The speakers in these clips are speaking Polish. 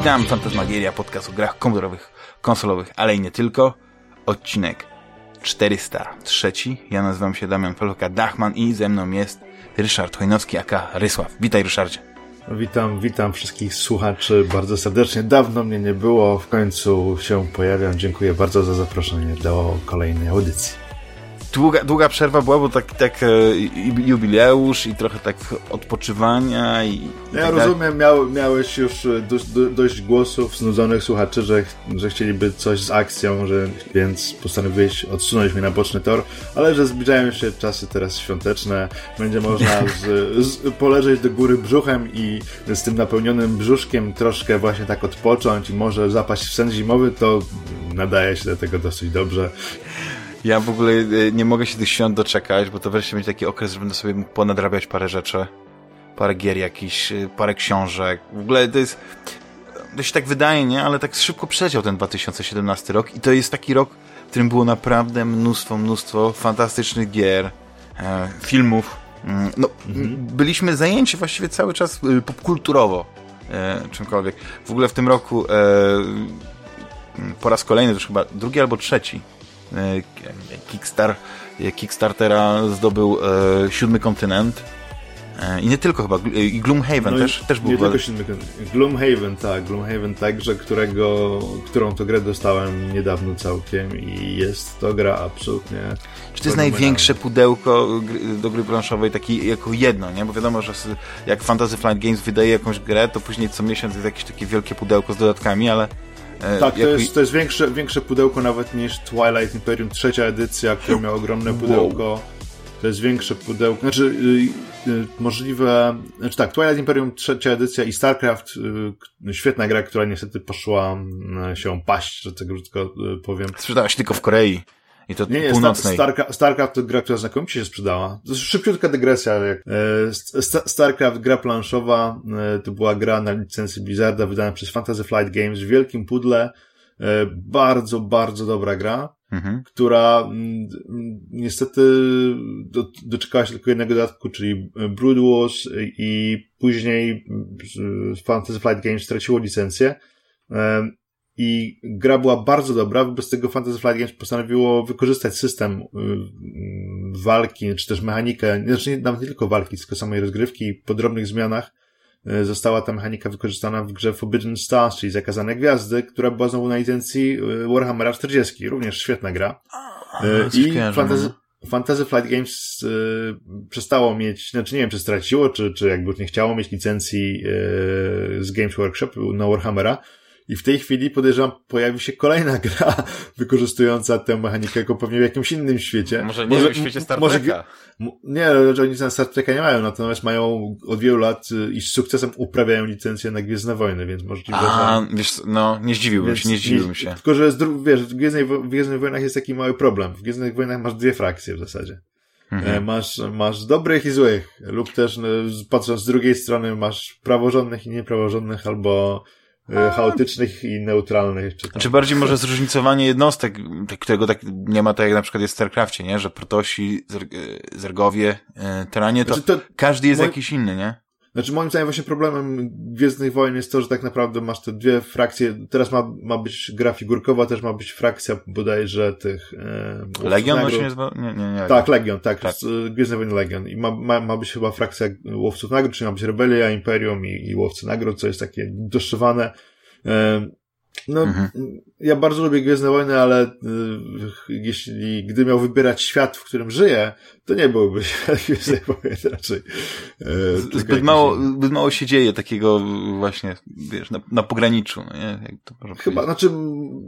Witam, Fantasmagieria, podcast o grach komputerowych, konsolowych, ale i nie tylko. Odcinek 403. Ja nazywam się Damian Feluka-Dachman i ze mną jest Ryszard Chojnowski, aka Rysław. Witaj, Ryszardzie. Witam, witam wszystkich słuchaczy bardzo serdecznie. Dawno mnie nie było, w końcu się pojawiam. Dziękuję bardzo za zaproszenie do kolejnej audycji. Długa, długa przerwa była, bo tak, tak e, jubileusz i trochę tak odpoczywania i... Ja tak rozumiem, miał, miałeś już e, dość, dość głosów znudzonych słuchaczy, że, że chcieliby coś z akcją, że, więc postanowiłeś odsunąć mnie na boczny tor, ale że zbliżają się czasy teraz świąteczne, będzie można z, z, poleżeć do góry brzuchem i z tym napełnionym brzuszkiem troszkę właśnie tak odpocząć i może zapaść w sen zimowy, to nadaje się do tego dosyć dobrze. Ja w ogóle e, nie mogę się tych świąt doczekać, bo to wreszcie będzie taki okres, że będę sobie mógł ponadrabiać parę rzeczy. Parę gier jakiś, e, parę książek. W ogóle to jest... To się tak wydaje, nie? Ale tak szybko przeciął ten 2017 rok i to jest taki rok, w którym było naprawdę mnóstwo, mnóstwo fantastycznych gier, e, filmów. Mm, no, mhm. byliśmy zajęci właściwie cały czas e, popkulturowo czymkolwiek. W ogóle w tym roku po raz kolejny, to już chyba drugi albo trzeci, Kickstar, Kickstartera zdobył e, siódmy kontynent. E, I nie tylko chyba, i Gloomhaven no też, też był. Nie tylko siódmy kontynent. Gloomhaven, tak, Gloomhaven także, którego, którą to grę dostałem niedawno całkiem i jest to gra absolutnie... Czy to jest największe pudełko do gry planszowej, taki jako jedno, nie? Bo wiadomo, że jak Fantasy Flight Games wydaje jakąś grę, to później co miesiąc jest jakieś takie wielkie pudełko z dodatkami, ale E, tak, to jest, to jest większe, większe pudełko nawet niż Twilight Imperium, trzecia edycja, która miała ogromne pudełko. Wow. To jest większe pudełko. Znaczy, y, y, możliwe. Znaczy tak, Twilight Imperium, trzecia edycja i StarCraft, y, świetna gra, która niestety poszła y, się paść, że tego brzydko y, powiem. Sprzedała się tylko w Korei. I to nie, nie, północnej. Starcraft, Starcraft to gra, która znakomicie się sprzedała. To jest szybciutka dygresja. Jak, e, Starcraft, gra planszowa, e, to była gra na licencji Blizzarda, wydana przez Fantasy Flight Games w wielkim pudle. E, bardzo, bardzo dobra gra, mhm. która m, mm, niestety do, doczekała się tylko jednego dodatku, czyli Brood Wars i później Fantasy Flight Games straciło licencję. I gra była bardzo dobra, wobec tego Fantasy Flight Games postanowiło wykorzystać system y, y, walki, czy też mechanikę, znaczy nawet nie tylko walki, tylko samej rozgrywki po drobnych zmianach y, została ta mechanika wykorzystana w grze Forbidden Stars, czyli Zakazane Gwiazdy, która była znowu na licencji Warhammera 40. Również świetna gra. I Fantasy, Fantasy Flight Games przestało mieć, znaczy nie wiem, czy straciło, czy, czy jakby nie chciało mieć licencji z Games Workshop na Warhammera, i w tej chwili podejrzewam, pojawi się kolejna gra wykorzystująca tę mechanikę jako pewnie w jakimś innym świecie. Może nie może, w świecie Star Treka. Nie, że oni na Star Treka nie mają, natomiast mają od wielu lat y, i z sukcesem uprawiają licencję na Gwiezdne Wojny, więc możliwe, A, że... wiesz, no, nie zdziwiłbym się, nie zdziwiłbym się. Tylko, że wiesz, w, Gwiezdnej, w Gwiezdnych Wojnach jest taki mały problem. W Gwiezdnych Wojnach masz dwie frakcje w zasadzie. Mhm. E, masz, masz dobrych i złych, lub też no, patrząc z drugiej strony masz praworządnych i niepraworządnych, albo chaotycznych i neutralnych. Czy znaczy bardziej może zróżnicowanie jednostek, którego tak nie ma tak jak na przykład jest w StarCraftie, nie? Że Protosi, Zergowie, e, Teranie, to, znaczy to każdy jest jakiś inny, nie? Znaczy moim zdaniem właśnie problemem Gwiezdnych Wojen jest to, że tak naprawdę masz te dwie frakcje, teraz ma, ma być gra figurkowa, też ma być frakcja bodajże tych... E, Legion się nazywa? Nie, nie, nie. Tak, Legion, tak, tak. Gwiezdne Wojny Legion. I ma, ma, ma być chyba frakcja Łowców Nagród, czyli ma być Rebelia, Imperium i, i Łowcy Nagród, co jest takie doszywane. E, no, mhm. ja bardzo lubię Gwiezdne Wojny, ale y, jeśli, gdy miał wybierać świat, w którym żyję, to nie byłby świat Gwiezdnych Wojen raczej. E, zbyt mało, zbyt mało się dzieje takiego właśnie, wiesz, na, na pograniczu, no nie? Jak to Chyba, znaczy,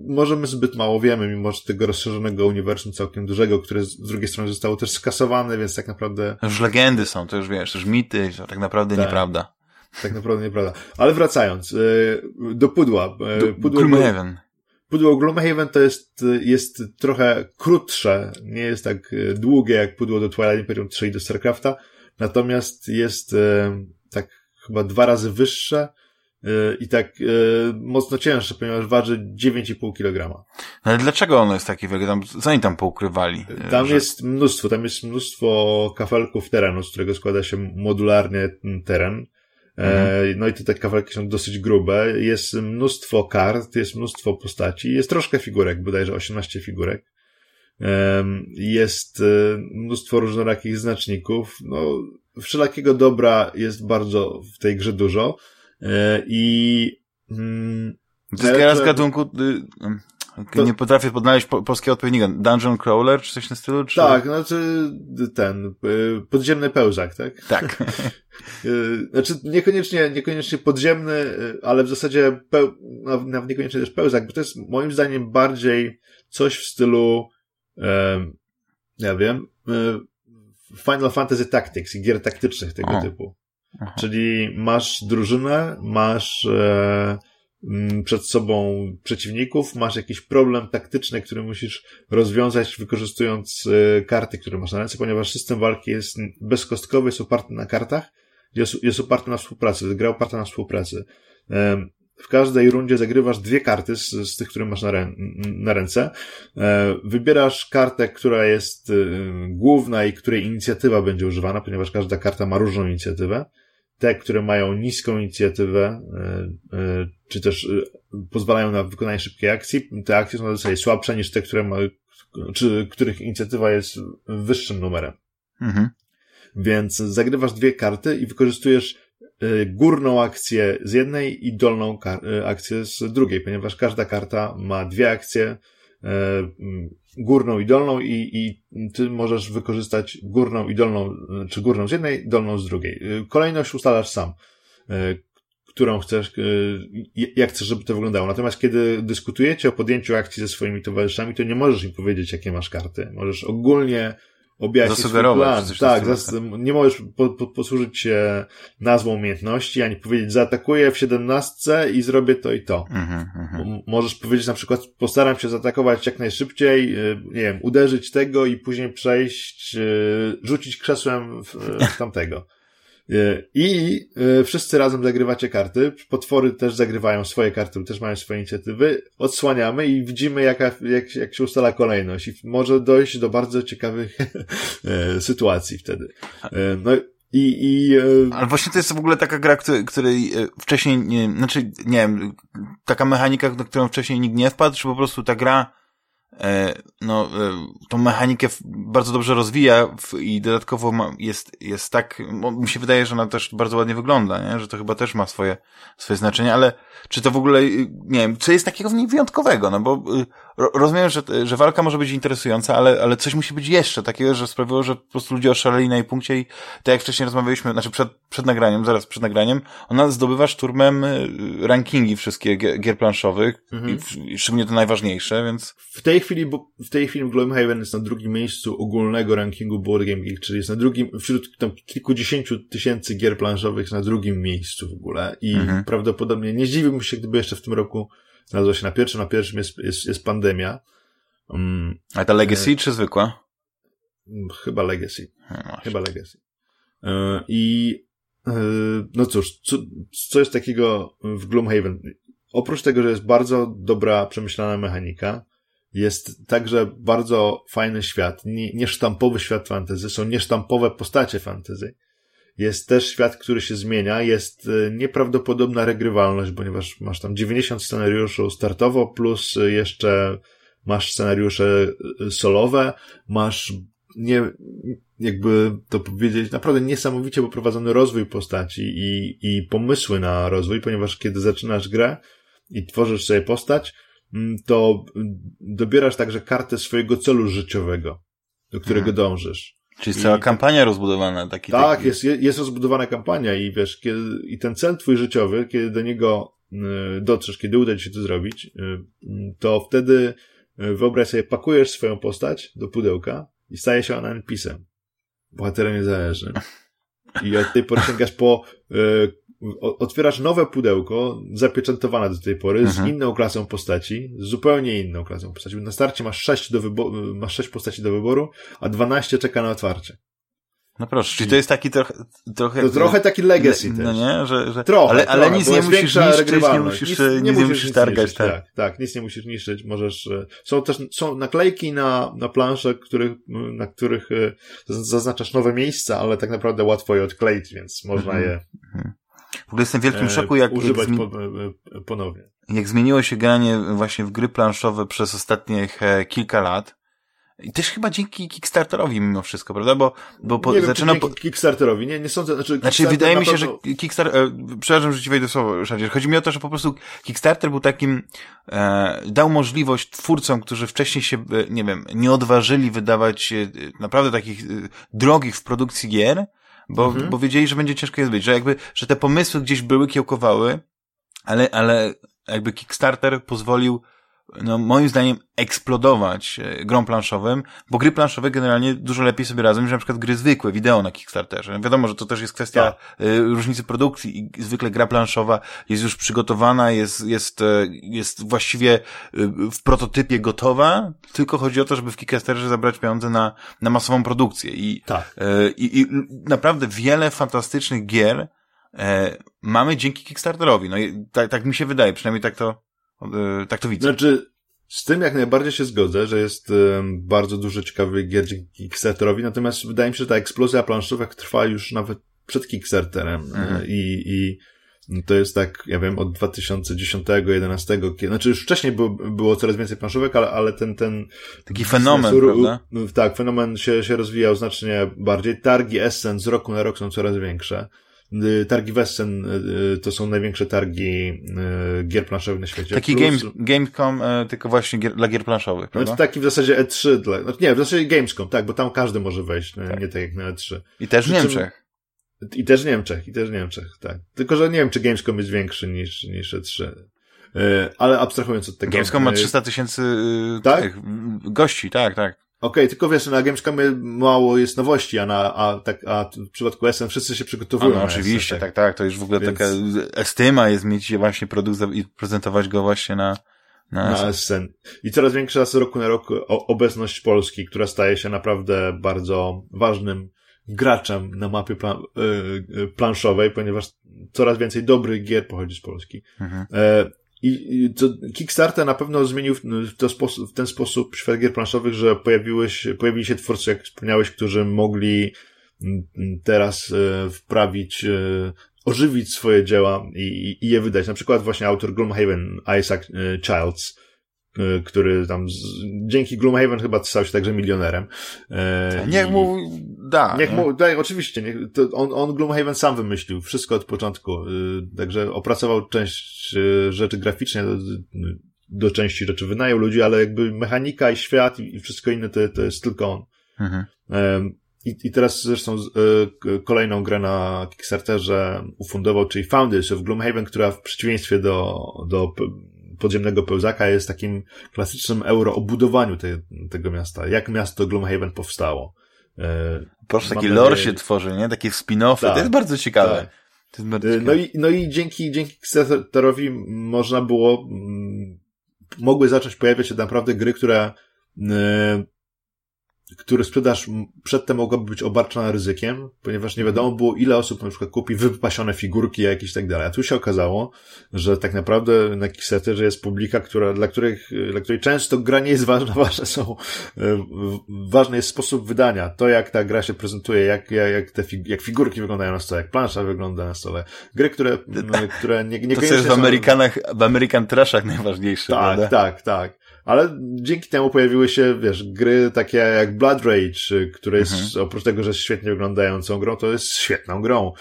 może my zbyt mało wiemy, mimo że tego rozszerzonego uniwersum całkiem dużego, które z drugiej strony zostało też skasowane, więc tak naprawdę... Już legendy są, to już wiesz, już mity, to tak naprawdę tak. nieprawda. Tak naprawdę nieprawda. Ale wracając, e, do pudła. E, do pudło, Gloomhaven. Pudło Gloomhaven to jest, jest trochę krótsze, nie jest tak e, długie jak pudło do Twilight Imperium 3 i do StarCrafta, natomiast jest tak chyba dwa razy wyższe i tak mocno cięższe, ponieważ waży 9,5 kg. No ale dlaczego ono jest takie wielkie? Tam, co oni tam poukrywali? Tam że... jest mnóstwo, tam jest mnóstwo kafelków terenu, z którego składa się modularnie teren. Mhm. No i te, te kawałki są dosyć grube. Jest mnóstwo kart, jest mnóstwo postaci, jest troszkę figurek, bodajże 18 figurek. Jest mnóstwo różnorakich znaczników. No, wszelakiego dobra jest bardzo w tej grze dużo. I mm, to jest gra z gatunku y, to... Nie potrafię podnaleźć po, polskiego odpowiednika. Dungeon Crawler, czy coś na stylu? Czy... Tak, znaczy ten, y, podziemny pełzak, tak? Tak. Y, znaczy niekoniecznie, niekoniecznie podziemny, y, ale w zasadzie peł, nawet niekoniecznie też pełzak, bo to jest moim zdaniem bardziej coś w stylu, um, ja wiem, Final Fantasy Tactics i gier taktycznych tego o. typu. Aha. Czyli masz drużynę, masz e, przed sobą przeciwników, masz jakiś problem taktyczny, który musisz rozwiązać wykorzystując e, karty, które masz na ręce, ponieważ system walki jest bezkostkowy, jest oparty na kartach, jest, jest oparty na współpracy, gra oparta na współpracy. W każdej rundzie zagrywasz dwie karty z, z tych, które masz na, rę, na ręce. E, wybierasz kartę, która jest e, główna i której inicjatywa będzie używana, ponieważ każda karta ma różną inicjatywę te, które mają niską inicjatywę, e, e, czy też e, pozwalają na wykonanie szybkiej akcji, te akcje są zazwyczaj słabsze niż te, które ma, czy których inicjatywa jest wyższym numerem. Mhm. Więc zagrywasz dwie karty i wykorzystujesz górną akcję z jednej i dolną akcję z drugiej, ponieważ każda karta ma dwie akcje, górną i dolną i, i ty możesz wykorzystać górną i dolną, czy górną z jednej, dolną z drugiej. Kolejność ustalasz sam, e, którą chcesz, e, jak chcesz, żeby to wyglądało. Natomiast kiedy dyskutujecie o podjęciu akcji ze swoimi towarzyszami, to nie możesz im powiedzieć, jakie masz karty. Możesz ogólnie objaśnić plan. Tak, zas- nie możesz po, po, posłużyć się nazwą umiejętności, ani powiedzieć zaatakuję w siedemnastce i zrobię to i to. Mm -hmm. Możesz powiedzieć na przykład postaram się zaatakować jak najszybciej, y, nie wiem, uderzyć tego i później przejść, y, rzucić krzesłem w, w tamtego. E, I e, wszyscy razem zagrywacie karty. Potwory też zagrywają swoje karty, też mają swoje inicjatywy. Odsłaniamy i widzimy, jaka, jak, jak się ustala kolejność. I może dojść do bardzo ciekawych e, sytuacji wtedy. No i, i, Ale właśnie to jest w ogóle taka gra, której, której wcześniej, nie, znaczy, nie wiem, taka mechanika, na którą wcześniej nikt nie wpadł, czy po prostu ta gra no, e, tą mechanikę bardzo dobrze rozwija i dodatkowo jest, jest tak, mi się wydaje, że ona też bardzo ładnie wygląda, nie? że to chyba też ma swoje, swoje znaczenie, ale czy to w ogóle, y, nie wiem, co jest takiego w niej wyjątkowego, no bo y, rozumiem, że, że walka może być interesująca, ale, ale coś musi być jeszcze takiego, że sprawiło, że po prostu ludzie oszaleli na jej punkcie i tak jak wcześniej rozmawialiśmy, znaczy przed, przed nagraniem, zaraz przed nagraniem, ona zdobywa szturmem y, rankingi wszystkie gier planszowych mhm. i, szczególnie te najważniejsze, więc... W tej chwili, bo w tej chwili Gloomhaven jest na drugim miejscu ogólnego rankingu Board Game Geek, czyli jest na drugim, wśród tam kilkudziesięciu tysięcy gier planszowych na drugim miejscu w ogóle i mhm. prawdopodobnie nie zdziwiłbym się, gdyby jeszcze w tym roku znalazła się na pierwszym, na pierwszym jest, jest, jest pandemia. Um, A ta Legacy e... czy zwykła? Chyba Legacy. No chyba Legacy. E... I e... no cóż, co, co jest takiego w Gloomhaven? Oprócz tego, że jest bardzo dobra, przemyślana mechanika, jest także bardzo fajny świat, nie, niesztampowy świat fantasy, są niesztampowe postacie fantasy. Jest też świat, który się zmienia, jest e, nieprawdopodobna regrywalność, ponieważ masz tam 90 scenariuszy startowo, plus jeszcze masz scenariusze e, solowe, masz nie, jakby to powiedzieć, naprawdę niesamowicie poprowadzony rozwój postaci i, i pomysły na rozwój, ponieważ kiedy zaczynasz grę i tworzysz sobie postać, to dobierasz także kartę swojego celu życiowego, do którego hmm. dążysz. Czyli cała kampania rozbudowana. Taki, tak, taki... Jest, jest rozbudowana kampania i wiesz, kiedy, i ten cel twój życiowy, kiedy do niego y, dotrzesz, kiedy uda ci się to zrobić, y, to wtedy y, wyobraź sobie, pakujesz swoją postać do pudełka i staje się ona NPC-em. Bohaterem niezależnym. I od tej pory sięgasz po otwierasz nowe pudełko, zapieczętowane do tej pory, mhm. z inną klasą postaci, z zupełnie inną klasą postaci. Na starcie masz sześć, do wyboru, masz sześć postaci do wyboru, a dwanaście czeka na otwarcie. No proszę, czyli to jest taki trochę... trochę to trochę taki legacy le, No też. nie, że... że trochę, ale, ale trochę, nic nie musisz niszczyć, nie musisz, nic, nie, nie musisz, musisz targać. Niszczyć, tak. tak, tak, nic nie musisz niszczyć, możesz... E, są też, są naklejki na, na plansze, których, na których e, zaznaczasz nowe miejsca, ale tak naprawdę łatwo je odkleić, więc można mhm. je... Mhm. W ogóle jestem w wielkim szoku, jak... Używać jak po, ponownie. Jak zmieniło się granie właśnie w gry planszowe przez ostatnich kilka lat, i też chyba dzięki Kickstarterowi mimo wszystko, prawda? Bo, bo po, nie zaczynam... Po... Kickstarterowi, nie, nie sądzę, znaczy... Znaczy wydaje mi się, pewno... że Kickstarter... E, przepraszam, że ci wejdę słowo, Szadzie. Chodzi mi o to, że po prostu Kickstarter był takim... E, dał możliwość twórcom, którzy wcześniej się, e, nie wiem, nie odważyli wydawać e, naprawdę takich e, drogich w produkcji gier, bo, mhm. bo wiedzieli, że będzie ciężko je zbyć, że jakby, że te pomysły gdzieś były, kiełkowały, ale, ale jakby Kickstarter pozwolił no moim zdaniem eksplodować e, grą planszowym, bo gry planszowe generalnie dużo lepiej sobie radzą niż na przykład gry zwykłe, wideo na Kickstarterze. Wiadomo, że to też jest kwestia tak. E, różnicy produkcji i zwykle gra planszowa jest już przygotowana, jest, jest, e, jest właściwie w prototypie gotowa, tylko chodzi o to, żeby w Kickstarterze zabrać pieniądze na, na masową produkcję i, tak. i, i naprawdę wiele fantastycznych gier mamy dzięki Kickstarterowi. No i tak, tak mi się wydaje, przynajmniej tak to E, tak to widzę. Znaczy, z tym jak najbardziej się zgodzę, że jest um, bardzo dużo ciekawych gier Kickstarterowi, natomiast wydaje mi się, że ta eksplozja planszówek trwa już nawet przed Kickstarterem mhm. i, i to jest tak, ja wiem, od 2010-2011, znaczy już wcześniej było, było coraz więcej planszówek, ale, ale ten, ten... Taki fenomen, prawda? Tak, fenomen się, się rozwijał znacznie bardziej. Targi Essence z roku na rok są coraz większe. Y, targi Wessen y, to są największe targi y, gier planszowych na świecie. Taki Plus... Games, Gamescom, tylko właśnie gier, dla gier planszowych, prawda? Znaczy taki w zasadzie E3 dla, znaczy nie, w zasadzie Gamescom, tak, bo tam każdy może wejść, tak. nie tak jak na E3. I też w Niemczech. I też w Niemczech, i też w Niemczech, tak. Tylko, że nie wiem, czy Gamescom jest większy niż, niż E3. Ale abstrahując od tego. Gamescom ma 300 tysięcy tak? gości, tak, tak. Okej, okay, tylko wiesz, na Gamescomie mało jest nowości, a, na, a, tak, a w przypadku SM wszyscy się przygotowują. A no, oczywiście, tak. tak, tak, to już w ogóle Więc... taka estyma jest mieć właśnie produkt i prezentować go właśnie na, na, na SN. I coraz większa z roku na rok obecność Polski, która staje się naprawdę bardzo ważnym graczem na mapie plan, yy, planszowej, ponieważ coraz więcej dobrych gier pochodzi z Polski. Mhm. E, i, to Kickstarter na pewno zmienił w, to sposób, w ten sposób świat gier planszowych, że pojawiły się, pojawili się twórcy, jak wspomniałeś, którzy mogli mm, teraz e, wprawić, e, ożywić swoje dzieła i, i je wydać. Na przykład właśnie autor Gloomhaven, Isaac e, Childs, który tam z, dzięki Gloomhaven chyba stał się także milionerem. E, niech mu da. Niech mu, da, oczywiście. Niech, to on, on Gloomhaven sam wymyślił. Wszystko od początku. Y, także opracował część y, rzeczy graficzne do, do części rzeczy wynajął ludzi, ale jakby mechanika i świat i, i wszystko inne to, to jest tylko on. Mhm. E, i, I teraz zresztą y, kolejną grę na Kickstarterze ufundował, czyli Founders of Gloomhaven, która w przeciwieństwie do, do podziemnego pełzaka jest takim klasycznym euro obudowaniu te, tego miasta. Jak miasto Gloomhaven powstało. E, Proszę, taki lore się tworzy, nie? Takie spin-offy. Tak, to jest bardzo ciekawe. Tak. Jest bardzo ciekawe. No i, no i dzięki, dzięki Kickstarterowi można było, mogły zacząć pojawiać się naprawdę gry, które e, który sprzedaż przedtem mogłaby być obarczona ryzykiem, ponieważ nie wiadomo było, ile osób na przykład kupi wypasione figurki jakieś tak dalej. A tu się okazało, że tak naprawdę na Kickstarterze jest publika, która, dla, których, dla której często gra nie jest ważna, ważne są, e, ważny jest sposób wydania, to jak ta gra się prezentuje, jak, jak, te, jak figurki wyglądają na stole, jak plansza wygląda na stole. Gry, które, które nie, nie To co jest w Amerykanach, w American Trashach najważniejsze, Tak, prawda? tak, tak. Ale dzięki temu pojawiły się, wiesz, gry takie jak Blood Rage, które jest, mhm. oprócz tego, że jest świetnie wyglądającą grą, to jest świetną grą.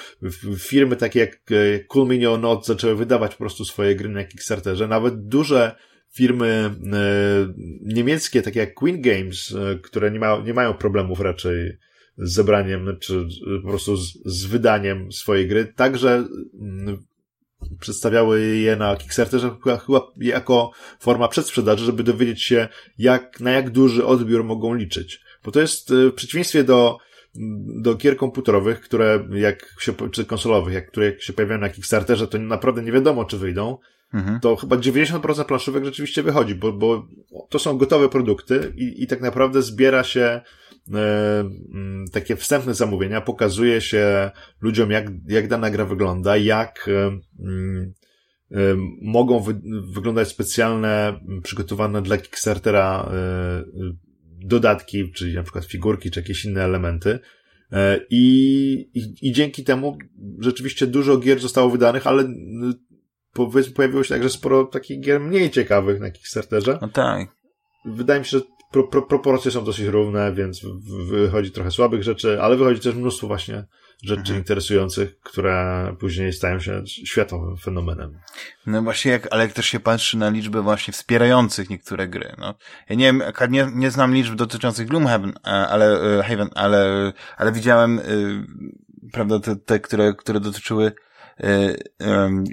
Firmy takie jak e, Cool Mini or Not zaczęły wydawać po prostu swoje gry na Kickstarterze. Nawet duże firmy e, niemieckie, takie jak Queen Games, e, które nie, ma, nie mają problemów raczej z zebraniem, czy po prostu z, z wydaniem swojej gry, także przedstawiały je na Kickstarterze chyba jako forma przedsprzedaży, żeby dowiedzieć się, jak, na jak duży odbiór mogą liczyć. Bo to jest y, w przeciwieństwie do, do gier komputerowych, które jak się, czy konsolowych, jak, które jak się pojawiają na Kickstarterze, to naprawdę nie wiadomo, czy wyjdą. Mhm. To chyba 90% planszówek rzeczywiście wychodzi, bo, bo to są gotowe produkty i, i tak naprawdę zbiera się takie wstępne zamówienia, pokazuje się ludziom, jak, jak dana gra wygląda, jak e, mm, e, mogą wy, wyglądać specjalne, przygotowane dla Kickstartera dodatki, czyli na przykład figurki, czy jakieś inne elementy. E, I, i, I dzięki temu rzeczywiście dużo gier zostało wydanych, ale powiedzmy pojawiło się także sporo takich gier mniej ciekawych na Kickstarterze. No tak. Wydaje mi się, że pro, pro, proporcje są dosyć równe, więc wychodzi trochę słabych rzeczy, ale wychodzi też mnóstwo właśnie rzeczy mhm. interesujących, które później stają się światowym fenomenem. No właśnie, jak, ale jak też się patrzy na liczbę właśnie wspierających niektóre gry, no. Ja nie wiem, nie, nie znam liczb dotyczących Gloomhaven, ale, e, Haven, ale, ale widziałem, y, prawda, te, te które, które dotyczyły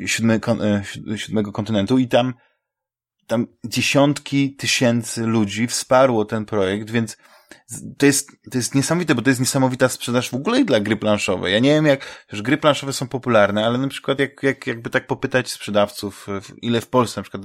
siódmy, siódmego kontynentu i tam tam dziesiątki tysięcy ludzi wsparło ten projekt, więc to jest, to jest niesamowite, bo to jest niesamowita sprzedaż w ogóle dla gry planszowej. Ja nie wiem, jak, że gry planszowe są popularne, ale na przykład jak, jak, jakby tak popytać sprzedawców, ile w Polsce na przykład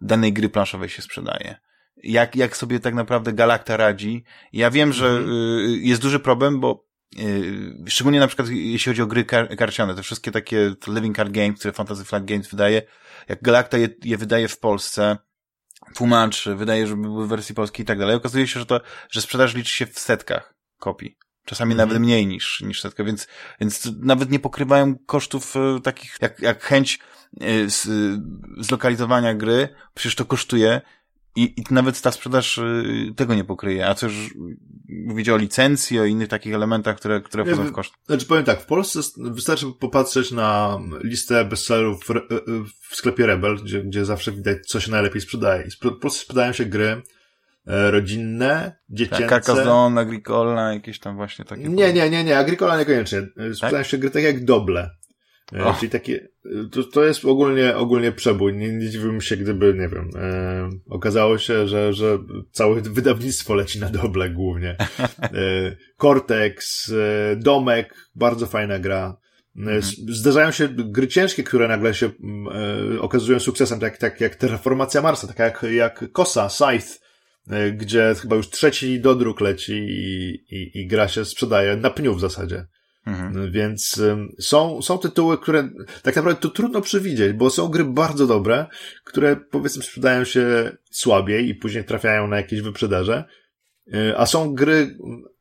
danej gry planszowej się sprzedaje. Jak, jak sobie tak naprawdę Galacta radzi. Ja wiem, że mhm. jest duży problem, bo y, szczególnie na przykład jeśli chodzi o gry kar karciane, te wszystkie takie Living Card Games, które Fantasy Flight Games wydaje, jak Galacta je, je wydaje w Polsce, tłumaczy, wydaje, żeby były w wersji polskiej i tak dalej. Okazuje się, że to, że sprzedaż liczy się w setkach kopii. Czasami mm -hmm. nawet mniej niż, niż setka, więc, więc nawet nie pokrywają kosztów e, takich, jak, jak chęć e, z, zlokalizowania gry, przecież to kosztuje i, I nawet ta sprzedaż y, tego nie pokryje. A co już mówicie o licencji, o innych takich elementach, które, które wchodzą w koszt. Znaczy powiem tak, w Polsce wystarczy popatrzeć na listę bestsellerów w, y, w sklepie Rebel, gdzie, gdzie zawsze widać, co się najlepiej sprzedaje. I po prostu sprzedają się gry e, rodzinne, dziecięce. Tak, Carcassonne, Agricola, jakieś tam właśnie takie. Nie, nie, nie, nie, Agricola niekoniecznie. E, sprzedają tak? się gry tak jak Doble. Oh. Czyli takie, to, to jest ogólnie, ogólnie przebój. Nie, nie dziwiłbym się, gdyby, nie wiem, e, okazało się, że, że całe wydawnictwo leci na doble głównie. E, Cortex, e, Domek, bardzo fajna gra. E, mhm. Zdarzają się gry ciężkie, które nagle się e, okazują sukcesem, tak, tak jak Terraformacja Marsa, taka jak, jak Kosa, Scythe, e, gdzie chyba już trzeci dodruk leci i, i, i gra się sprzedaje na pniu w zasadzie. Mhm. Więc są, są tytuły, które tak naprawdę to trudno przewidzieć, bo są gry bardzo dobre, które powiedzmy sprzedają się słabiej i później trafiają na jakieś wyprzedaże, y, a są gry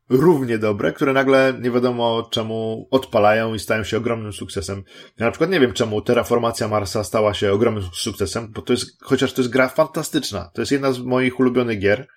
równie dobre, które nagle nie wiadomo czemu odpalają i stają się ogromnym sukcesem. Ja na przykład nie wiem czemu Terraformacja Marsa stała się ogromnym sukcesem, bo to jest, chociaż to jest gra fantastyczna. To jest jedna z moich ulubionych gier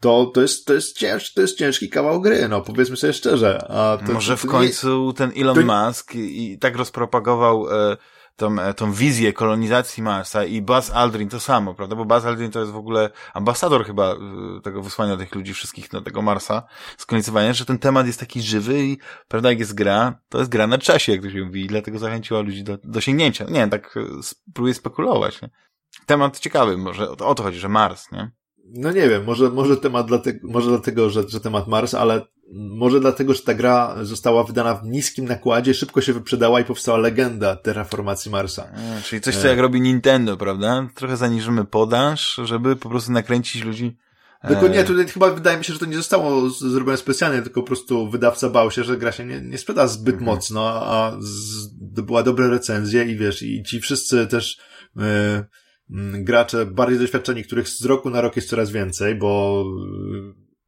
to, to jest, to jest ciężki, to jest ciężki kawał gry, no powiedzmy sobie szczerze. A to, Może w końcu nie... ten Elon to... Musk i, i tak rozpropagował e, tą, e, tą wizję kolonizacji Marsa i Buzz Aldrin to samo, prawda? Bo Buzz Aldrin to jest w ogóle ambasador chyba e, tego wysłania tych ludzi wszystkich na tego Marsa, skolonizowania, że ten temat jest taki żywy i, prawda, jak jest gra, to jest gra na czasie, jak to się mówi, i dlatego zachęciła ludzi do, do sięgnięcia. Nie, tak e, próbuję spekulować, nie? Temat ciekawy, może o to chodzi, że Mars, nie? No nie wiem, może, może temat dlatego, może dlatego, że, że temat Mars, ale może dlatego, że ta gra została wydana w niskim nakładzie, szybko się wyprzedała i powstała legenda terraformacji Marsa. A, czyli coś, co jak robi Nintendo, prawda? Trochę zaniżymy podaż, żeby po prostu nakręcić ludzi. Tylko nie, tutaj chyba wydaje mi się, że to nie zostało zrobione specjalnie, tylko po prostu wydawca bał się, że gra się nie, nie sprzeda zbyt mhm. mocno, a z, była dobre recenzje i wiesz, i ci wszyscy też, yy, Mm, gracze bardziej doświadczeni, których z roku na rok jest coraz więcej, bo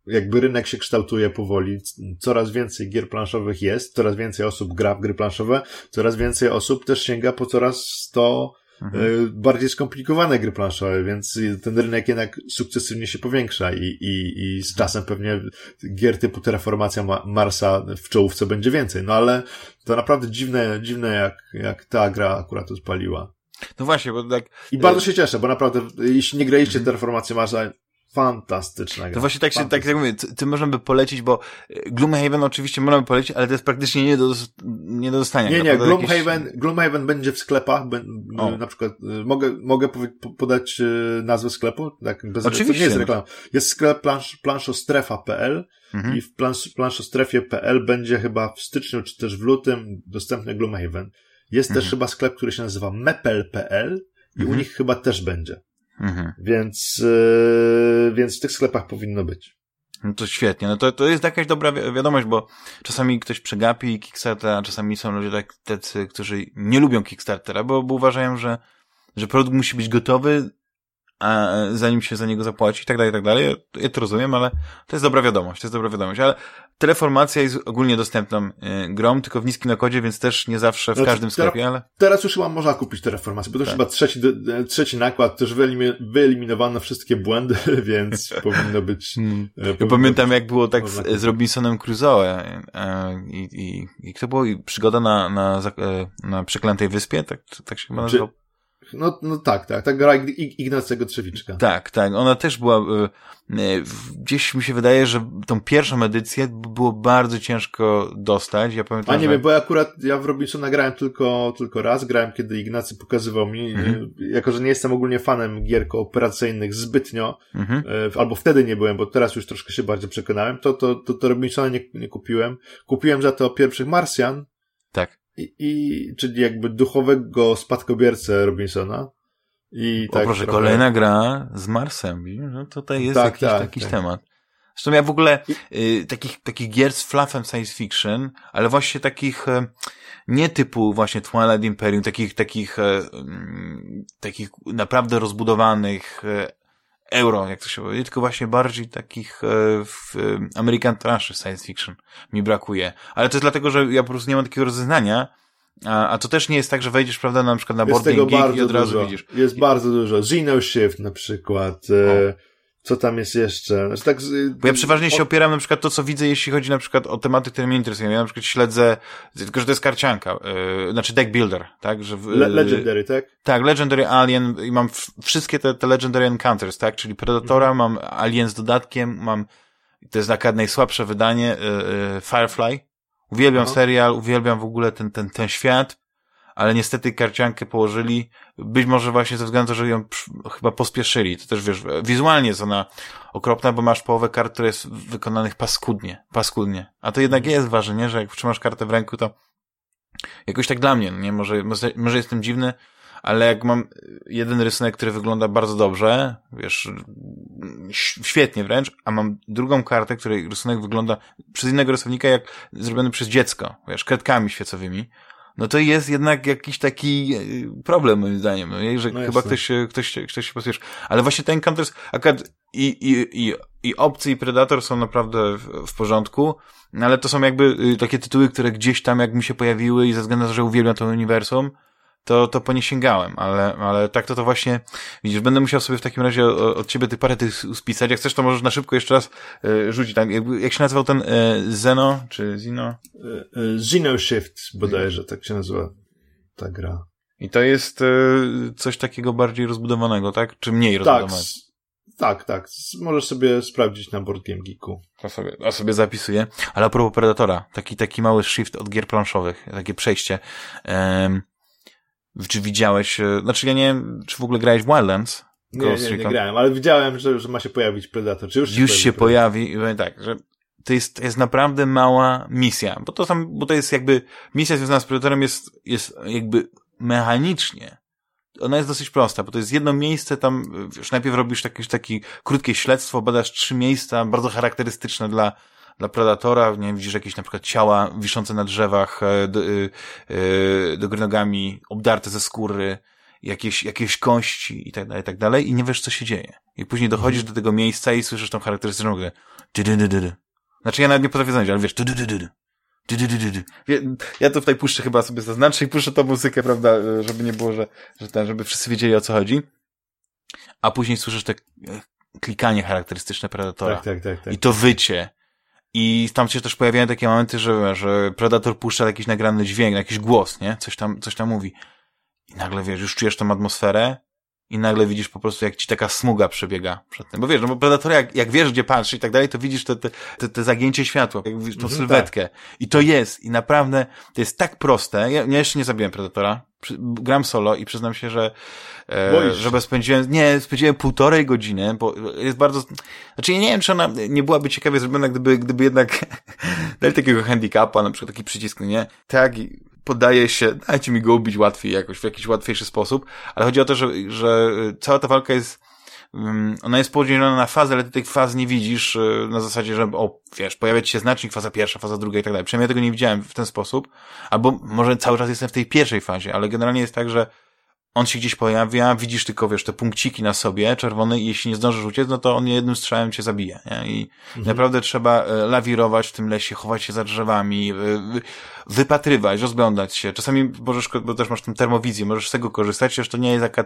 y, jakby rynek się kształtuje powoli, coraz więcej gier planszowych jest, coraz więcej osób gra w gry planszowe, coraz więcej osób też sięga po coraz to mhm. Y, bardziej skomplikowane gry planszowe, więc ten rynek jednak sukcesywnie się powiększa i, i, i z czasem pewnie gier typu Terraformacja Marsa w czołówce będzie więcej, no ale to naprawdę dziwne, dziwne jak, jak ta gra akurat odpaliła. No właśnie, bo tak... I bardzo się cieszę, bo naprawdę, jeśli nie graliście Terraformację Marsa, fantastyczna gra. To właśnie tak się, tak jak mówię, ty można by polecić, bo e, Gloomhaven oczywiście można by polecić, ale to jest praktycznie nie do, nie do dostania. Nie, nie, Gloomhaven, jakieś... Gloomhaven będzie w sklepach, na przykład, e, mogę, mogę podać e, nazwę sklepu? Tak, bez oczywiście. Nie jest reklama. Jest sklep plansz, planszostrefa.pl mhm. i w plansz, planszostrefie.pl będzie chyba w styczniu, czy też w lutym dostępny Gloomhaven. Jest mhm. też chyba sklep, który się nazywa mepel.pl i mhm. u nich chyba też będzie. Mhm. Więc, yy, więc w tych sklepach powinno być. No to świetnie. No to, to jest jakaś dobra wi wiadomość, bo czasami ktoś przegapi Kickstartera, a czasami są ludzie tak, tacy, którzy nie lubią Kickstartera, bo, bo uważają, że, że produkt musi być gotowy, a, zanim się za niego zapłaci i tak dalej, i tak dalej. Ja to rozumiem, ale to jest dobra wiadomość, to jest dobra wiadomość, ale Teleformacja jest ogólnie dostępną y, grą, tylko w niskim nakodzie, więc też nie zawsze w znaczy, każdym sklepie, ale... Teraz już chyba można kupić Teleformację, bo to tak. chyba trzeci, trzeci nakład, też wyeliminowano wszystkie błędy, więc powinno być... Hmm. E, ja pamiętam, jak było tak z, z Robinsonem Crusoe e, i, i, i kto było? I przygoda na, na, e, na Przeklętej Wyspie, tak, tak się chyba nazywał? No, no tak, tak. Ta gra Ignacego Trzewiczka. Tak, tak. Ona też była... E, e, gdzieś mi się wydaje, że tą pierwszą edycję było bardzo ciężko dostać. Ja pamiętam, A nie że... wiem, bo akurat ja w Robinsona grałem tylko, tylko raz. Grałem, kiedy Ignacy pokazywał mi. Mhm. Jako, że nie jestem ogólnie fanem gier kooperacyjnych zbytnio, mhm. E, albo wtedy nie byłem, bo teraz już troszkę się bardziej przekonałem, to, to, to, to Robinsona nie, nie kupiłem. Kupiłem za to pierwszych Marsjan. Tak i, i czyli jakby duchowego spadkobiercę Robinsona. I o, tak proszę, trochę... kolejna gra z Marsem. No tutaj jest tak, jakiś, tak, jakiś tak. temat. Zresztą ja w ogóle y, takich, takich gier z fluffem science fiction, ale właśnie takich y, nie typu właśnie Twilight Imperium, takich, takich, y, takich naprawdę rozbudowanych e, euro, jak to się mówi, tylko właśnie bardziej takich w American Trash science fiction mi brakuje. Ale to jest dlatego, że ja po prostu nie mam takiego rozeznania, a, a to też nie jest tak, że wejdziesz, prawda, na przykład na Board Game i od razu dużo. widzisz. Jest bardzo dużo. Zeno Shift na przykład. E, co tam jest jeszcze? Znaczy, tak, Bo ja przeważnie się opieram na przykład to, co widzę, jeśli chodzi na przykład o tematy, które mnie interesują. Ja na przykład śledzę, tylko że to jest karcianka, yy, znaczy deck builder, tak? Że w, Le Legendary, tak? Tak, Legendary Alien i mam wszystkie te, te Legendary Encounters, tak? Czyli Predatora, mhm. mam Alien z dodatkiem, mam, to jest akurat najsłabsze wydanie, yy, Firefly, Uwielbiam no. serial, uwielbiam w ogóle ten, ten, ten świat, ale niestety karciankę położyli, być może właśnie ze względu na to, że ją chyba pospieszyli. To też wiesz, wizualnie jest ona okropna, bo masz połowę kart, które jest wykonanych paskudnie, paskudnie. A to jednak jest ważne, że jak trzymasz kartę w ręku, to jakoś tak dla mnie, nie? Może, może jestem dziwny, ale jak mam jeden rysunek, który wygląda bardzo dobrze, wiesz, świetnie wręcz, a mam drugą kartę, której rysunek wygląda przez innego rysownika jak zrobiony przez dziecko, wiesz, kredkami świecowymi, no to jest jednak jakiś taki e, problem moim zdaniem, no, że no chyba ktoś, ktoś, ktoś się pospiesz. Ale właśnie ten Encounters, akurat i, i, i, i Obcy i Predator są naprawdę w, w porządku, no ale to są jakby y, takie tytuły, które gdzieś tam jak mi się pojawiły i ze względu na to, że uwielbiam to uniwersum, to, to po nie sięgałem, ale, ale tak to to właśnie, widzisz, będę musiał sobie w takim razie od ciebie tych parę tych spisać, jak chcesz, to możesz na szybko jeszcze raz y, rzucić, tak, jak, jak się nazywał ten y, Zeno, czy Zino? Zeno Shift bodajże, tak się nazywa ta gra. I to jest coś takiego bardziej rozbudowanego, tak? Czy mniej rozbudowanego? Tak, tak, tak. Możesz sobie sprawdzić na Board Game Geeku. To sobie, a sobie zapisuję. Ale a propos Predatora, taki, taki mały shift od gier planszowych, takie przejście. Um, czy widziałeś, e, znaczy ja nie wiem, czy w ogóle grałeś w Wildlands? Nie, nie, nie grałem, ale widziałem, że, że ma się pojawić Predator. Czy już się już pojawi się pojawi, tak, że to jest, to jest naprawdę mała misja, bo to tam, bo to jest jakby, misja związana z Predatorem jest, jest jakby mechanicznie, ona jest dosyć prosta, bo to jest jedno miejsce, tam już najpierw robisz takie, takie krótkie śledztwo, badasz trzy miejsca, bardzo charakterystyczne dla, dla Predatora, nie widzisz jakieś na przykład ciała wiszące na drzewach, e, do, e, e, do gry nogami, obdarte ze skóry, jakieś, jakieś kości i tak dalej, i tak dalej i nie wiesz, co się dzieje. I później dochodzisz do tego miejsca i słyszysz tą charakterystyczną grę. Znaczy ja nawet nie potrafię znaleźć, ale wiesz, ja to tutaj puszczę chyba sobie zaznaczę i puszczę tą muzykę, prawda, żeby nie było, że, że ten, żeby wszyscy wiedzieli o co chodzi. A później słyszysz te klikanie charakterystyczne Predatora. Tak, tak, tak, tak. I to wycie. I tam się też pojawiają takie momenty, że, że Predator puszcza jakiś nagrany dźwięk, jakiś głos, nie? Coś tam, coś tam mówi. I nagle wiesz, już czujesz tą atmosferę i nagle widzisz po prostu, jak ci taka smuga przebiega przed tym. Bo wiesz, no bo Predator, jak, jak wiesz, gdzie patrzy i tak dalej, to widzisz te, te, te, te zagięcie światła, jak widzisz tą mm, sylwetkę. Tak. I to jest. I naprawdę, to jest tak proste. Ja, ja jeszcze nie zabiłem Predatora. Gram solo i przyznam się, że, e, że spędziłem, nie, spędziłem półtorej godziny, bo jest bardzo, znaczy ja nie wiem, czy ona nie byłaby ciekawie zrobiona, gdyby, gdyby jednak dali takiego handicapa, na przykład taki przycisk, no nie? Tak, podaje się, dajcie mi go ubić łatwiej jakoś, w jakiś łatwiejszy sposób, ale chodzi o to, że, że cała ta walka jest, ona jest podzielona na fazy, ale ty tych faz nie widzisz y, na zasadzie, że o, wiesz, pojawia ci się znacznik, faza pierwsza, faza druga i tak dalej. Przynajmniej ja tego nie widziałem w ten sposób, albo może cały czas jestem w tej pierwszej fazie, ale generalnie jest tak, że on się gdzieś pojawia, widzisz tylko, wiesz, te punkciki na sobie czerwone i jeśli nie zdążysz uciec, no to on jednym strzałem cię zabije, nie? I mhm. naprawdę trzeba e, lawirować w tym lesie, chować się za drzewami, e, wypatrywać, rozglądać się. Czasami możesz, bo też masz tą termowizję, możesz z tego korzystać, chociaż to nie jest taka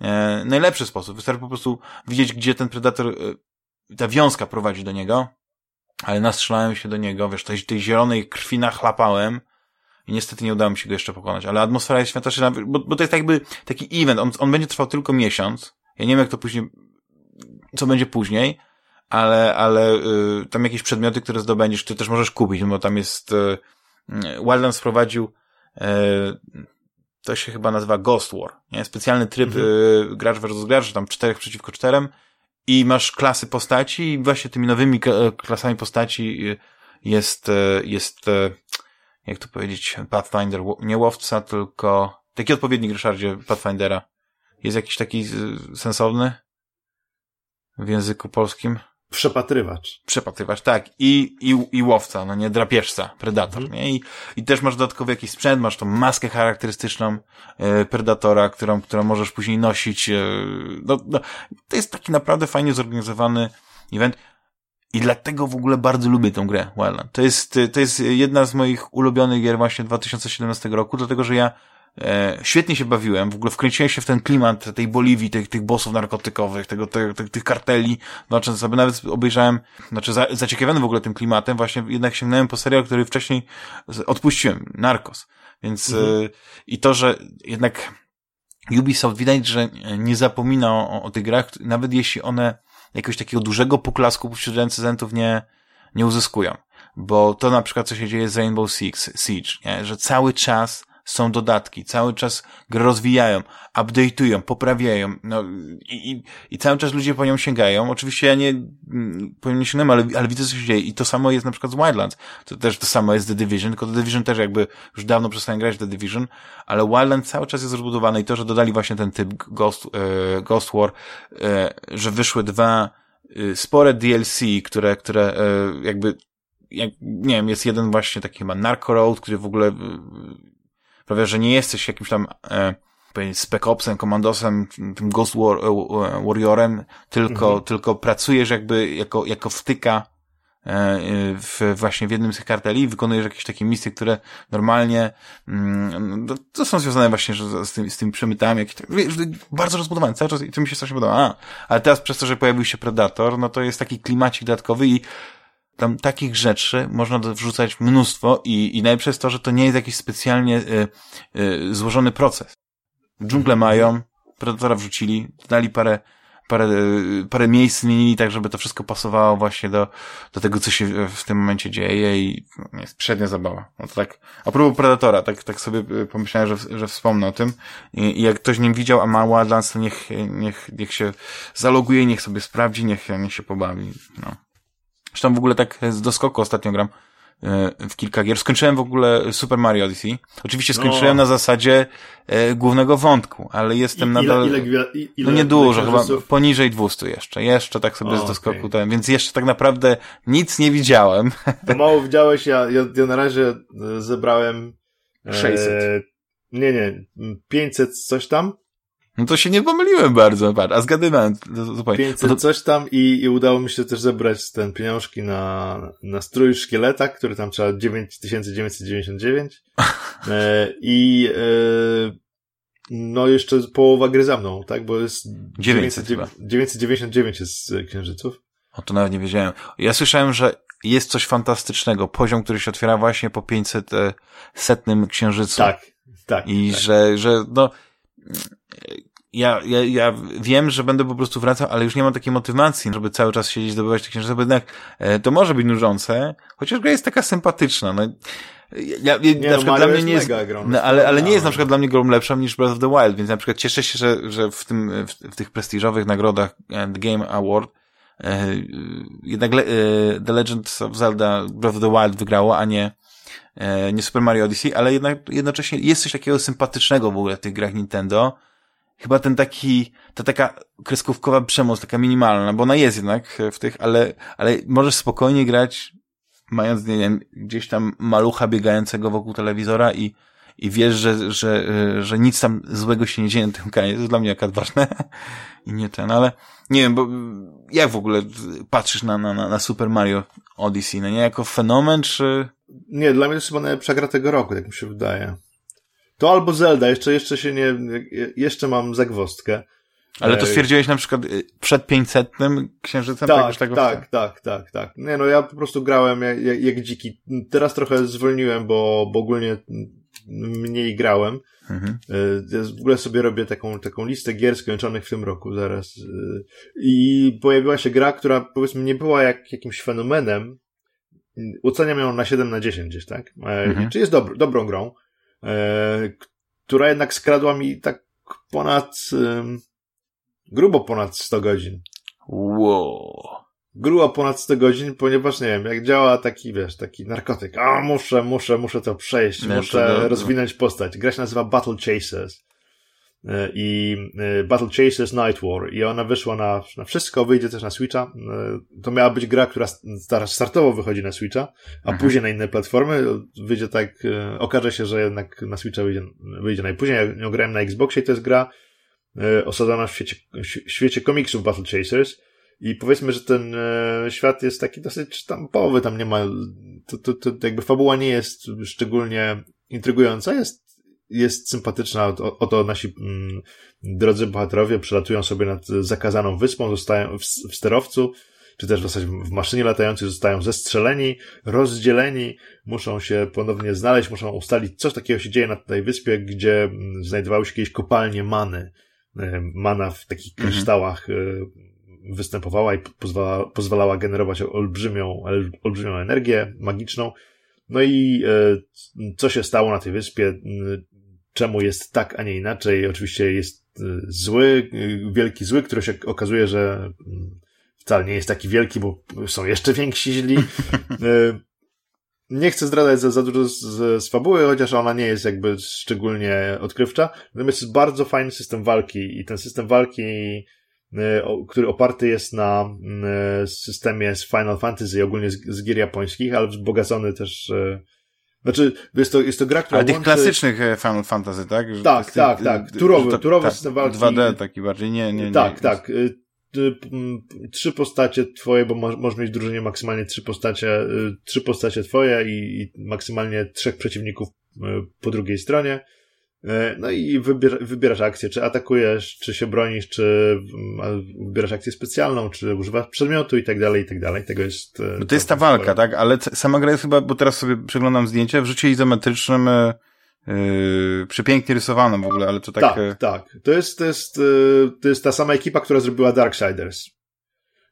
e, najlepszy sposób. Wystarczy po prostu widzieć, gdzie ten predator, e, ta wiązka prowadzi do niego, ale nastrzelałem się do niego, wiesz, tej, tej zielonej krwi nachlapałem, i niestety nie udało mi się go jeszcze pokonać, ale atmosfera jest świąteczna, bo, bo to jest jakby taki event, on, on będzie trwał tylko miesiąc, ja nie wiem jak to później, co będzie później, ale, ale y, tam jakieś przedmioty, które zdobędziesz, ty też możesz kupić, bo tam jest y, Wildlands wprowadził y, to się chyba nazywa Ghost War, nie? Specjalny tryb mhm. y, gracz versus gracz, tam czterech przeciwko czterem i masz klasy postaci i właśnie tymi nowymi klasami postaci y, jest, y, jest, y, jak to powiedzieć, Pathfinder, nie łowca, tylko taki odpowiednik Ryszardzie Pathfindera. Jest jakiś taki sensowny w języku polskim? Przepatrywacz. Przepatrywacz, tak. I, i, i łowca, no nie, drapieżca, predator, mhm. nie? I, I też masz dodatkowy jakiś sprzęt, masz tą maskę charakterystyczną e, predatora, którą, którą możesz później nosić. E, no, no, to jest taki naprawdę fajnie zorganizowany event. I dlatego w ogóle bardzo lubię tę grę Wildland. To jest, to jest jedna z moich ulubionych gier właśnie 2017 roku, dlatego że ja e, świetnie się bawiłem, w ogóle wkręciłem się w ten klimat tej Boliwii, tych, tych bossów narkotykowych, tego, te, tych, tych karteli, znaczy sobie nawet obejrzałem, znaczy za, zaciekawiony w ogóle tym klimatem, właśnie jednak sięgnąłem po serial, który wcześniej odpuściłem, Narcos. Więc mhm. e, i to, że jednak Ubisoft widać, że nie zapomina o, o tych grach, nawet jeśli one jakiegoś takiego dużego poklasku wśród recenzentów nie, nie uzyskują. Bo to na przykład, co się dzieje z Rainbow Six Siege, nie? że cały czas są dodatki, cały czas grę rozwijają, update'ują, poprawiają, no i, i, i, cały czas ludzie po nią sięgają. Oczywiście ja nie mm, po nią nie sięgnąłem, ale, ale widzę, co się dzieje. I to samo jest na przykład z Wildlands. To też to samo jest The Division, tylko The Division też jakby już dawno przestałem grać The Division, ale Wildlands cały czas jest rozbudowany i to, że dodali właśnie ten typ Ghost, e, Ghost War, e, że wyszły dwa e, spore DLC, które, które e, jakby jak, nie wiem, jest jeden właśnie taki chyba Narco Road, który w ogóle Prawda, że nie jesteś jakimś tam e, spec opsem, komandosem, tym Ghost War, e, e, Warriorem, tylko, mhm. tylko pracujesz jakby jako, jako wtyka e, w, właśnie w jednym z tych karteli i wykonujesz jakieś takie misje, które normalnie mm, to są związane właśnie z, tym, z tymi przemytami, jakieś, bardzo rozbudowane cały czas i to mi się strasznie podoba. A, ale teraz przez to, że pojawił się Predator, no to jest taki klimacik dodatkowy i tam takich rzeczy można wrzucać mnóstwo i, i najlepsze jest to, że to nie jest jakiś specjalnie y, y, złożony proces. Dżungle mają, Predatora wrzucili, dali parę, parę, y, parę miejsc zmienili tak, żeby to wszystko pasowało właśnie do, do tego, co się w tym momencie dzieje i no, jest przednia zabawa. No to tak, a propos Predatora, tak, tak sobie y, pomyślałem, że, że wspomnę o tym I, i jak ktoś nie widział, a ma Wildlands, to niech, niech, niech się zaloguje, niech sobie sprawdzi, niech, niech się pobawi. No. Zresztą w ogóle tak z doskoku ostatnio gram e, w kilka gier. Skończyłem w ogóle Super Mario Odyssey. Oczywiście no. skończyłem no. na zasadzie e, głównego wątku, ale jestem I, nadal... Ile, ile, ile, no niedużo, chyba poniżej 200 jeszcze. Jeszcze tak sobie o, z doskoku okay. więc jeszcze tak naprawdę nic nie widziałem. To mało widziałeś, ja, ja, ja na razie e, zebrałem... 600. E, nie, nie, 500 coś tam. No to się nie pomyliłem bardzo, patrz, a zgadywałem zupełnie. 500 to... coś tam i, i udało mi się też zebrać ten pieniążki na, na strój szkieleta, który tam trzeba 9999 e, i e, no jeszcze połowa gry za mną, tak, bo jest 900 999 jest księżyców. O, to nawet nie wiedziałem. Ja słyszałem, że jest coś fantastycznego, poziom, który się otwiera właśnie po 500 e, setnym księżycu. Tak, tak. I tak. że, że no ja, ja, ja wiem, że będę po prostu wracał, ale już nie mam takiej motywacji, żeby cały czas siedzieć, zdobywać te księżyce, bo jednak e, to może być nużące, chociaż gra jest taka sympatyczna. No, ja, ja, nie, na przykład dla mnie nie jest, no, ale, ale nie jest na przykład dla mnie grą lepszą niż Breath of the Wild, więc na przykład cieszę się, że, że w tym, w, w tych prestiżowych nagrodach The Game Award e, jednak e, The Legend of Zelda Breath of the Wild wygrało, a nie nie Super Mario Odyssey, ale jednak jednocześnie jest coś takiego sympatycznego w ogóle w tych grach Nintendo, chyba ten taki, ta taka kreskówkowa przemoc, taka minimalna, bo ona jest jednak w tych, ale, ale możesz spokojnie grać, mając, nie wiem, gdzieś tam malucha biegającego wokół telewizora i, i wiesz, że, że, że nic tam złego się nie dzieje na tym kanie. To jest dla mnie akurat ważne. I nie ten, ale nie wiem, bo jak w ogóle patrzysz na, na, na Super Mario Odyssey? No nie jako fenomen, czy... Nie, dla mnie to jest chyba najlepsza gra tego roku, tak mi się wydaje. To albo Zelda, jeszcze, jeszcze się nie, jeszcze mam zagwostkę. Ale to stwierdziłeś na przykład y, przed 500 księżycem? Tak, tak, tak, tak, tak, tak. Nie, no ja po prostu grałem jak, jak, jak dziki. Teraz trochę zwolniłem, bo, bo ogólnie mniej grałem. Mhm. Y, ja w ogóle sobie robię taką, taką listę gier skończonych w tym roku zaraz. Y, I pojawiła się gra, która powiedzmy nie była jak, jakimś fenomenem. Oceniam ją na 7 na 10 gdzieś, tak? E, mhm. Czy jest dobr, dobrą grą, e, która jednak skradła mi tak ponad grubo ponad 100 godzin. Wow. Grubo ponad 100 godzin, ponieważ nie wiem, jak działa taki, wiesz, taki narkotyk. A, muszę, muszę, muszę to przejść, nie, muszę to, rozwinąć postać. Gra się nazywa Battle Chasers. I e, Battle Chasers Night War. I ona wyszła na, na wszystko, wyjdzie też na Switcha. E, to miała być gra, która startowo wychodzi na Switcha, a mhm. później na inne platformy. Wyjdzie tak, okaże się, że jednak na Switcha wyjdzie, wyjdzie najpóźniej. Ja ją grałem na Xboxie i to jest gra, osadzona w świecie, w świecie komiksów Battle Chasers i powiedzmy, że ten świat jest taki dosyć sztampowy, tam nie ma, to, to, to jakby fabuła nie jest szczególnie intrygująca, jest, jest sympatyczna, oto nasi mm, drodzy bohaterowie przelatują sobie nad zakazaną wyspą, zostają w, w sterowcu, czy też w zasadzie w maszynie latającej zostają zestrzeleni, rozdzieleni, muszą się ponownie znaleźć, muszą ustalić, co takiego się dzieje na tej wyspie, gdzie mm, znajdowały się kiedyś kopalnie many. E, mana w takich mhm. kryształach mhm. występowała i pozwala, pozwalała generować olbrzymią, olbrzymią energię magiczną. No i e, co się stało na tej wyspie? Czemu jest tak, a nie inaczej? Oczywiście jest zły, wielki zły, który się okazuje, że wcale nie jest taki wielki, bo są jeszcze więksi źli. Nie chcę zdradzać za, za dużo z, z fabuły, chociaż ona nie jest jakby szczególnie odkrywcza. Natomiast jest bardzo fajny system walki i ten system walki, y, który oparty jest na y, systemie z Final Fantasy, ogólnie z, z gier japońskich, ale wzbogacony też y, znaczy, jest to, jest to gra, która Ale tych klasycznych e, Final Fantasy, tak? Że tak, tak, tak. Turowy, turowy tak, system walki. 2D taki bardziej, nie, nie, nie. Tak, tak trzy postacie twoje, bo możesz mieć w drużynie maksymalnie trzy postacie, y, trzy postacie twoje i, i maksymalnie trzech przeciwników y, po drugiej stronie. Y, no i wybier, wybierasz akcję, czy atakujesz, czy się bronisz, czy wybierasz akcję specjalną, czy używasz przedmiotu i tak dalej, i tak dalej. Tego jest... No to jest ta walka, tak? Ale sama gra jest chyba, bo teraz sobie przeglądam zdjęcia, w życiu izometrycznym Yy, przepięknie rysowaną w ogóle, ale to tak... Tak, e, tak. To jest, to jest, e, to jest ta sama ekipa, która zrobiła Darksiders.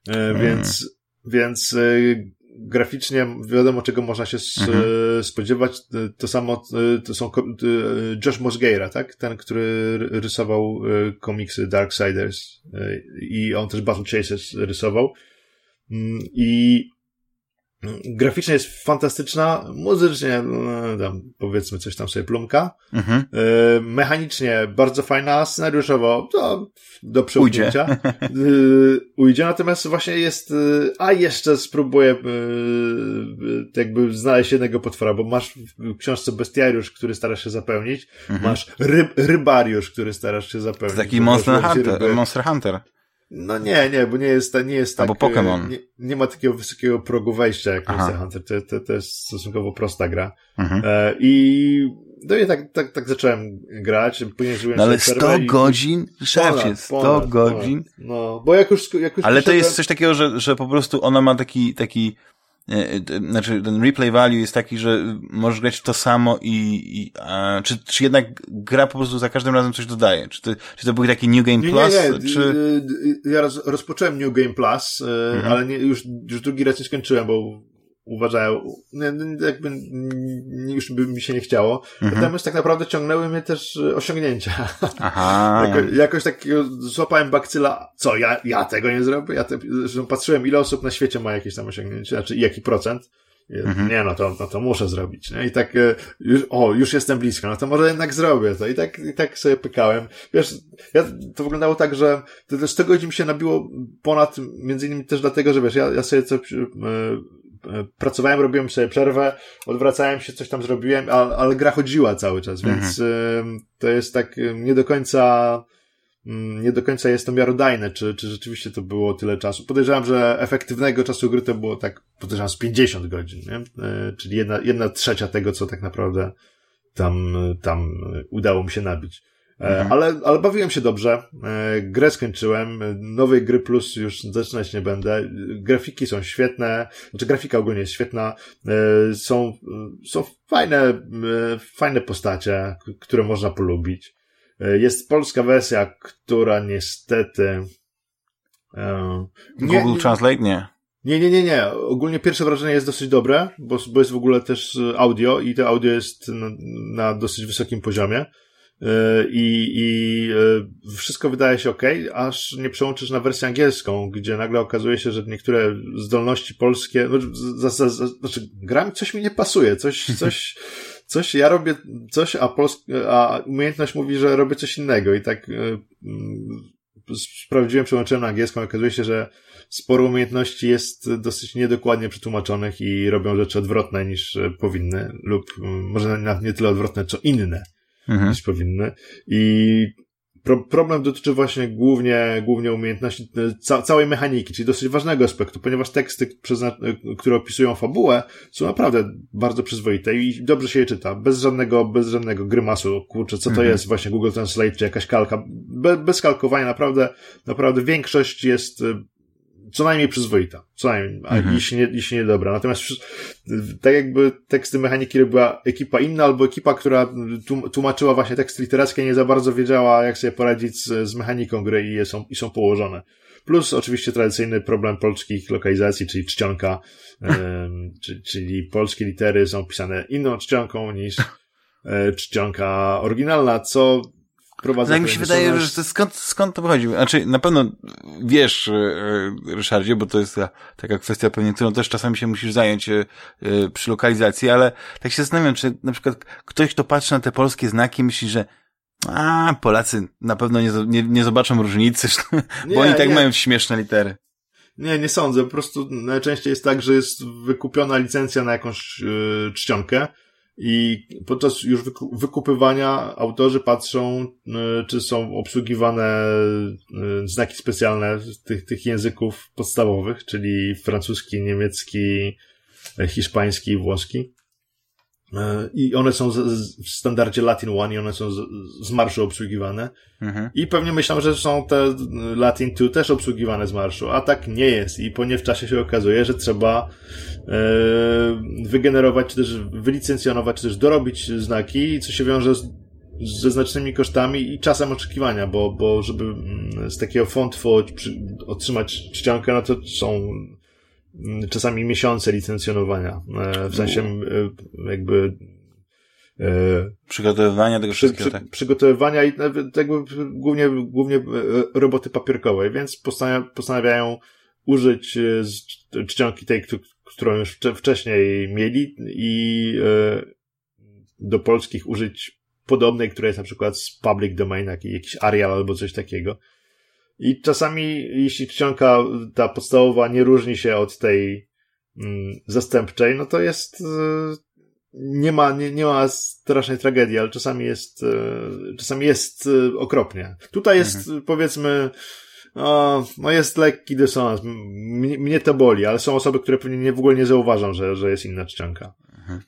E, mm. Więc, więc graficznie wiadomo, czego można się -hmm. spodziewać. To samo, to są Josh Mosgeira, tak? Ten, który rysował komiksy Darksiders i on też Battle Chasers rysował. Mm, I Graficznie jest fantastyczna, muzycznie, no, tam, powiedzmy coś tam sobie plumka. Mhm. E, mechanicznie bardzo fajna, scenariuszowo to do przełknięcia. Ujdzie. Ujdzie, natomiast właśnie jest, e, a jeszcze spróbuję e, jakby znaleźć jednego potwora, bo masz w książce bestiariusz, który starasz się zapełnić, mhm. masz ryb, rybariusz, który starasz się zapełnić. Taki Monster Hunter, Monster Hunter. No nie, nie, bo nie jest, nie jest tak... Albo Pokémon. Nie, nie, ma takiego wysokiego progu wejścia jak Monster Hunter. To, to, to jest stosunkowo prosta gra. Mhm. E, I no i tak, tak, tak zacząłem grać, później No ale 100 i... godzin? Szefie, 100 ponad, godzin? Ponad. No, bo jak już, jak już Ale to jest coś takiego, że, że po prostu ona ma taki, taki E, e, znaczy ten replay value jest taki, że możesz grać to samo i, i a, czy, czy jednak gra po prostu za każdym razem coś dodaje? Czy to, czy to był taki New Game Plus? Nie, nie, Czy... E, ja rozpocząłem New Game Plus, mhm. ale nie, już, już drugi raz nie skończyłem, bo uważają, jakby już by mi się nie chciało. Mhm. Natomiast tak naprawdę ciągnęły mnie też e, osiągnięcia. Aha. Jako, jakoś tak złapałem bakcyla, co, ja, ja tego nie zrobię? Ja te, że patrzyłem, ile osób na świecie ma jakieś tam osiągnięcia, znaczy jaki procent. Mhm. Nie, no to, no to muszę zrobić. Nie? I tak, e, już, o, już jestem blisko, no to może jednak zrobię to. I tak, i tak sobie pykałem. Wiesz, ja, to wyglądało tak, że to, 100 godzin mi się nabiło ponad, między innymi też dlatego, że wiesz, ja, ja sobie co, pracowałem, robiłem sobie przerwę, odwracałem się, coś tam zrobiłem, ale, ale gra chodziła cały czas, mhm. więc to jest tak nie do końca mm, nie do końca jest to miarodajne, czy, czy rzeczywiście to było tyle czasu. Podejrzewam, że efektywnego czasu gry to było tak, podejrzewam, z 50 godzin, nie? czyli jedna, jedna trzecia tego, co tak naprawdę tam, tam udało mi się nabić. E, mhm. Ale, ale bawiłem się dobrze. E, grę skończyłem. Nowej gry plus już zaczynać nie będę. Grafiki są świetne. Znaczy grafika ogólnie jest świetna. E, są, są fajne, fajne postacie, które można polubić. Jest polska wersja, która niestety... Nie, Google Translate? Nie. Nie, nie, nie, nie. Ogólnie pierwsze wrażenie jest dosyć dobre, bo, bo jest w ogóle też audio i to audio jest na, na dosyć wysokim poziomie. E, i, i e, wszystko wydaje się ok, aż nie przełączysz na wersję angielską, gdzie nagle okazuje się, że niektóre zdolności polskie, no, znaczy, gram coś mi nie pasuje, coś, coś, coś, ja robię coś, a, polsk, a umiejętność mówi, że robię coś innego i tak yy, sprawdziłem, przełączyłem na angielską i okazuje się, że sporo umiejętności jest dosyć niedokładnie przetłumaczonych i robią rzeczy odwrotne niż powinny, lub może nawet nie tyle odwrotne, co inne mhm. niż powinny. I pro, problem dotyczy właśnie głównie, głównie umiejętności, e, ca, całej mechaniki, czyli dosyć ważnego aspektu, ponieważ teksty, e, które opisują fabułę, są naprawdę bardzo przyzwoite i dobrze się je czyta, bez żadnego, bez żadnego grymasu, kurczę, co to mhm. jest właśnie Google Translate, czy jakaś kalka, Be, bez kalkowania, naprawdę, naprawdę większość jest e, co najmniej przyzwoita. Co najmniej, a mhm. jeśli, nie, jeśli nie dobra. Natomiast tak jakby teksty mechaniki robiła ekipa inna, albo ekipa, która tłumaczyła właśnie teksty literackie, nie za bardzo wiedziała, jak sobie poradzić z, z mechaniką gry i, są, i są położone. Plus oczywiście tradycyjny problem polskich lokalizacji, czyli czcionka, czyli polskie litery są pisane inną czcionką niż e, czcionka oryginalna, co wprowadza... Tak mi się wydaje, że to skąd, skąd to pochodzi? Znaczy, na pewno wiesz, e, e, Ryszardzie, bo to jest taka kwestia pewnie, którą też czasami się musisz zająć e, przy lokalizacji, ale tak się zastanawiam, czy na przykład ktoś, kto patrzy na te polskie znaki, myśli, że a, Polacy na pewno nie, nie, nie zobaczą różnicy, nie, bo oni tak nie. mają śmieszne litery. Nie, nie sądzę. Po prostu najczęściej jest tak, że jest wykupiona licencja na jakąś yy, czcionkę i podczas już wykupywania autorzy patrzą, e, czy są obsługiwane e, znaki specjalne tych, tych języków podstawowych, czyli francuski, niemiecki, e, hiszpański i włoski. E, I one są w standardzie Latin One i one są z, marszu obsługiwane. Mhm. I pewnie myślę, że są te Latin 2 też obsługiwane z marszu, a tak nie jest. I po nie w czasie się okazuje, że trzeba e, wygenerować, czy też wylicencjonować, czy też dorobić znaki, co się wiąże z, ze znacznymi kosztami i czasem oczekiwania, bo, bo żeby mm, z takiego fontfo otrzymać czcionkę, no to są czasami miesiące licencjonowania, e, w sensie e, jakby e, przygotowywania tego przy, wszystkiego, przy, tak? Przygotowywania i tego głównie, głównie roboty papierkowej, więc postanawiają użyć czcionki tej, którą już wcześniej mieli i do polskich użyć podobnej, która jest na przykład z public domain, jakiś Arial albo coś takiego. I czasami, jeśli czcionka ta podstawowa nie różni się od tej mm, zastępczej, no to jest, y, nie ma, nie, nie ma strasznej tragedii, ale czasami jest, y, czasami jest y, okropnie. Tutaj jest, mhm. powiedzmy, o, no jest lekki dysonans. Mnie, mnie to boli, ale są osoby, które pewnie nie, w ogóle nie zauważą, że, że jest inna czcionka. Mhm.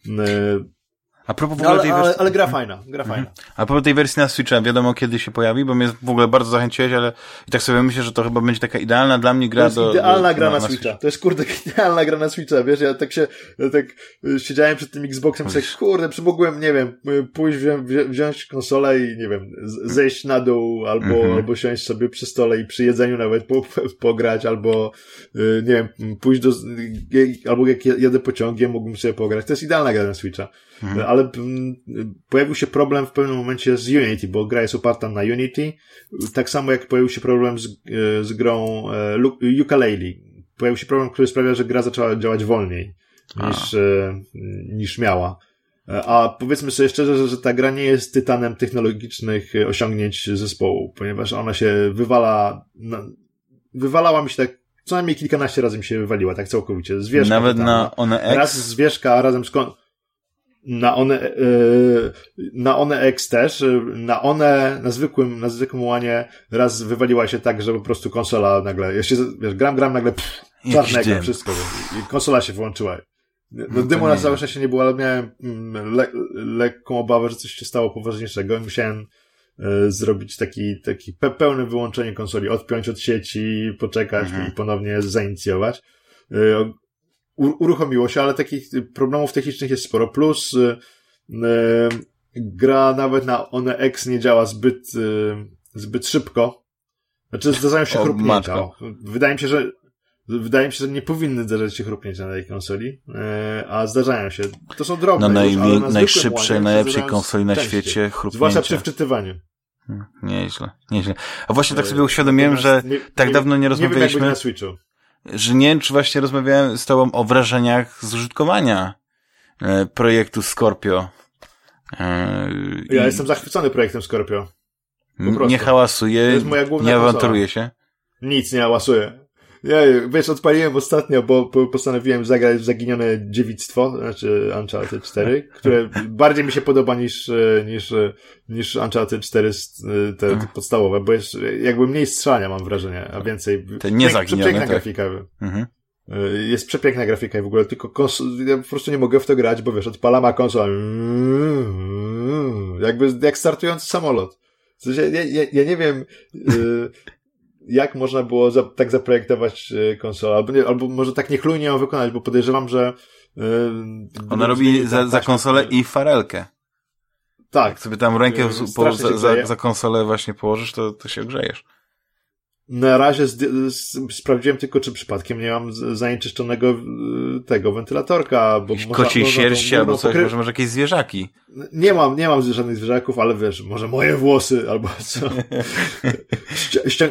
A propos w ogóle ale, tej wersji... ale, ale gra fajna, gra mhm. fajna. A propos tej wersji na Switcha, wiadomo kiedy się pojawi, bo mnie w ogóle bardzo zachęciłeś, ale i tak sobie myślę, że to chyba będzie taka idealna dla mnie gra to jest do... idealna do, gra na, na Switcha. Switcha. To jest kurde idealna gra na Switcha, wiesz, ja tak się, ja tak y, siedziałem przed tym Xboxem, sobie, kurde, przymogłem, nie wiem, y, pójść, wzią, wziąć konsolę i, nie wiem, zejść na dół, albo, mhm. albo siąść sobie przy stole i przy jedzeniu nawet po, pograć, albo, y, nie wiem, pójść do, albo jak jadę pociągiem, mógłbym sobie pograć. To jest idealna gra na Switcha. Mhm. Ale mm, pojawił się problem w pewnym momencie z Unity, bo gra jest oparta na Unity. Tak samo jak pojawił się problem z, e, z grą e, Ukulele. Pojawił się problem, który sprawia, że gra zaczęła działać wolniej niż, e, niż miała. A powiedzmy sobie szczerze, że, że ta gra nie jest tytanem technologicznych osiągnięć zespołu, ponieważ ona się wywala, wywalała mi się tak co najmniej kilkanaście razy mi się wywaliła, tak całkowicie. Zwierzka Nawet na One X? Raz zwierzka, razem z kon... Na one, yy, na one X też, na one, na zwykłym, na zwykłym łanie raz wywaliła się tak, że po prostu konsola nagle, jeszcze, wiesz, gram, gram, nagle pff, ekran, wszystko, i konsola się włączyła. No, no dymu na całe szczęście nie było, ale miałem mm, le lekką obawę, że coś się stało poważniejszego i musiałem y, zrobić taki, taki pe pełne wyłączenie konsoli, odpiąć od sieci, poczekać mhm. i ponownie zainicjować. Y, uruchomiło się, ale takich problemów technicznych jest sporo. Plus y, gra nawet na One X nie działa zbyt, zbyt szybko. Znaczy zdarzają się chrupnięcia. Wydaje mi się, że Wydaje mi się, że nie powinny zdarzać się chrupnięcia na tej konsoli, a zdarzają się. To są drobne. Na, naj, na najszybszej, najlepszej konsoli na częściej. świecie chrupnięcia. Zwłaszcza przy wczytywaniu. Hmm, nieźle, nieźle. A właśnie tak sobie uświadomiłem, że nie, tak nie, dawno nie rozmawialiśmy. Nie na Switchu. Że nie wiem, czy właśnie rozmawiałem z tobą o wrażeniach z użytkowania e, projektu Scorpio. ja i... jestem zachwycony projektem Scorpio. Nie hałasuje, nie awanturuje się. Nic nie hałasuje. Ja, wiesz, odpaliłem ostatnio, bo postanowiłem zagrać w Zaginione Dziewictwo, znaczy Uncharted 4, które bardziej mi się podoba niż, niż, niż Uncharted 4 te, te mhm. podstawowe, bo jest jakby mniej strzelania mam wrażenie, a więcej... Te nie zaginione, tak. grafika. Mhm. Jest przepiękna grafika i w ogóle tylko kons- ja po prostu nie mogę w to grać, bo wiesz, odpalam a konsola jakby jak startujący samolot. W sensie, ja, ja, ja nie wiem, y, jak można było za, tak zaprojektować e, konsolę, albo, nie, albo może tak niechlujnie ją wykonać, bo podejrzewam, że yy, ona robi za, za konsolę i farelkę. Tak. Jak sobie tam rękę w, po, za, za, za konsolę właśnie położysz, to, to się grzejesz. Na razie sprawdziłem tylko, czy przypadkiem nie mam zanieczyszczonego y, tego wentylatorka, bo może, Kociej sierści albo coś, pokry... może, jakieś zwierzaki. Nie mam, nie mam żadnych zwierzaków, ale wiesz, może moje włosy albo co.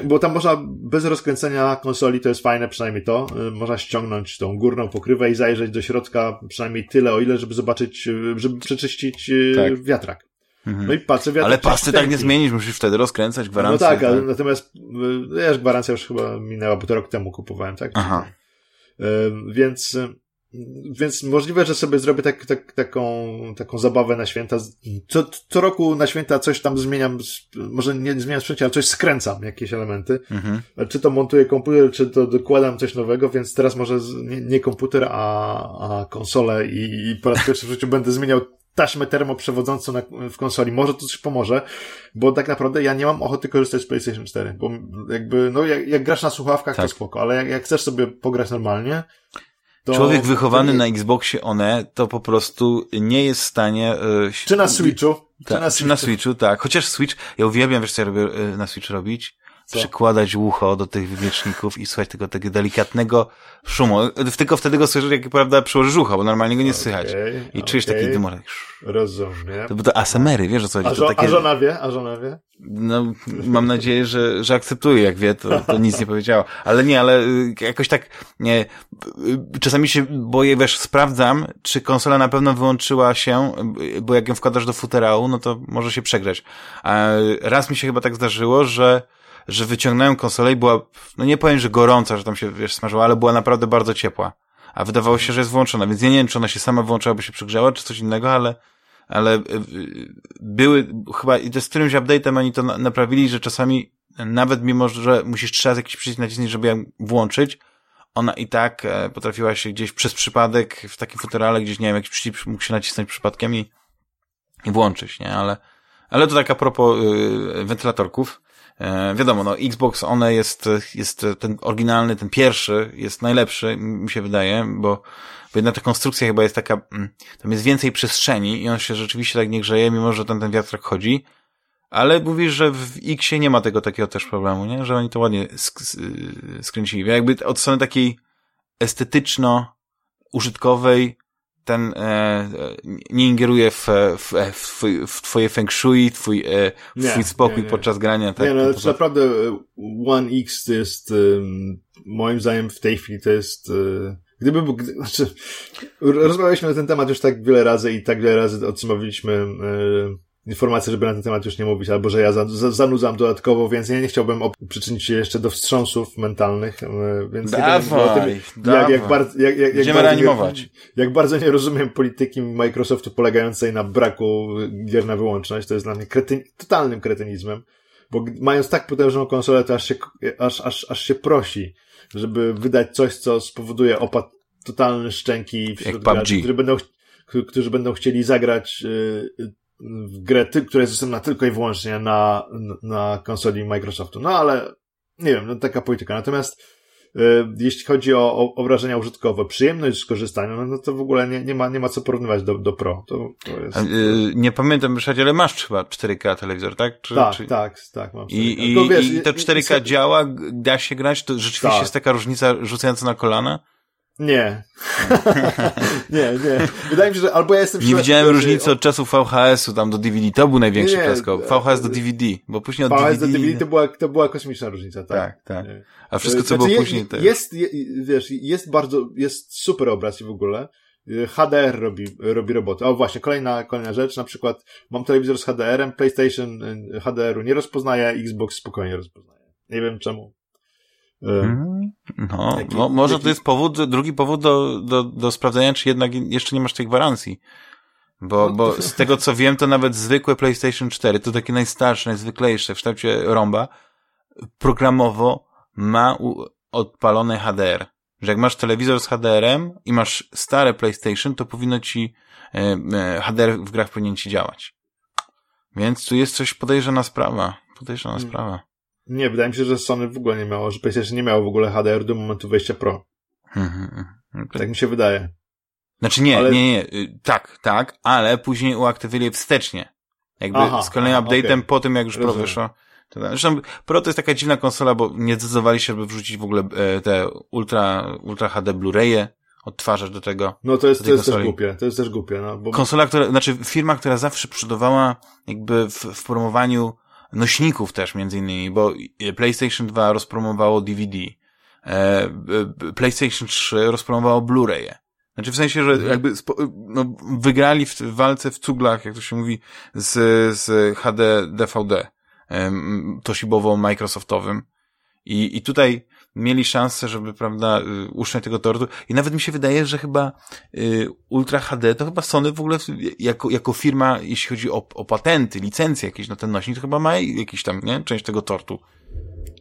bo tam można bez rozkręcenia konsoli, to jest fajne, przynajmniej to, y, można ściągnąć tą górną pokrywę i zajrzeć do środka przynajmniej tyle, o ile, żeby zobaczyć, y, żeby przeczyścić tak. wiatrak. Mhm. No i patrzę, wiatr Ale pasty tak nie zmienisz, musisz wtedy rozkręcać gwarancję. No tak, ale tak. natomiast, wiesz, gwarancja już chyba minęła, bo to rok temu kupowałem, tak? Aha. Więc, więc możliwe, że sobie zrobię tak, tak, taką, taką zabawę na święta. Co, co roku na święta coś tam zmieniam, może nie zmieniam sprzęcie, ale coś skręcam, jakieś elementy. Mhm. Czy to montuję komputer, czy to dokładam coś nowego, więc teraz może nie, nie komputer, a, a konsolę i, i po raz pierwszy w życiu będę zmieniał taśmę termoprzewodzącą na, w konsoli. Może to coś pomoże, bo tak naprawdę ja nie mam ochoty korzystać z PlayStation 4, bo jakby, no jak, jak grasz na słuchawkach, tak. to spoko, ale jak, jak chcesz sobie pograć normalnie, to... Człowiek wychowany na Xboxie One to po prostu nie jest w stanie... Yy, czy na Switchu. Ta, czy, na Switchu. czy na Switchu, tak. Chociaż Switch, ja uwielbiam, wiesz co ja robię yy, na Switch robić? Co? przykładać ucho do tych wywieczników i słuchać tego takiego delikatnego szumu. Tylko wtedy go słyszysz, jak prawda przyłożysz ucho, bo normalnie go nie okay, słychać. I okay. czujesz taki dym. Rozumiem. To, bo to asemery, wiesz o co chodzi. A, żo takie... a żona wie? A żona wie? No, mam nadzieję, że, że akceptuje, jak wie, to, to nic nie powiedziała. Ale nie, ale y, jakoś tak, nie, y, czasami się boję, wiesz, sprawdzam, czy konsola na pewno wyłączyła się, bo jak ją wkładasz do futerału, no to może się przegrzać. A raz mi się chyba tak zdarzyło, że że wyciągnąłem konsolę i była, no nie powiem, że gorąca, że tam się, wiesz, smażyła, ale była naprawdę bardzo ciepła. A wydawało się, że jest włączona, więc ja nie wiem, czy ona się sama włączyła, bo się przegrzała, czy coś innego, ale, ale y, y, były, chyba, i to z którymś update'em oni to naprawili, że czasami, nawet mimo, że musisz trzy razy jakiś przycisk nacisnąć, żeby ją włączyć, ona i tak e, potrafiła się gdzieś przez przypadek w takim futerale, gdzieś, nie wiem, jakiś przycisk mógł się nacisnąć przypadkiem i, i włączyć, nie? Ale, ale to tak a propos y, wentylatorków. E, wiadomo, no Xbox One jest, jest ten oryginalny, ten pierwszy, jest najlepszy, mi się wydaje, bo, bo jedna ta konstrukcja chyba jest taka, mm, tam jest więcej przestrzeni i on się rzeczywiście tak nie grzeje, mimo że ten, ten wiatrak chodzi. Ale mówisz, że w Xie nie ma tego takiego też problemu, nie? Że oni to ładnie sk skręcili. Jakby od strony takiej estetyczno-użytkowej ten e, nie ingeruje w, w, w, w twoje feng shui, twój, e, w nie, twój spokój nie, nie. podczas grania. Tak, nie, no, to, to, naprawdę e, One X to jest um, moim zdaniem w tej chwili to jest gdyby, gdy, znaczy rozmawialiśmy na ten temat już tak wiele razy i tak wiele razy uh, informacje, żeby na ten temat już nie mówić, albo że ja za, za, zanudzam dodatkowo, więc ja nie chciałbym przyczynić się jeszcze do wstrząsów mentalnych, e, więc dawaj, nie tym, jak, jak, bardzo, jak, jak, jak, reanimować. Jak, jak bardzo nie rozumiem polityki Microsoftu polegającej na braku gier na wyłączność, to jest dla mnie kretyn, totalnym kretynizmem, bo mając tak potężną konsolę, to aż się, aż, aż, aż się prosi, żeby wydać coś, co spowoduje opad totalny szczęki wśród graczy, którzy będą, którzy będą chcieli zagrać y, w grę, która jest dostępna tylko i wyłącznie na, na konsoli Microsoftu. No ale nie wiem, no, taka polityka. Natomiast y, jeśli chodzi o, o, wrażenia użytkowe, przyjemność z korzystania, no, no to w ogóle nie, nie, ma, nie ma co porównywać do, do Pro. To, to jest... Yy, nie pamiętam, Ryszard, ale masz chyba 4K telewizor, tak? Czy, tak, czy... tak, tak, mam 4K. I, i, wiesz, i to 4K i, działa, da się grać? To rzeczywiście tak. jest taka różnica rzucająca na kolana? Nie. nie, nie. Wydaje mi się, że albo ja jestem... Nie widziałem różnicy od czasów VHS-u tam do DVD. To był największy przeskok. VHS do DVD, bo później od VHS DVD... do DVD to była, to była kosmiczna różnica, tak. Tak, tak. A wszystko, co znaczy, było później... Jest, jest, jest, wiesz, jest bardzo, jest super obraz w ogóle. HDR robi, robi robotę. O właśnie, kolejna, kolejna rzecz, na przykład mam telewizor z HDR-em, PlayStation HDR-u nie rozpoznaje, Xbox spokojnie rozpoznaje. Nie wiem czemu. Hmm, no, jaki, no, może jaki... to jest powód, drugi powód do, do, do sprawdzenia, czy jednak jeszcze nie masz tej gwarancji. Bo, no, bo z tego co wiem, to nawet zwykłe PlayStation 4, to takie najstarsze, najzwyklejsze w kształcie rąba, programowo ma odpalone HDR. Że jak masz telewizor z HDR-em i masz stare PlayStation, to powinno ci e, e, HDR w grach powinien ci działać. Więc tu jest coś podejrzana sprawa. Podejrzana hmm. sprawa. Nie, wydaje mi się, że Sony w ogóle nie miało, że PlayStation nie miało w ogóle HDR do momentu wejścia Pro. Mhm, mhm. tak mi się wydaje. Znaczy nie, ale... nie, nie, y, tak, tak, ale później uaktywili wstecznie. Jakby aha, z kolejnym update'em okay. po tym, jak już Pro wyszło. Zresztą Pro to jest taka dziwna konsola, bo nie zdecydowali się, żeby wrzucić w ogóle e, te Ultra, Ultra HD Blu-raye, odtwarzacz do tego. No to jest, to jest też głupie, to jest też głupie, no. Bo... Konsola, która, znaczy firma, która zawsze przodowała jakby w, w promowaniu nośników też między innymi, bo PlayStation 2 rozpromowało DVD, e, PlayStation 3 rozpromowało Blu-ray. Znaczy w sensie, że mhm. jakby no, wygrali w walce w cuglach, jak to się mówi, z, z HD DVD, Toshibowo-Microsoftowym. I, I tutaj mieli szansę, żeby, prawda, y, uszczać tego tortu. I nawet mi się wydaje, że chyba y, Ultra HD to chyba Sony w ogóle jako, jako firma, jeśli chodzi o, o patenty, licencje jakieś na ten nośnik, to chyba ma jakiś tam, nie? Część tego tortu.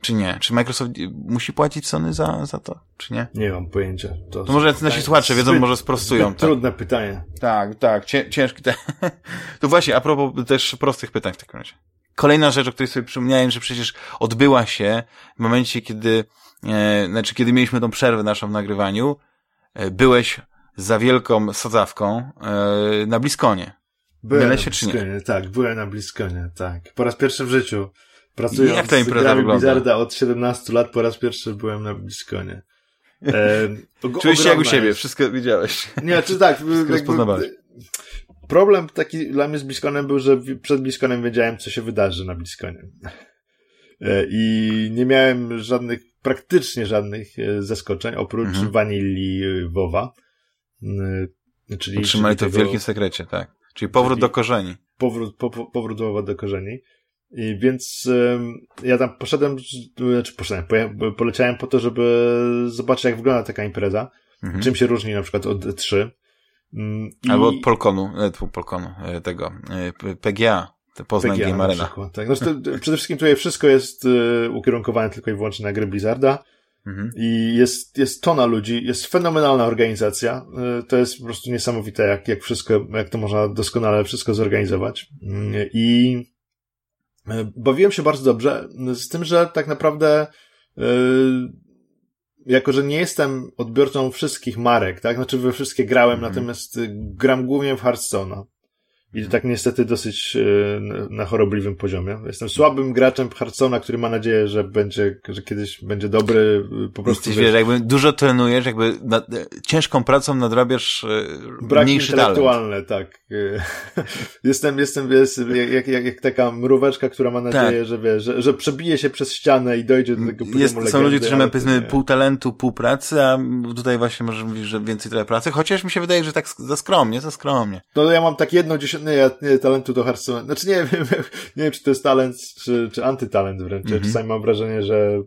Czy nie? Czy Microsoft musi płacić Sony za, za to? Czy nie? Nie mam pojęcia. To, to może nasi słuchacze wiedzą, może sprostują. Tak. Trudne pytanie. Tak, tak, ciężkie. Te... to właśnie, a propos też prostych pytań w takim razie. Kolejna rzecz, o której sobie przypomniałem, że przecież odbyła się w momencie, kiedy e, znaczy kiedy mieliśmy tą przerwę naszą w nagrywaniu, e, byłeś za wielką sadzawką e, na Bliskonie. Byłem na Bliskonie, tak, byłem na Bliskonie, tak. Po raz pierwszy w życiu. Pracując Jak ta impreza z grami Blizzarda od 17 lat, po raz pierwszy byłem na Bliskonie. E, Czułeś się jak u siebie, jest. wszystko widziałeś. Nie, czy tak. Wszystko problem taki dla mnie z Bliskonem był, że przed Bliskonem wiedziałem, co się wydarzy na Bliskonie. I nie miałem żadnych praktycznie żadnych e, zaskoczeń, oprócz mhm. wanilii e, Wowa. E, czyli, Utrzymali to w wielkim sekrecie, tak. Czyli powrót czyli do korzeni. Powrót, po, powrót Wowa do korzeni. I więc um, ja tam poszedłem, znaczy poszedłem, poleciałem po to, żeby zobaczyć, jak wygląda taka impreza. Mhm. Czym się różni na przykład od E3. Mm, I... Albo od Polkonu, e, Polkonu, tego, PGA. Poznań Game Arena. Przykład, tak. Znaczy, to, przede wszystkim tutaj wszystko jest y, ukierunkowane tylko i wyłącznie na gry Blizzarda. Mhm. I jest, jest tona ludzi, jest fenomenalna organizacja. Y, to jest po prostu niesamowite, jak, jak wszystko, jak to można doskonale wszystko zorganizować. Y, I y, bawiłem się bardzo dobrze, z tym, że tak naprawdę, jako że nie jestem odbiorcą wszystkich marek, tak? Znaczy we wszystkie grałem, mhm. natomiast gram głównie w Hearthstone'a. I to tak niestety dosyć e, na chorobliwym poziomie. Jestem słabym graczem Hearthstone'a, który ma nadzieję, że będzie, że kiedyś będzie dobry, po prostu. Jesteś, wiesz, jakby dużo trenujesz, jakby nad, ciężką pracą nadrabiasz e, Brak mniejszy intelektualny, tak. Jestem, jestem, jest, jak, jak, jak taka mróweczka, która ma nadzieję, tak. że, wie, że, że przebije się przez ścianę i dojdzie do tego poziomu jest, legendy, Są ludzie, którzy mają powiedzmy pół talentu, pół pracy, a tutaj właśnie może mówić, że więcej trochę pracy, chociaż mi się wydaje, że tak za skromnie, za skromnie. No ja mam tak jedną dziesiątą nie, ja nie talentu do Hearthstone. Znaczy nie wiem, nie wiem, czy to jest talent, czy, czy antytalent wręcz. Mm -hmm. Czasami mam wrażenie, że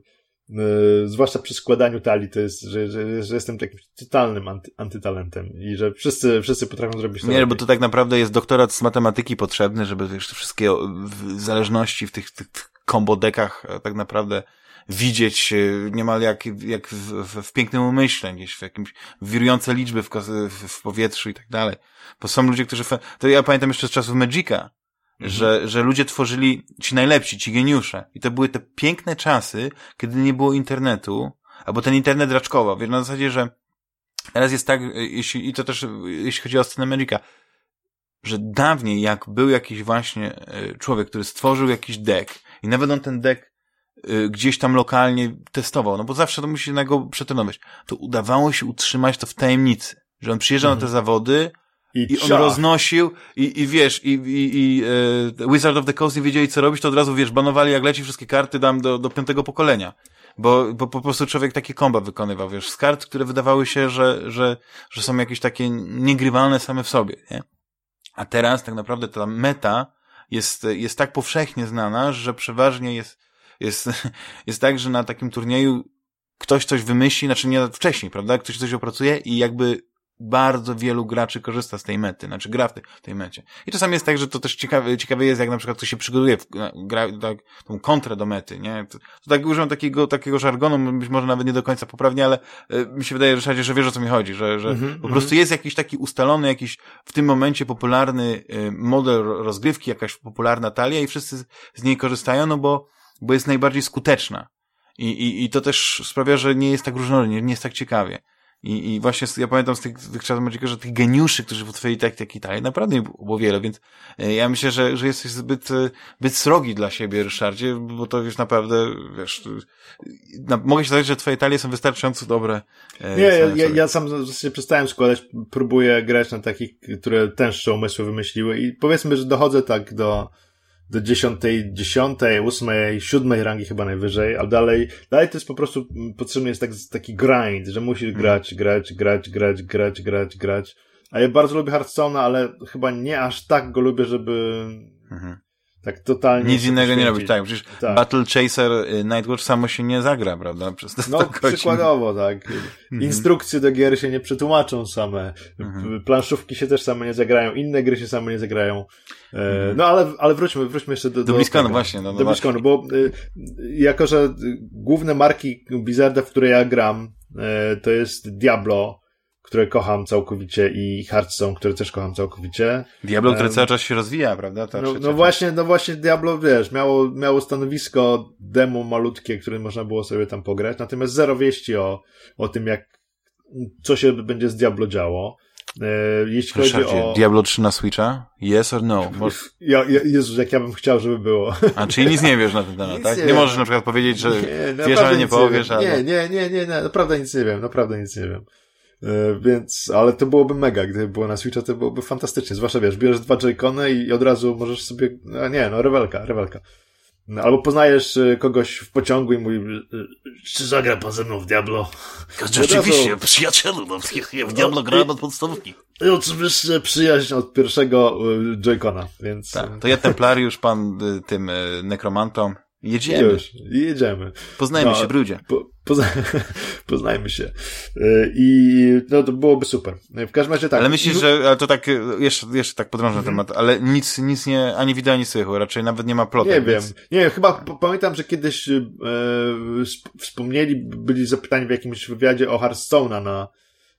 Yy, zwłaszcza przy składaniu talii, to jest, że, że, że jestem takim totalnym anty, antytalentem i że wszyscy, wszyscy potrafią zrobić to. Nie, lepiej. bo to tak naprawdę jest doktorat z matematyki potrzebny, żeby wiesz, wszystkie zależności w tych, tych kombodekach e, tak naprawdę widzieć e, niemal jak, jak w, w, w pięknym umyśle, gdzieś w jakimś wirujące liczby w, w, powietrzu i tak dalej. Bo są ludzie, którzy, to ja pamiętam jeszcze z czasów Magica, Mhm. Że, że ludzie tworzyli ci najlepsi, ci geniusze. I to były te piękne czasy, kiedy nie było internetu, albo ten internet raczkował. Wiesz, na zasadzie, że teraz jest tak, jeśli, i to też, jeśli chodzi o scenę Magica, że dawniej, jak był jakiś właśnie człowiek, który stworzył jakiś deck i nawet on ten deck gdzieś tam lokalnie testował, no bo zawsze to musi na go przetrenować, to udawało się utrzymać to w tajemnicy, że on przyjeżdżał mhm. na te zawody, i, I on roznosił i, i wiesz, i, i, i e, Wizard of the Coast nie wiedzieli co robić, to od razu wiesz, banowali jak leci wszystkie karty dam do, do piątego pokolenia. Bo, bo po prostu człowiek takie komba wykonywał, wiesz, z kart, które wydawały się, że, że, że są jakieś takie niegrywalne same w sobie, nie? A teraz tak naprawdę ta meta jest, jest tak powszechnie znana, że przeważnie jest, jest, jest tak, że na takim turnieju ktoś coś wymyśli, znaczy nie wcześniej, prawda? Ktoś coś opracuje i jakby bardzo wielu graczy korzysta z tej mety, znaczy gra w tej, tej mecie. I czasami jest tak, że to też ciekawe, ciekawe jest, jak na przykład ktoś się przygotuje, w, gra tak, tą kontrę do mety, nie? To, to tak używam takiego, takiego żargonu, być może nawet nie do końca poprawnie, ale y, mi się wydaje, że, że wiesz o co mi chodzi, że, że mm -hmm, po prostu jest jakiś taki ustalony, jakiś w tym momencie popularny y, model rozgrywki, jakaś popularna talia i wszyscy z niej korzystają, no bo, bo jest najbardziej skuteczna. I, i, I to też sprawia, że nie jest tak różnorodnie, nie, jest tak ciekawie. I, I właśnie ja pamiętam z tych, tych czasów Magica, że tych geniuszy, którzy potworzyli tak, tak i tak, naprawdę nie było wiele, więc e, ja myślę, że, że jesteś zbyt, e, zbyt srogi dla siebie, Ryszardzie, bo to już naprawdę, wiesz, na, mogę się zdawać, że twoje talie są wystarczająco dobre. E, nie, ja, ja, ja sam się przestałem składać, próbuję grać na takich, które tęższe umysły wymyśliły i powiedzmy, że dochodzę tak do, do dziesiątej, dziesiątej, ósmej, siódmej rangi chyba najwyżej, a dalej, dalej to jest po prostu, potrzebny jest tak, taki grind, że musisz mhm. grać, grać, grać, grać, grać, grać, grać. A ja bardzo lubię Hearthstone'a, ale chyba nie aż tak go lubię, żeby mhm. tak totalnie... Nic innego nie robić, tak. Przecież tak. Battle Chaser y, Nightwatch samo się nie zagra, prawda? Przez no, przykładowo, tak. Mhm. Instrukcje do gier się nie przetłumaczą same. Mhm. Planszówki się też same nie zagrają, inne gry się same nie zagrają. E, no ale, ale wróćmy, wróćmy jeszcze do... Do, do BlizzConu właśnie. No, do BlizzConu, bo y, jako, że główne marki Blizzarda, w które ja gram, y, to jest Diablo, które kocham całkowicie i Hearthstone, które też kocham całkowicie. Diablo, które cały czas się rozwija, prawda? no, no właśnie, no właśnie Diablo, wiesz, miało, miało stanowisko demo malutkie, które można było sobie tam pograć, natomiast zero wieści o, o tym, jak, co się będzie z Diablo działo. E, jeśli chodzi o... Diablo 3 na Switcha? Yes or no? Ja, ja, Jezus, jak ja bym chciał, żeby było. A, czyli nic nie wiesz na ten temat, tak? Nie, nie możesz na przykład powiedzieć, że nie, wiesz, ale nie powiesz, ale... Nie, nie, nie, nie, nie, naprawdę nic nie wiem, naprawdę nic nie wiem. E, więc, ale to byłoby mega, gdyby było na Switcha, to byłoby fantastycznie. Zwłaszcza wiesz, bierzesz dwa Joy-Cony i od razu możesz sobie, no nie, no rewelka, rewelka. No, albo poznajesz e, kogoś w pociągu i mówi, e, czy zagra pan ze mną w Diablo? Rzeczywiście, razu... przyjacielu, no, w Diablo grałem od podstawówki. I oczywiście przyjaźń od pierwszego Joy-Cona, więc... Tak, to ja Templariusz, pan tym nekromantą, Jedziemy. Już, jedziemy. Poznajmy no, się, brudzie. Po, pozna, poznajmy się. Y, I no to byłoby super. W każdym razie tak. Ale myślisz, że, to tak, jeszcze, jeszcze tak podrążę mhm. temat, ale nic, nic nie, ani wideo, ani słychu, raczej nawet nie ma plotek. Nie więc... wiem. Nie, chyba pamiętam, że kiedyś e, wspomnieli, byli zapytani w jakimś wywiadzie o Hearthstone'a na,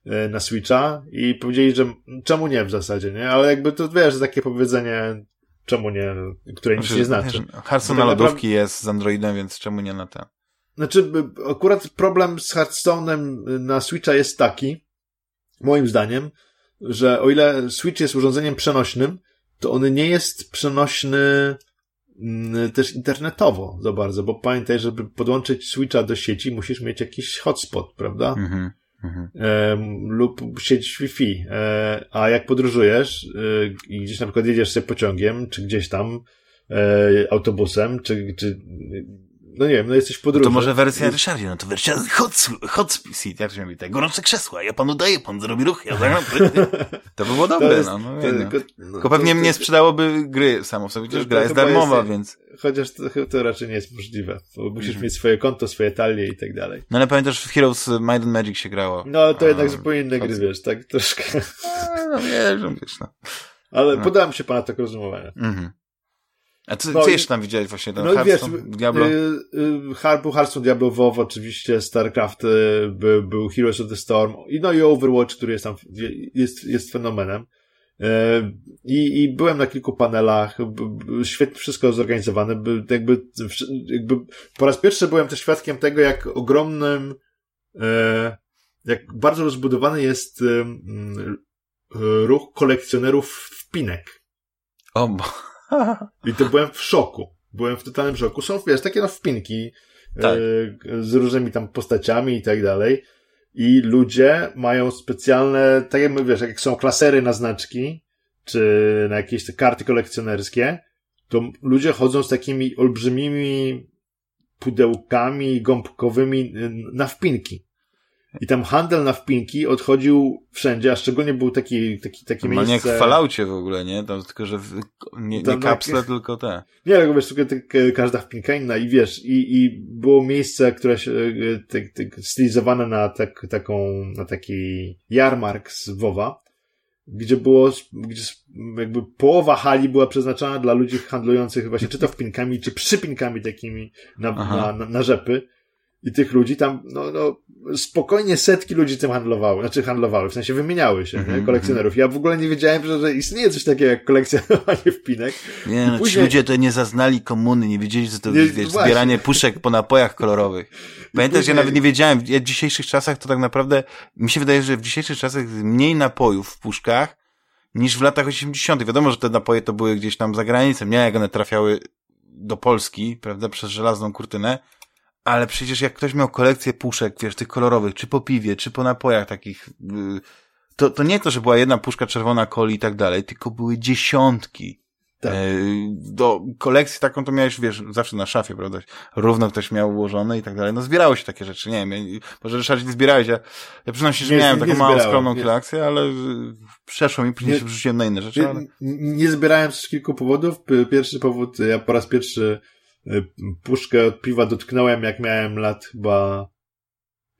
e, na Switcha i powiedzieli, że czemu nie w zasadzie, nie? Ale jakby to wiesz, takie powiedzenie czemu nie, które nic znaczy, nie znaczy. Hearthstone na lodówki naprawdę... jest z Androidem, więc czemu nie na ten? Znaczy, akurat problem z Hearthstone'em na Switcha jest taki, moim zdaniem, że o ile Switch jest urządzeniem przenośnym, to on nie jest przenośny mm, też internetowo za bardzo, bo pamiętaj, żeby podłączyć Switcha do sieci, musisz mieć jakiś hotspot, prawda? Mhm. Mhm. lub sieć Wi-Fi. E, a jak podróżujesz e, i gdzieś na przykład jedziesz sobie pociągiem, czy gdzieś tam e, autobusem, czy, czy no nie wiem, no jesteś w podróży. No to może wersja jest... Ryszardzie, no to wersja hot, hot seat, jak się mówi, te gorące krzesła, ja panu daję, pan zrobi ruch, ja zagram. To by było dobre, jest, no. no, to, no. Tylko, no, tylko pewnie to, mnie sprzedałoby gry samo w sobie, chociaż gra jest darmowa, jest, więc... Chociaż to, to, raczej nie jest możliwe, bo musisz mm. mieć swoje konto, swoje talie i tak dalej. No ale pamiętasz, w Heroes Might and Magic się grało. No, to jednak zupełnie inne gry, wiesz, tak troszkę. No, wiesz, wiesz, no. Ale no. podoba mi się pana tak rozumowanie. Mhm. A co, no, co jeszcze tam widziałeś właśnie? Ten no Hearthstone, wiesz, Diablo? Y, y, był Hearthstone, Diablo, WoW oczywiście, StarCraft, y, był, był Heroes of the Storm i no i Overwatch, który jest tam, jest, jest fenomenem. Y, I, I byłem na kilku panelach, świetnie wszystko zorganizowane, by, jakby, jakby po raz pierwszy byłem też świadkiem tego, jak ogromnym, y, jak bardzo rozbudowany jest y, ruch kolekcjonerów wpinek. O. I to byłem w szoku. Byłem w totalnym szoku. Są, wiesz, takie no wpinki tak. e, z różnymi tam postaciami i tak dalej. I ludzie mają specjalne, tak jak wiesz, jak są klasery na znaczki, czy na jakieś te karty kolekcjonerskie, to ludzie chodzą z takimi olbrzymimi pudełkami gąbkowymi e, na wpinki. I tam handel na wpinki odchodził wszędzie, a szczególnie był taki, taki, takie no, miejsce... nie jak w Falloutie w ogóle, nie? Tam tylko, że w, nie, nie kapsle, tylko te. Nie, tylko wiesz, tylko każda wpinka inna i wiesz, i, i było miejsce, które się, te, te, stylizowane na tak, taką, na taki jarmark z WoWa, gdzie było, gdzie jakby połowa hali była przeznaczona dla ludzi handlujących właśnie czy to wpinkami, czy przypinkami takimi na, na, na, na rzepy. I tych ludzi tam, no, no, spokojnie setki ludzi tym handlowały, znaczy handlowały, w sensie wymieniały się, mm -hmm. nie? Mhm, kolekcjonerów. Ja w ogóle nie wiedziałem, że, że istnieje coś takiego jak kolekcjonowanie wpinek. Nie, no, później... ci ludzie to nie zaznali komuny, nie wiedzieli, co to jest zbieranie puszek po napojach kolorowych. Pamiętasz, później... ja nawet nie wiedziałem, ja w dzisiejszych czasach to tak naprawdę, mi się wydaje, że w dzisiejszych czasach mniej napojów w puszkach niż w latach 80. Wiadomo, że te napoje to były gdzieś tam za granicą, nie? Jak one trafiały do Polski, prawda, przez żelazną kurtynę, ale przecież jak ktoś miał kolekcję puszek, wiesz, tych kolorowych, czy po piwie, czy po napojach takich, y, to, to nie to, że była jedna puszka czerwona coli i tak dalej, tylko były dziesiątki. Tak. E, do kolekcji taką to miałeś, wiesz, zawsze na szafie, prawda? Równo ktoś miał ułożone i tak dalej. No zbierało się takie rzeczy, nie wiem. Może Ryszard, nie zbierałeś, ja, ja przyznam się, że nie, miałem taką małą, skromną kolekcję, ale przeszło mi, później nie, się wrzuciłem na inne rzeczy. Ale... Nie, nie zbierałem z kilku powodów. Pierwszy powód, ja po raz pierwszy Y, puszkę od piwa dotknąłem, jak miałem lat chyba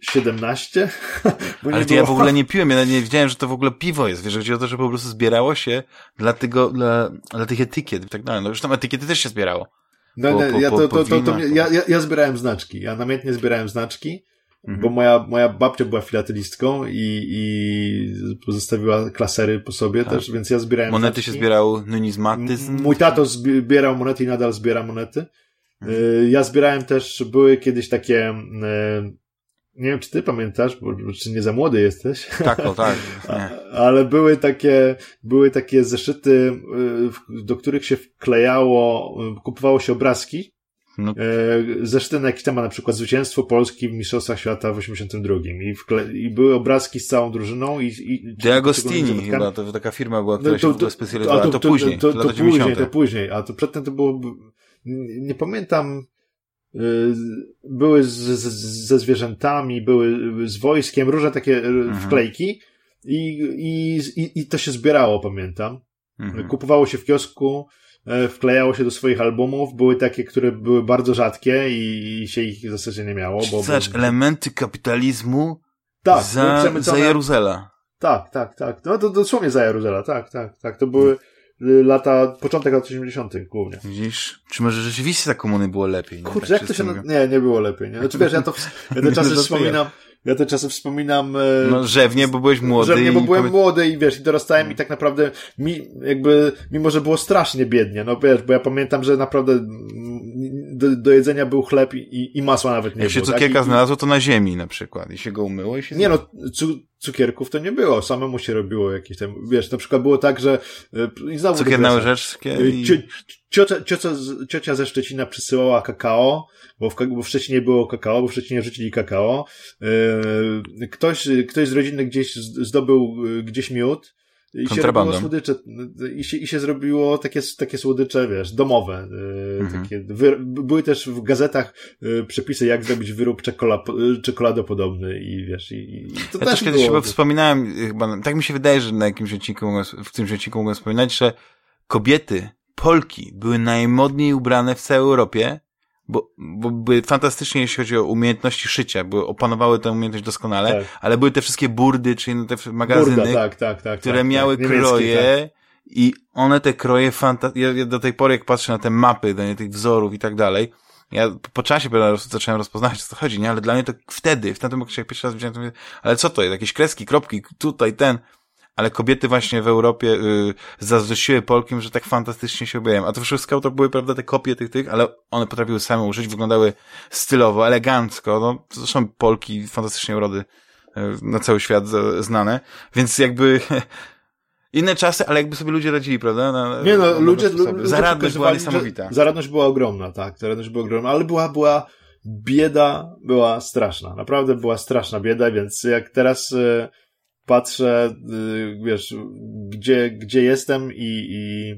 17. Ale to ja w ogóle nie piłem, ja nie wiedziałem, że to w ogóle piwo jest. Wiesz, chodzi o to, że po prostu zbierało się dla tego, dla, dla tych etykiet i tak dalej. No już tam etykiety też się zbierało. No, po, po, ja, to, to, to, to, ja, ja, ja zbierałem znaczki. Ja namiętnie zbierałem znaczki, mhm. bo moja, moja babcia była filatelistką i, i pozostawiła klasery po sobie tak. też, więc ja zbierałem Monety znaczki. się zbierał numizmatyzm. Mój tato zbierał monety i nadal zbiera monety. Y, ja zbierałem też, były kiedyś takie, y, nie wiem, czy ty pamiętasz, bo, czy nie za młody jesteś. Tak, o tak. Ale były takie, były takie zeszyty, y, do których się wklejało, kupowało się obrazki. No. Zeszyty na jakiś temat, na przykład zwycięstwo Polski w Mistrzostwach Świata w 82. I, wkle... I były obrazki z całą drużyną i... i De Agostini chyba, to taka firma była, która no, to, się specjalizowała, to, to, to, później, to, to, to później, to później, a to przedtem to było nie pamiętam, y, były z, z, ze zwierzętami, były z wojskiem, różne takie y, mhm. wklejki i, i, i, i to się zbierało, pamiętam. Mhm. Kupowało się w kiosku, e, wklejało się do swoich albumów, były takie, które były bardzo rzadkie i, i się ich w zasadzie nie miało. Bo, Zobacz, bo... elementy kapitalizmu tak, za, za Jeruzela. Tak, tak, tak. No to dosłownie za Jeruzela, tak, tak, tak. To były, lata, początek lat 80. głównie. Widzisz? Czy może rzeczywiście za komuny było lepiej? Nie? Kurczę, tak jak to się... Nie, nie było lepiej, nie? Znaczy wiesz, ja to, ja te czasy wspominam, ja te czasy wspominam... E, no rzewnie, bo byłeś młody. Rzewnie, bo byłem młody i wiesz, i dorastałem i tak naprawdę mi, jakby, mimo że było strasznie biednie, no wiesz, bo ja pamiętam, że naprawdę do, do jedzenia był chleb i, i masła nawet nie Jak było. Jak się cukierka tak? znalazło, to na ziemi na przykład i się go umyło i się... Nie no, cu cukierków to nie było, samemu się robiło jakieś tam, wiesz, na przykład było tak, że e, i znowu Cukier na łyżeczkę e, i... Ciocia, ciocia, ciocia ze Szczecina przysyłała kakao, bo w, bo w Szczecinie było kakao, bo w Szczecinie rzucili kakao. E, ktoś, ktoś z rodziny gdzieś zdobył gdzieś miód, i się robiło słodycze, i się, i się zrobiło takie, takie słodycze, wiesz, domowe. Mhm. Takie, wy, były też w gazetach przepisy, jak zrobić wyrób czekolad, czekoladopodobny i wiesz, i, i to ja też kiedyś chyba wspominałem, chyba, tak mi się wydaje, że na jakimś odcinku, w tym odcinku mogłem wspominać, że kobiety, Polki były najmodniej ubrane w całej Europie, bo, bo były fantastycznie, jeśli chodzi o umiejętności szycia, były, opanowały tę umiejętność doskonale, tak. ale były te wszystkie burdy, czyli te magazyny, Burda, tak, tak, tak, które tak, miały tak. kroje tak. i one te kroje fanta... Ja, ja, do tej pory, jak patrzę na te mapy, do tych wzorów i tak dalej, ja po czasie zacząłem rozpoznawać, co chodzi, nie? Ale dla mnie to wtedy, w tamtym okresie, jak pierwszy raz widziałem, to mówię, ale co to jest? Jakieś kreski, kropki, tutaj, ten ale kobiety właśnie w Europie y, zazdrościły Polkim, że tak fantastycznie się ubierają. A to wszystko to były, prawda, te kopie tych, tych, ale one potrafiły same użyć, wyglądały stylowo, elegancko. No, zresztą Polki fantastycznie urody y, na cały świat znane. Więc jakby inne czasy, ale jakby sobie ludzie radzili, prawda? Na, nie no, ludzie, ludzie Zaradność była niesamowita. Zaradność była ogromna, tak. Zaradność była ogromna, ale była, była bieda była straszna. Naprawdę była straszna bieda, więc jak teraz y, patrzę, y, wiesz, gdzie, gdzie jestem i, i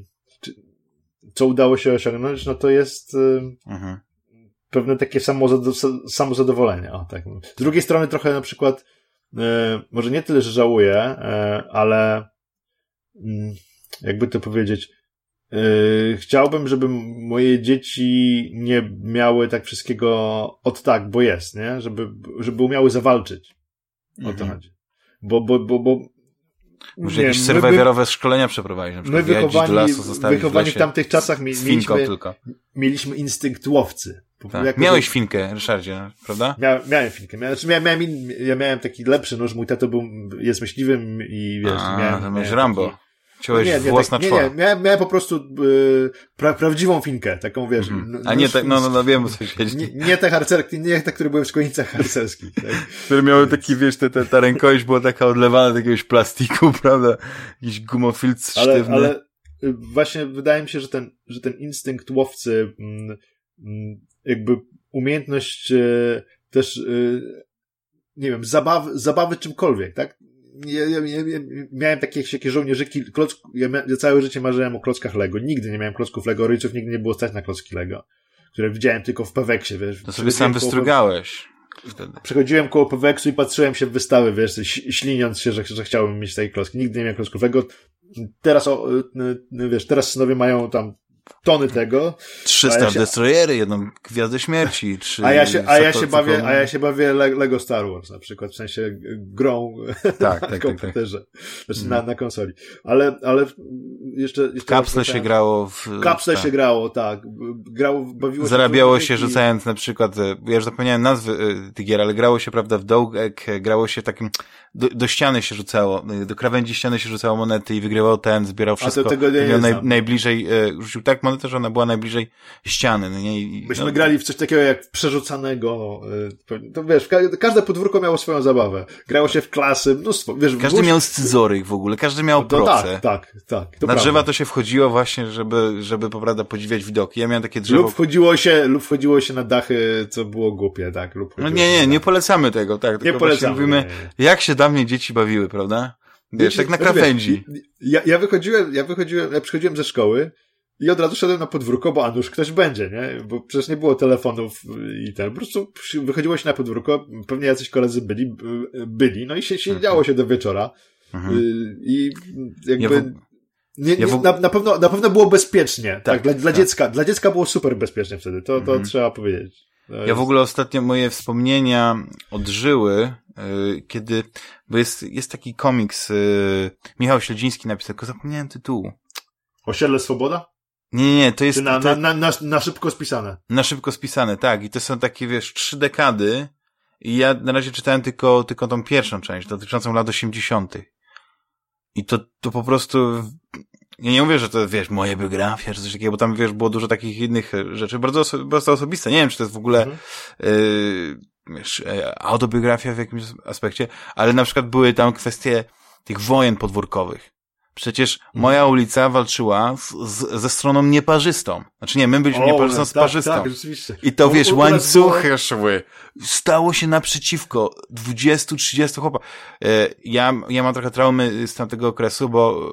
co udało się osiągnąć, no to jest y, mhm. pewne takie samozadowolenie. O, tak. Z drugiej strony trochę na przykład, y, może nie tyle, że żałuję, ale mm, jakby to powiedzieć, chciałbym, żeby moje dzieci nie miały tak wszystkiego od tak, bo jest, nie? Żeby, żeby umiały zawalczyć. O to mhm. chodzi. Bo, bo, bo, bo może jakieś survivorowe szkolenia przeprowadzić, na przykład my wychowani, do lasu, wychowani w, lesie, w tamtych czasach mi, mieliśmy, tylko. mieliśmy instynkt łowcy. Tak. Miałeś to... finkę, Ryszardzie, prawda? Mia, miałem finkę. Miałem, znaczy miałem, miałem, ja miałem taki lepszy nóż, mój tato był, jest myśliwym i wiesz, A, miałem... to miałeś Rambo. Taki, Ciąłeś nie, nie, włos tak, na Nie, nie, miałem, miałem po prostu yy, pra, prawdziwą finkę, taką wiesz. Mm. A nie te, no, no, no wiem, co się nie, nie te harcerki, nie te, które były w szkolnicach harcerskich. Tak? które miały taki, wiesz, te, te, ta rękojeść była taka odlewana z jakiegoś plastiku, prawda? Jakiś gumofilc ale, sztywny. Ale y, właśnie wydaje mi się, że ten, że ten instynkt łowcy, mm, mm, jakby umiejętność y, też, y, nie wiem, zabawy, zabawy czymkolwiek, tak? Ja, ja, ja, miałem takie jakieś żołnierzyki, kloc, ja, ja całe życie marzyłem o klockach Lego. Nigdy nie miałem klocków Lego, rodziców nigdy nie było stać na klocki Lego, które widziałem tylko w Peweksie, wiesz. To sobie sam wystrugałeś. Wtedy. Przechodziłem koło Peweksu i patrzyłem się w wystawy, wiesz, śliniąc się, że, że chciałbym mieć tej klocki. Nigdy nie miałem klocków Lego. Teraz, o, wiesz, teraz synowie mają tam tony tego. Trzy Star ja się... Destroyery, jedną Gwiazdę Śmierci, trzy... A ja się, a ja się bawię, a ja się bawię Lego Star Wars na przykład, w sensie grą tak, na tak, komputerze, tak, tak. znaczy na, na konsoli. Ale, ale jeszcze... jeszcze w kapsle się grało w... Kapsle tak. się grało, tak. Grało, bawiło się... Zarabiało się rzucając na przykład, e, ja już zapomniałem nazwy e, tych gier, ale grało się, prawda, w dołek, grało się takim do, do ściany się rzucało, do krawędzi ściany się rzucało monety i wygrywał ten, zbierał wszystko. A to tego nie miał naj, najbliżej, e, rzucił tak monetę, że ona była najbliżej ściany. No nie? I, Myśmy no, grali w coś takiego jak przerzucanego, e, to wiesz, każde podwórko miało swoją zabawę. Grało się w klasy, mnóstwo, wiesz. Każdy miał scyzoryk w ogóle, każdy miał no, proce. Tak, tak, tak. Na drzewa to się wchodziło właśnie, żeby, żeby, prawda, podziwiać widoki. Ja miałem takie drzewo. Lub wchodziło się, lub wchodziło się na dachy, co było głupie, tak, lub No nie, nie, nie polecamy tego, tak. Nie polecamy. Mówimy, jak się dawniej dzieci bawiły, prawda? Wiesz, tak na krawędzi. Ja, ja wychodziłem, ja wychodziłem, ja przychodziłem ze szkoły i od razu szedłem na podwórko, bo a nuż ktoś będzie, nie? Bo przecież nie było telefonów i ten. Po prostu wychodziło się na podwórko, pewnie jacyś koledzy byli, byli, no i się, się działo się do wieczora. Mhm. Y, I jakby... Ja nie, nie, na, na, pewno, na pewno było bezpiecznie. Tak, tak dla, dla tak. dziecka. Dla dziecka było super bezpiecznie wtedy. To, to mhm. trzeba powiedzieć. Ja w ogóle ostatnio moje wspomnienia odżyły, yy, kiedy, bo jest, jest taki komiks, yy, Michał Śledziński napisał, tylko zapomniałem tytułu. Osiedle Swoboda? Nie, nie, to jest... na, to, na, na, na szybko spisane. Na szybko spisane, tak. I to są takie, wiesz, trzy dekady i ja na razie czytałem tylko, tylko tą pierwszą część, dotyczącą lat 80. I to, to po prostu ja nie mówię, że to, wiesz, moja biografia, czy coś takiego, bo tam, wiesz, było dużo takich innych rzeczy, bardzo, oso bardzo osobiste. Nie wiem, czy to jest w ogóle, mhm. yy, wiesz, e, autobiografia w jakimś aspekcie, ale na przykład były tam kwestie tych wojen podwórkowych. Przecież moja ulica walczyła z, z, ze stroną nieparzystą. Znaczy nie, my byliśmy O, nieparzystą z tak, parzystą. tak, rzeczywiście. I to wiesz, łańcuchy było- szły. Stało się naprzeciwko 20-30 chłopa. E, Ja, ja mam trochę traumy z tamtego okresu, bo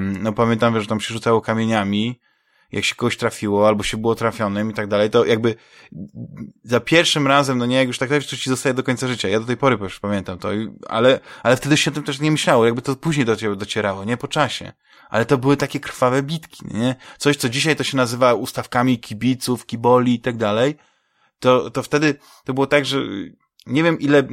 no pamiętam, że tam się rzucało kamieniami, jak się kogoś trafiło, albo się było trafionym i tak dalej, to jakby za pierwszym razem, no nie, jak już tak dalej, to ci zostaje do końca życia. Ja do tej pory już pamiętam to, ale, ale wtedy się o tym też nie myślało, jakby to później do ciebie docierało, nie po czasie. Ale to były takie krwawe bitki, nie? Coś, co dzisiaj to się nazywa ustawkami kibiców, kiboli i tak dalej, to, to wtedy to było tak, że nie wiem ile,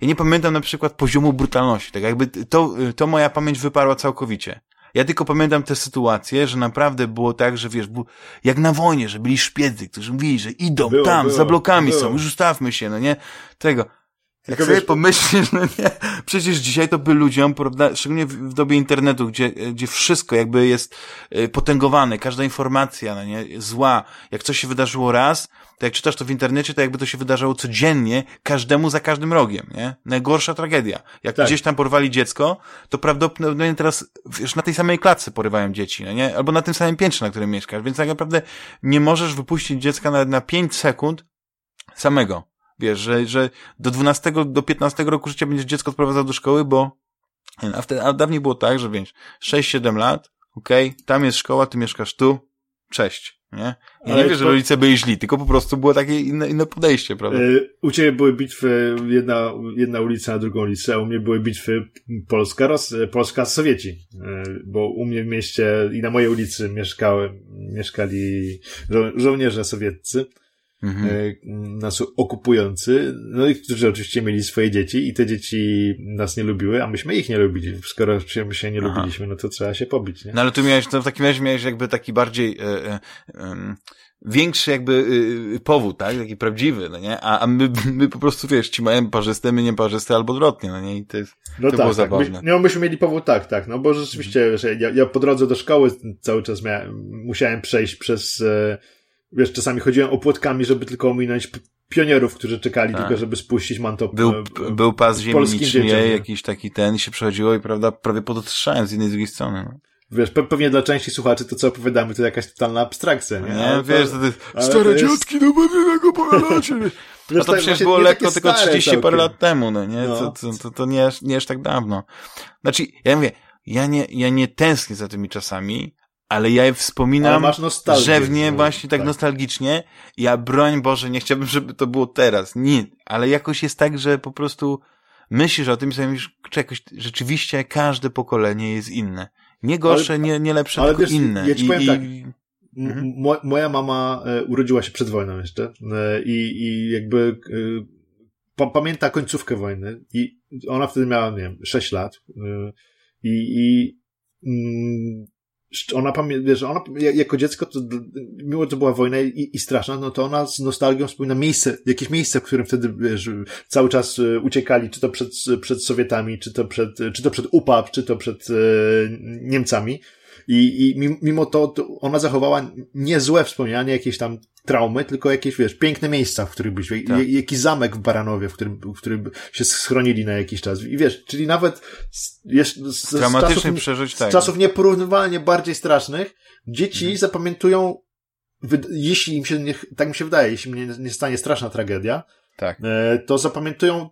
ja nie pamiętam na przykład poziomu brutalności, tak jakby to, to moja pamięć wyparła całkowicie. Ja tylko pamiętam tę sytuację, że naprawdę było tak, że wiesz, był, jak na wojnie, że byli szpiedzy, którzy mówili, że idą Było, tam, było, za blokami było. są, już ustawmy się, no nie? Tego. Jak Tylko sobie wiesz- pomyślisz, no nie, przecież dzisiaj to by ludziom, prawda, szczególnie w, w dobie internetu, gdzie, gdzie wszystko jakby jest y, potęgowane, każda informacja, no nie, zła. Jak coś się wydarzyło raz, to jak czytasz to w internecie, to jakby to się wydarzało codziennie, każdemu za każdym rogiem, nie? Najgorsza tragedia. Jak Tak. gdzieś tam porwali dziecko, to prawdopodobnie teraz, wiesz, na tej samej klatce porywają dzieci, no nie? Albo na tym samym piętrze, na którym mieszkasz, więc tak naprawdę nie możesz wypuścić dziecka nawet na 5 sekund samego. Wiesz, że, że do 12, do 15 roku życia będziesz dziecko odprowadzał do szkoły, bo a, wtedy, a dawniej było tak, że wiesz, 6-7 lat, okej, tam jest szkoła, ty mieszkasz tu, cześć, nie? Ale nie wiem, że rodzice byli źli, tylko po prostu było takie inne, inne podejście, prawda? Y, U ciebie były bitwy, jedna, jedna ulica na drugą ulicę, a u mnie były bitwy Polska, Ros, Polska, Sowieci. Y, Bo u mnie w mieście i na mojej ulicy mieszkały, mieszkali żo żołnierze sowieccy, Mhm. y, nas okupujący, no i którzy oczywiście mieli swoje dzieci i te dzieci nas nie lubiły, a myśmy ich nie lubili. Skoro my się nie Aha. lubiliśmy, no to trzeba się pobić, nie? No ale tu miałeś, to w takim razie miałeś jakby taki bardziej, e, e, większy jakby e, powód, tak? Taki prawdziwy, no nie? A, a my, my po prostu, wiesz, ci mają parzyste, my nie parzyste, albo odwrotnie, no nie? I to jest, No to tak, było tak. zabawne. My, no, myśmy mieli powód tak, tak, no bo rzeczywiście, że ja, ja po drodze do szkoły cały czas miałem, musiałem przejść przez, e, wiesz, czasami chodziłem opłotkami, żeby tylko ominąć pionierów, którzy czekali Tak. tylko, żeby spuścić manto. Był, był pas nie? jakiś taki ten i się przechodziło i prawda, prawie podotrzeszałem z jednej z drugiej strony. No. Wiesz, pe pewnie dla części słuchaczy to, co opowiadamy, to jakaś totalna abstrakcja, nie? Nie, Ale wiesz, to, to, stare to jest- dziadki do będnego pogadacie. Wiesz, A to tak przecież było lekko tylko stare 30 parę całkiem. lat temu, no nie? No. To, to, to, to nie, aż- nie aż tak dawno. Znaczy, ja mówię, ja nie, ja nie tęsknię za tymi czasami, ale ja je Ale wspominam masz nostalgię. rzewnie, no, właśnie tak, nostalgicznie. Ja broń Boże, nie chciałbym, żeby to było teraz. Nie, ale jakoś jest tak, że po prostu myślisz o tym i sobie myślisz, czy jakoś rzeczywiście każde pokolenie jest inne. Nie gorsze, nie, nie lepsze, ale tylko wiesz, inne. ja ci powiem i, tak, Mhm. Moja mama e, urodziła się przed wojną jeszcze e, i, i jakby e, pa- pamięta końcówkę wojny i ona wtedy miała, nie wiem, 6 lat i, i mm, ona pamięta, wiesz, ona ja- jako dziecko, to, mimo że to była wojna i, i straszna, no to ona z nostalgią wspomina miejsce, jakieś miejsce, w którym wtedy, wiesz, cały czas e, uciekali, czy to przed, przed Sowietami, czy to przed, czy to przed UPA, czy to przed e, Niemcami. I, i mim- mimo to, to ona zachowała nie złe wspomnienie, jakieś tam traumy, tylko jakieś, wiesz, piękne miejsca, w których byliśmy. Tak. Jakiś zamek w Baranowie, w którym, w którym się schronili na jakiś czas. I wiesz, czyli nawet z, z, z, czasów, przeżyć, z tak. czasów nieporównywalnie bardziej strasznych, dzieci Mhm. zapamiętują, jeśli im się, nie, tak mi się wydaje, jeśli nie, nie stanie straszna tragedia, Tak. e, to zapamiętują,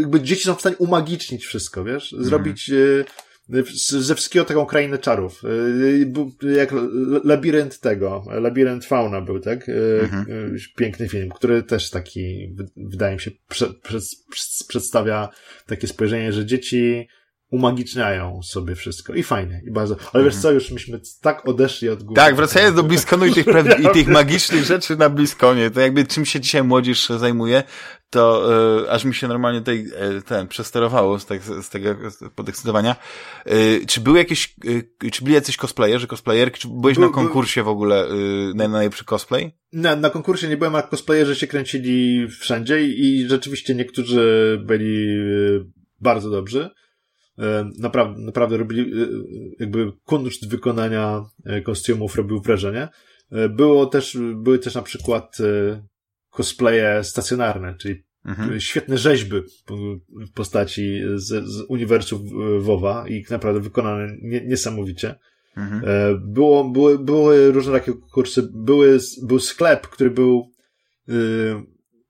jakby dzieci są w stanie umagicznić wszystko, wiesz? Mhm. Zrobić z- ze wszystkiego taką krainę czarów. E, był Jak labirynt tego, labirynt fauna był, tak? E, Mhm. Piękny film, który też taki, wydaje mi się, prze, przed, przedstawia takie spojrzenie, że dzieci umagiczniają sobie wszystko. I fajnie, i bardzo. Ale wiesz co, już myśmy tak odeszli od góry. Tak, wracając do Bliskonu i tych, i tych magicznych rzeczy na Bliskonie, to jakby czym się dzisiaj młodzież zajmuje, to e, aż mi się normalnie tej, e, ten przesterowało z, tak, z tego z podekscytowania. E, czy były jakieś, e, czy byli jacyś cosplayerzy, cosplayerki, czy byłeś Był- na konkursie w ogóle e, na najlepszy cosplay? Na, na konkursie nie byłem, a cosplayerzy się kręcili wszędzie i, i rzeczywiście niektórzy byli bardzo dobrzy. E, Naprawdę, naprawdę robili, e, jakby kunszt wykonania e, kostiumów robił wrażenie. Było też, były też na przykład cosplaye stacjonarne, czyli mhm. świetne rzeźby w postaci z, z uniwersum WoWa i naprawdę wykonane nie, niesamowicie. Mhm. Było, były, były różne takie kursy, były, był sklep, który był y,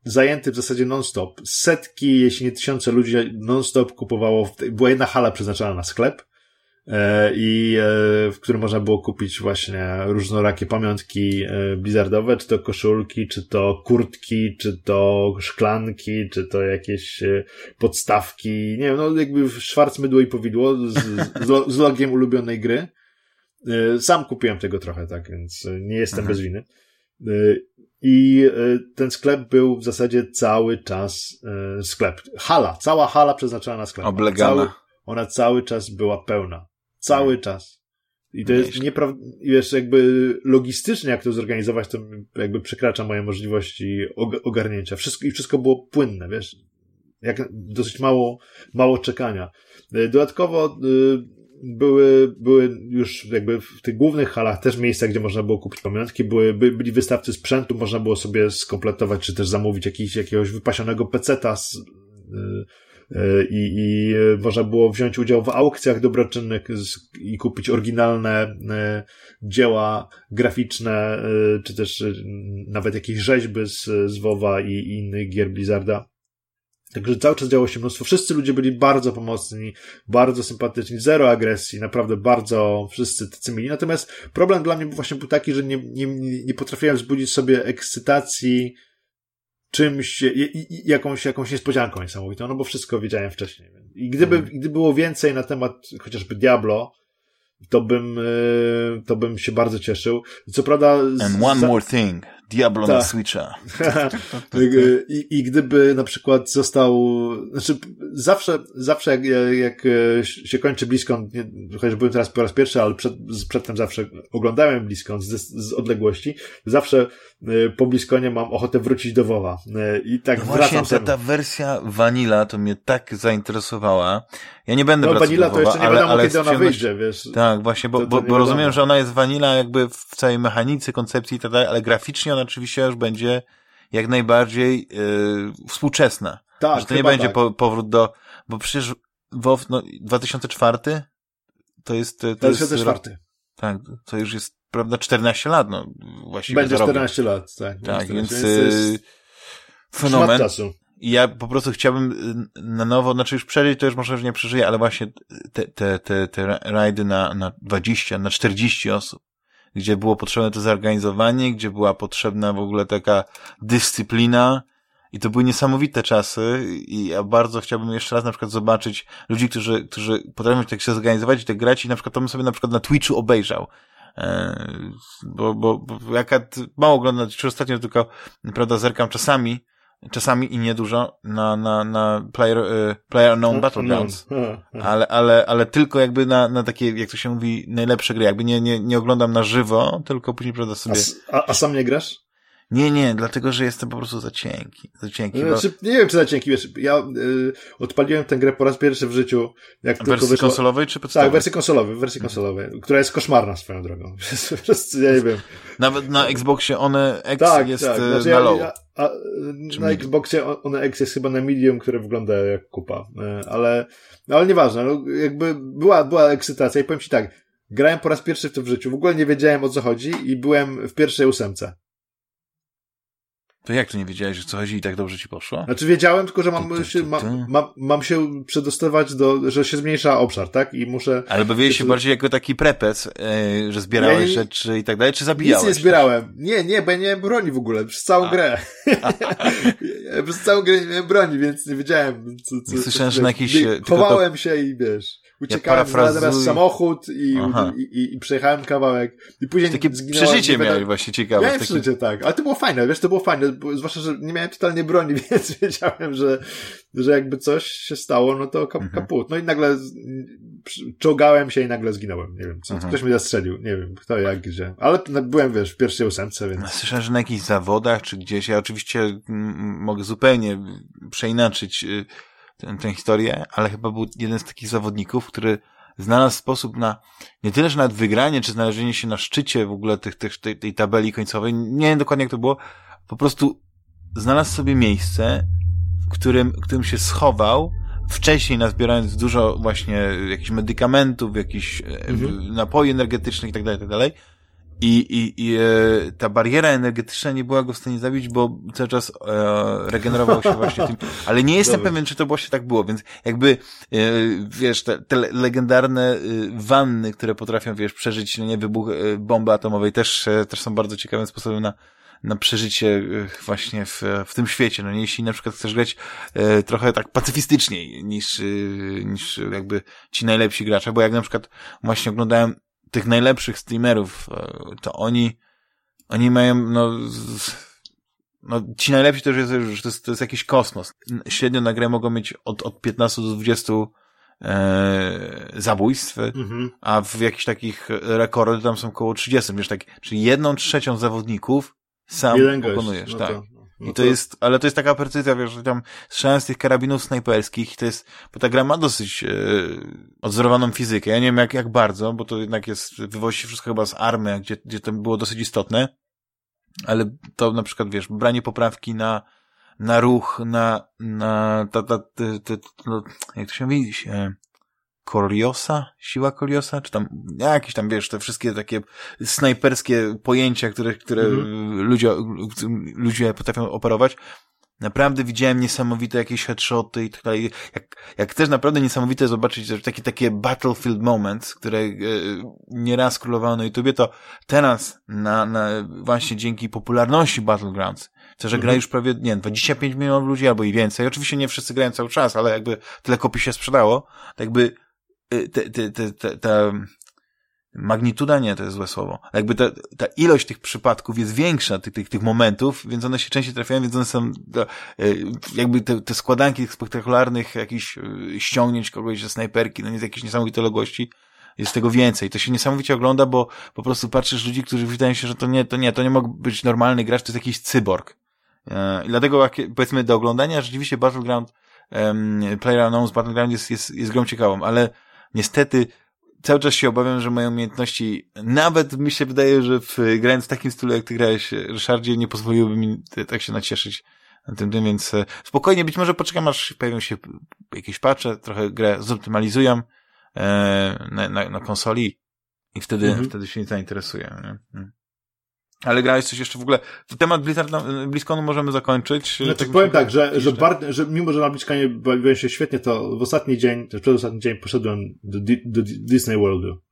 zajęty w zasadzie non-stop. Setki, jeśli nie tysiące ludzi non-stop kupowało, była jedna hala przeznaczona na sklep e, i e, w którym można było kupić właśnie różnorakie pamiątki e, blizzardowe, czy to koszulki, czy to kurtki, czy to szklanki, czy to jakieś podstawki, nie wiem, no jakby szwarc mydło i powidło z, z logiem ulubionej gry. Sam kupiłem tego trochę, tak, więc nie jestem Aha. bez winy. I e, ten sklep był w zasadzie cały czas e, sklep. Hala, cała hala przeznaczona na sklep. Oblegana. Cały, ona cały czas była pełna. Cały hmm. czas. I to jest nieprawda, wiesz, jakby logistycznie jak to zorganizować, to jakby przekracza moje możliwości ogarnięcia. Wszystko, i wszystko było płynne, wiesz. Jak dosyć mało, mało czekania. E, dodatkowo były, były już jakby w tych głównych halach też miejsca, gdzie można było kupić pamiątki, były, by, byli wystawcy sprzętu, można było sobie skompletować, czy też zamówić jakiś, jakiegoś wypasionego peceta z, yy, yy, i, i można było wziąć udział w aukcjach dobroczynnych i kupić oryginalne dzieła graficzne, czy też nawet jakieś rzeźby z, z WoWa i, i innych gier Blizzarda. Także cały czas działo się mnóstwo. Wszyscy ludzie byli bardzo pomocni, bardzo sympatyczni, zero agresji, naprawdę bardzo wszyscy tacy mili. Natomiast problem dla mnie właśnie był taki, że nie, nie, nie potrafiłem wzbudzić sobie ekscytacji czymś, jakąś, jakąś niespodzianką niesamowitą, no bo wszystko wiedziałem wcześniej. I gdyby, hmm. gdyby było więcej na temat chociażby Diablo, to bym, e, to bym się bardzo cieszył. Co prawda... And one za... more thing. Diablo Ta. na Switcha. I, I gdyby na przykład został, znaczy zawsze, zawsze jak, jak się kończy BlizzCon, chociaż byłem teraz po raz pierwszy, ale przed, przedtem zawsze oglądałem BlizzCon z, z odległości, zawsze e, po BlizzConie mam ochotę wrócić do WoWa. E, I tak no wracam właśnie, ta, ta wersja Vanilla to mnie tak zainteresowała. Ja nie będę no, Vanilla to jeszcze nie ale, wiadomo, ale kiedy ona wyjdzie, wiesz. Tak, właśnie, bo, to, to bo, bo rozumiem, że ona jest Vanilla jakby w całej mechanice, koncepcji i tak dalej, ale graficznie ona oczywiście już będzie jak najbardziej yy, współczesna. Tak, że to nie będzie tak. po, powrót do, bo przecież WoW no, 2004 to jest... To 2004. Jest, tak, to już jest, prawda, 14 lat, no właściwie. Będzie 14 lat, tak. Tak, więc yy, fenomen. Czasu. I ja po prostu chciałbym y, na nowo, znaczy już przeżyć, to już może że nie przeżyję, ale właśnie te, te, te, te rajdy na, na 20, na 40 osób gdzie było potrzebne to zorganizowanie, gdzie była potrzebna w ogóle taka dyscyplina, i to były niesamowite czasy i ja bardzo chciałbym jeszcze raz na przykład zobaczyć ludzi, którzy, którzy potrafią tak się zorganizować i tak grać i na przykład to bym sobie na przykład na Twitchu obejrzał. E, bo, bo, bo jak mało oglądam, czy ostatnio tylko, prawda, zerkam czasami, czasami i niedużo na, na, na player, uh, player unknown battlegrounds. Ale, ale, ale tylko jakby na, na takie, jak to się mówi, najlepsze gry. Jakby nie, nie, nie oglądam na żywo, tylko później prawda sobie. A, a, a sam nie grasz? Nie, nie, dlatego, że jestem po prostu za cienki. Za cienki znaczy, bo... Nie wiem, czy za cienki, wiesz, ja y, odpaliłem tę grę po raz pierwszy w życiu. Jak w wersji wyszło... konsolowej czy podstawowej? Tak, wersji konsolowej, wersji konsolowej, która jest koszmarna swoją drogą. ja nie wiem. Nawet na Xboxie One X tak, jest tak. Znaczy, na low. Ja, a, na Xboxie One X jest chyba na medium, które wygląda jak kupa. Y, ale, no, ale nieważne, no, jakby była, była ekscytacja i powiem ci tak, grałem po raz pierwszy w to w życiu, w ogóle nie wiedziałem o co chodzi i byłem w pierwszej ósemce. To jak to nie wiedziałeś, że co chodzi i tak dobrze ci poszło? Znaczy wiedziałem, tylko że mam, się, mam, mam, mam się przedostawać do, że się zmniejsza obszar, tak? I muszę... Ale bawiłeś się bardziej jako taki prepec, yy, że zbierałeś nie, rzeczy i tak dalej, czy zabijałeś? Nic nie zbierałem. Nie, nie, bo ja nie miałem broni w ogóle, przez całą A. grę. przez całą grę nie miałem broni, więc nie wiedziałem, co... co Słyszałem, że na jakiś... Chowałem to... się i wiesz uciekałem ja parafrazuj... samochód i, i, i, i, przejechałem kawałek. I później Takie przeżycie miałeś właśnie ciekawe. Miałem taki... przeżycie, tak. Ale to było fajne, wiesz, to było fajne, bo, zwłaszcza, że nie miałem totalnie broni, więc wiedziałem, że, że jakby coś się stało, no to kap, mhm. kaput. No i nagle czołgałem się i nagle zginąłem. Nie wiem, co, mhm. ktoś mnie zastrzelił. Nie wiem, kto, jak, gdzie. Ale byłem, wiesz, w pierwszej ósemce, więc... Słyszałem, że na jakichś zawodach, czy gdzieś, ja oczywiście mogę zupełnie przeinaczyć y, tę, tę historię, ale chyba był jeden z takich zawodników, który znalazł sposób na nie tyle, że nawet wygranie, czy znalezienie się na szczycie w ogóle tych, tych, tej, tej tabeli końcowej, nie wiem dokładnie jak to było, po prostu znalazł sobie miejsce, którym, którym się schował, wcześniej nazbierając dużo właśnie jakichś medykamentów, jakichś e, mhm. napoi energetycznych i tak dalej, tak dalej. I, i, i e, ta bariera energetyczna nie była go w stanie zabić, bo cały czas e, regenerował się właśnie tym. Ale nie jestem Dobry. pewien, czy to właśnie tak było, więc jakby, e, wiesz, te, te legendarne e, wanny, które potrafią, wiesz, przeżyć, no nie, wybuch e, bomby atomowej też, e, też są bardzo ciekawym sposobem na, na przeżycie e, właśnie w, w tym świecie. No nie, jeśli na przykład chcesz grać e, trochę tak pacyfistyczniej niż, e, niż jakby ci najlepsi gracze, bo jak na przykład właśnie oglądałem tych najlepszych streamerów, e, to oni, oni mają, no, no, ci najlepsi to już jest, to jest, to jest jakiś kosmos. Średnio na grę mogą mieć od, od 15 do 20 e, zabójstw, mhm. a w jakichś takich rekordach tam są około 30, wiesz, tak, czyli jedną trzecią zawodników sam Jeden pokonujesz, no tak. To, no I to, to, jest, ale to jest taka precyzja, wiesz, że tam strzelam z tych karabinów snajperskich, to jest, bo ta gra ma dosyć e, odzorowaną fizykę. Ja nie wiem jak, jak bardzo, bo to jednak jest, wywozi się wszystko chyba z army, gdzie, gdzie to było dosyć istotne, ale to na przykład, wiesz, branie poprawki na, na ruch, na, na, ta, ta, ta, ta, no, jak to się mówi, e, Koriosa? Siła Koriosa? Czy tam, jakieś tam, wiesz, te wszystkie takie snajperskie pojęcia, które, które mhm. ludzie, ludzie potrafią operować. Naprawdę widziałem niesamowite jakieś headshoty i tak dalej. Jak, jak też naprawdę niesamowite zobaczyć takie, takie battlefield moments, które e, nieraz królowały na YouTubie, to teraz na, na, właśnie dzięki popularności Battlegrounds, to, że mhm. gra już prawie, nie 25 milionów ludzi albo i więcej. Oczywiście nie wszyscy grają cały czas, ale jakby tyle kopii się sprzedało, tak jakby te, te, te, te, ta magnituda, nie, to jest złe słowo. Jakby ta, ta ilość tych przypadków jest większa, tych, tych, tych momentów, więc one się częściej trafiają, więc one są, y, jakby te, te składanki tych spektakularnych jakichś y, ściągnięć kogoś ze snajperki, no nie z jakiejś niesamowitej odległości, jest tego więcej. To się niesamowicie ogląda, bo po prostu patrzysz ludzi, którzy wydają się, że to nie, to nie, to nie mógł być normalny gracz, to jest jakiś cyborg. I dlatego, powiedzmy, do oglądania rzeczywiście Battleground, um, PlayerUnknown's Battleground jest, jest, jest grą ciekawą, ale niestety cały czas się obawiam, że moje umiejętności, nawet mi się wydaje, że w, grając w takim stylu, jak ty grałeś, Ryszardzie, nie pozwoliłyby mi tak się nacieszyć na tym, tym, więc e, spokojnie, być może poczekam, aż pojawią się jakieś patche, trochę grę zoptymalizują e, na, na, na konsoli i wtedy, mhm. wtedy się nie zainteresuję. Nie? Ale grałeś coś jeszcze w ogóle. Temat Blizzard, BlizzConu możemy zakończyć. Znaczy, tak powiem tak, że, że, bar, że mimo, że na BlizzConie bawiłem się świetnie, to w ostatni dzień, czy przedostatni dzień poszedłem do, do Disney Worldu.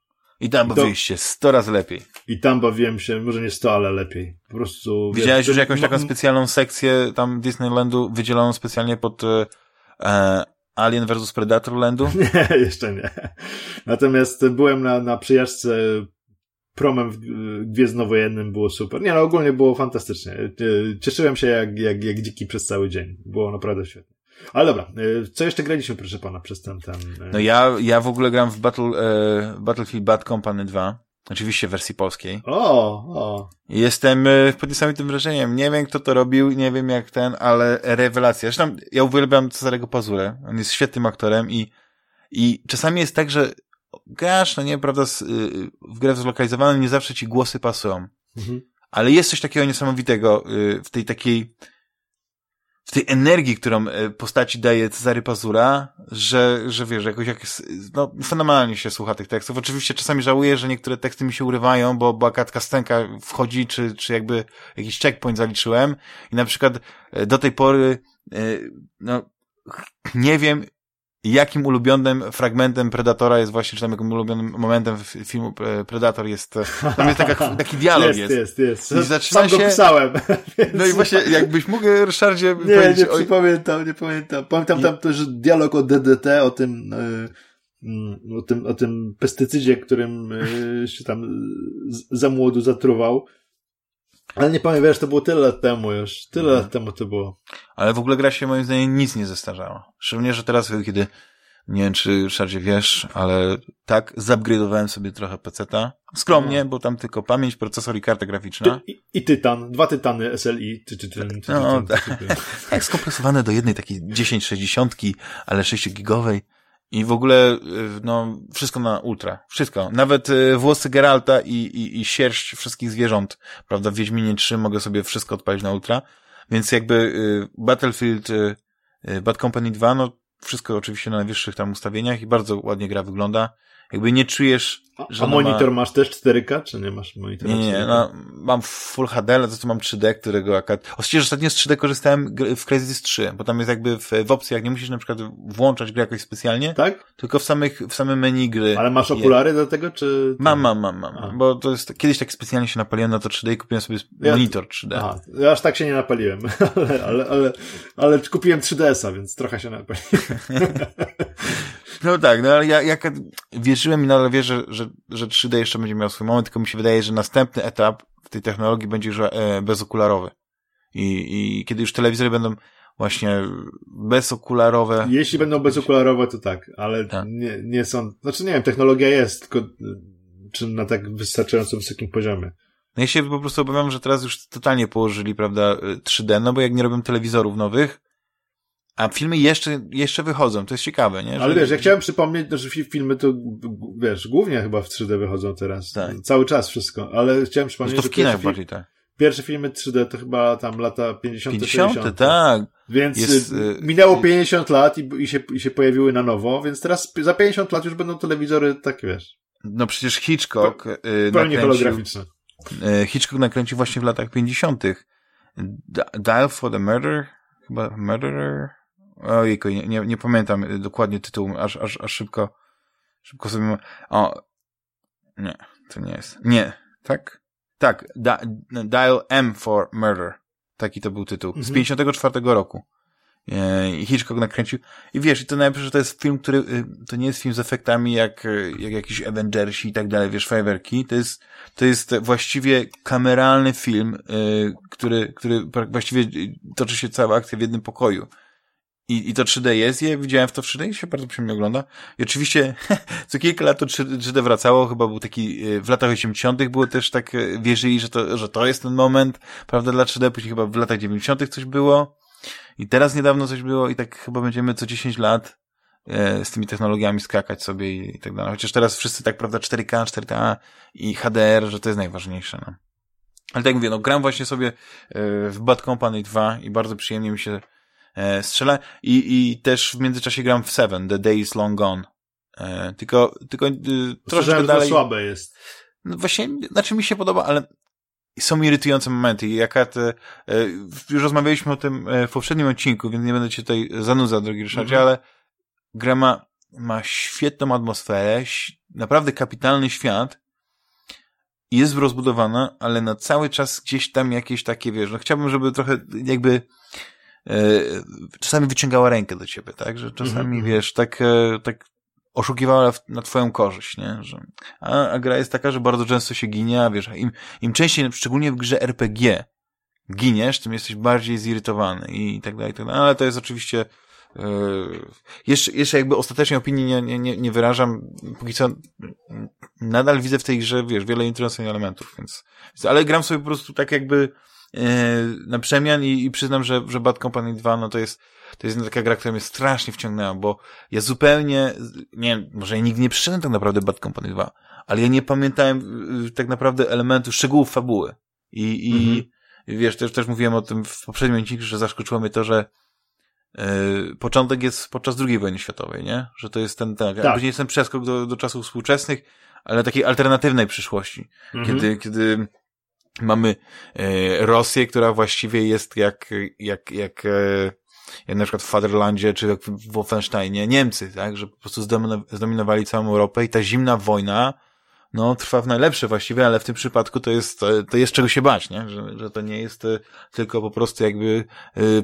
I tam bawiłeś się 100 razy lepiej. I tam bawiłem się, może nie 100, ale lepiej. Po prostu... Widziałeś już jakąś taką specjalną sekcję tam Disneylandu wydzieloną specjalnie pod e, Alien vs Predator Landu? Nie, jeszcze nie. Natomiast byłem na, na przyjażdżce promem gwiezdnowojennym było super. Nie no, ogólnie było fantastycznie. Cieszyłem się jak, jak, jak dziki przez cały dzień. Było naprawdę świetnie. Ale dobra, e, co jeszcze graliśmy, proszę pana, przez ten, ten... E, no ja, ja w ogóle gram w Battle, e, Battlefield Bad Company 2. Oczywiście w wersji polskiej. O, o. Jestem pod niesamowitym wrażeniem. Nie wiem, kto to robił, nie wiem jak ten, ale rewelacja. Zresztą ja uwielbiam Cezarego Pazurę. On jest świetnym aktorem i, i czasami jest tak, że grasz, no nie, prawda, y, w grę zlokalizowaną, nie zawsze ci głosy pasują. Mhm. Ale jest coś takiego niesamowitego y, w tej takiej, w tej energii, którą y, postaci daje Cezary Pazura, że, że wiesz, jakoś jak, no, fenomenalnie się słucha tych tekstów. Oczywiście czasami żałuję, że niektóre teksty mi się urywają, bo była kartka stęka wchodzi, czy, czy jakby jakiś checkpoint zaliczyłem i na przykład do tej pory, no, nie wiem, jakim ulubionym fragmentem Predatora jest właśnie, czy tam jakim ulubionym momentem w filmu Predator jest, tam jest taka, taki dialog jest. Jest, jest, jest. I zaczyna Sam się... go pisałem. Więc... No i właśnie, jakbyś mógł, Ryszardzie, nie, powiedzieć... Nie, nie pamiętam, nie pamiętam. Pamiętam tam też dialog o DDT, o tym, yy, o tym, o tym pestycydzie, którym się tam za młodu zatruwał. Ale nie pamiętam, wiesz, to było tyle lat temu już. Tyle mhm. lat temu to było. Ale w ogóle gra się moim zdaniem nic nie zestarzała. Szczególnie, że teraz, kiedy nie wiem, czy Ryszardzie wiesz, ale tak, zupgrade'owałem sobie trochę peceta. Skromnie, no. bo tam tylko pamięć, procesor i karta graficzna. Ty, i, I Tytan, dwa Tytany SLI. Ty, ty, ty, ty, ty, no, tak, tak skompresowane do jednej takiej 1060, ale 6-gigowej. I w ogóle, y, no, wszystko na ultra. Wszystko. Nawet y, włosy Geralta i, i, i sierść wszystkich zwierząt, prawda, w Wiedźminie 3 mogę sobie wszystko odpalić na ultra. Więc jakby y, Battlefield Bad Company 2, no wszystko oczywiście na najwyższych tam ustawieniach i bardzo ładnie gra wygląda. Jakby nie czujesz, że A monitor ma... masz też 4K, czy nie masz monitora? Nie, nie, no, mam Full HD, ale to co mam 3D, którego akurat... Że ostatnio z 3D korzystałem w Crysis 3, bo tam jest jakby w, w opcjach, nie musisz na przykład włączać gry jakoś specjalnie. Tak? Tylko w samych, w samym meni gry. Ale masz okulary je... do tego, czy... Mam, mam, mam, mam. A. Bo to jest, kiedyś tak specjalnie się napaliłem na to 3D i kupiłem sobie ja... monitor 3D. Aha, ja aż tak się nie napaliłem, ale, ale, ale, ale kupiłem 3DS-a, więc trochę się napaliłem. No tak, no ale ja, jak wierzyłem i nadal wierzę, że, że 3D jeszcze będzie miał swój moment, tylko mi się wydaje, że następny etap w tej technologii będzie już e, bezokularowy. I, I kiedy już telewizory będą właśnie bezokularowe. Jeśli będą bezokularowe, to tak, ale tak. Nie, nie są, znaczy nie wiem, technologia jest, tylko czy na tak wystarczająco wysokim poziomie. No ja się po prostu obawiam, że teraz już totalnie położyli, prawda, 3D, no bo jak nie robią telewizorów nowych, a filmy jeszcze, jeszcze wychodzą, to jest ciekawe, nie? Że... Ale wiesz, ja chciałem przypomnieć, że filmy to, wiesz, głównie chyba w 3D wychodzą teraz. Tak. Cały czas wszystko, ale chciałem przypomnieć, to w kinach film, bardziej, tak. Pierwsze filmy 3D to chyba tam lata 50. 50, 60. tak. Więc jest, y, y, minęło 50 lat i, i, się, i się pojawiły na nowo, więc teraz za 50 lat już będą telewizory, tak wiesz. No przecież Hitchcock Pe, yy, Pełnie holograficzne. Hitchcock nakręcił właśnie w latach 50. Dial for the Murder? Chyba Murderer? Ojejku, nie, nie, nie pamiętam dokładnie tytułu, aż, aż, aż szybko, szybko sobie... O, nie, to nie jest. Nie, tak? Tak, da, Dial M for Murder. Taki to był tytuł. Z 54 mhm. roku. E, I Hitchcock nakręcił. I wiesz, i to najlepsze, że to jest film, który, y, to nie jest film z efektami jak, jak jakiś Avengersi i tak dalej, wiesz, fajerwerki. To jest, to jest właściwie kameralny film, y, który, który właściwie toczy się cała akcja w jednym pokoju. I, I to 3D jest, ja widziałem w to w 3D i się bardzo przyjemnie ogląda. I oczywiście co kilka lat to 3D wracało, chyba był taki, e, w latach 80 było też tak, e, wierzyli, że to, że to jest ten moment, prawda, dla 3D, później chyba w latach 90 coś było. I teraz niedawno coś było i tak chyba będziemy co 10 lat e, z tymi technologiami skakać sobie i, i tak dalej. Chociaż teraz wszyscy tak, prawda, 4K, 4K i HDR, że to jest najważniejsze, no. Ale tak jak mówię, no gram właśnie sobie e, w Bad Company 2 i bardzo przyjemnie mi się e, strzela i, i też w międzyczasie gram w Seven, The Day is Long Gone. E, tylko tylko e, troszkę dalej... słabe jest. No właśnie, znaczy mi się podoba, ale są irytujące momenty i jak te, e, już rozmawialiśmy o tym w poprzednim odcinku, więc nie będę cię tutaj zanudzał, drogi Ryszardzie, mhm. ale gra ma, ma świetną atmosferę, naprawdę kapitalny świat, jest rozbudowana, ale na cały czas gdzieś tam jakieś takie, wiesz, no chciałbym, żeby trochę jakby czasami wyciągała rękę do ciebie, tak? Że czasami, mm -hmm. wiesz, tak, e, tak oszukiwała na twoją korzyść, nie? Że, a, a gra jest taka, że bardzo często się ginie, a wiesz, im, im częściej, szczególnie w grze RPG, giniesz, tym jesteś bardziej zirytowany i tak dalej, i tak dalej. Ale to jest oczywiście yy, jeszcze, jeszcze jakby ostatecznie opinii nie, nie, nie wyrażam. Póki co nadal widzę w tej grze, wiesz, wiele interesujących elementów, więc, ale gram sobie po prostu tak jakby E, na przemian i, i przyznam, że, że Bad Company 2 no to jest to jest taka gra, która mnie strasznie wciągnęła, bo ja zupełnie, nie wiem, może ja nigdy nie przyszedłem tak naprawdę Bad Company 2, ale ja nie pamiętałem y, tak naprawdę elementów, szczegółów fabuły. I, i mhm. wiesz, też, też mówiłem o tym w poprzednim odcinku, że zaskoczyło mnie to, że Yy, początek jest podczas II wojny światowej, nie? Że to jest ten, tak. tak. Później jest ten przeskok do, do czasów współczesnych, ale takiej alternatywnej przyszłości. Mhm. Kiedy, kiedy mamy e, Rosję, która właściwie jest jak, jak, jak, e, jak na przykład w Fatherlandzie, czy jak w Wolfensteinie, Niemcy, tak, że po prostu zdominowali całą Europę i ta zimna wojna, no, trwa w najlepsze właściwie, ale w tym przypadku to jest, to jest czego się bać, nie? Że, że to nie jest e, tylko po prostu jakby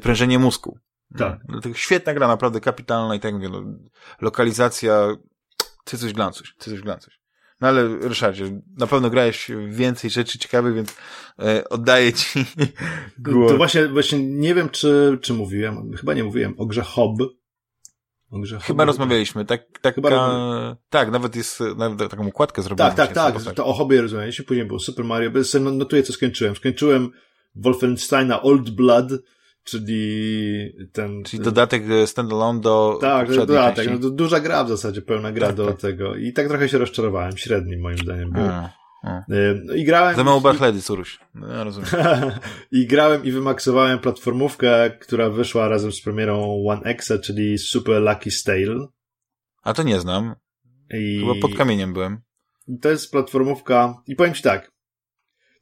prężenie mózgu. Tak. No, świetna gra, naprawdę kapitalna i tak mówię, no, lokalizacja, ty coś glancuś, ty coś glancuś. No ale Ryszardzie, na pewno grałeś więcej rzeczy ciekawych, więc e, oddaję ci głos. To właśnie, właśnie nie wiem, czy, czy mówiłem, chyba nie mówiłem o grze Hob. O grze chyba Hob. rozmawialiśmy, tak, tak, chyba tak, nawet jest, nawet taką układkę zrobiłem. Tak, tak, tak, to o Hobie rozmawialiśmy, później było Super Mario, bez notuję, co skończyłem. Skończyłem Wolfensteina Old Blood, czyli ten... Czyli dodatek e, standalone do... Tak, dodatek, no, duża gra w zasadzie, pełna gra tak, do tak. tego i tak trochę się rozczarowałem, średnim moim zdaniem był. A, No I grałem... Za mało Barchledy, Suruś. No, rozumiem. I grałem i wymaksowałem platformówkę, która wyszła razem z premierą One X, czyli Super Lucky Stale. A to nie znam. I... Chyba pod kamieniem byłem. To jest platformówka i powiem ci tak.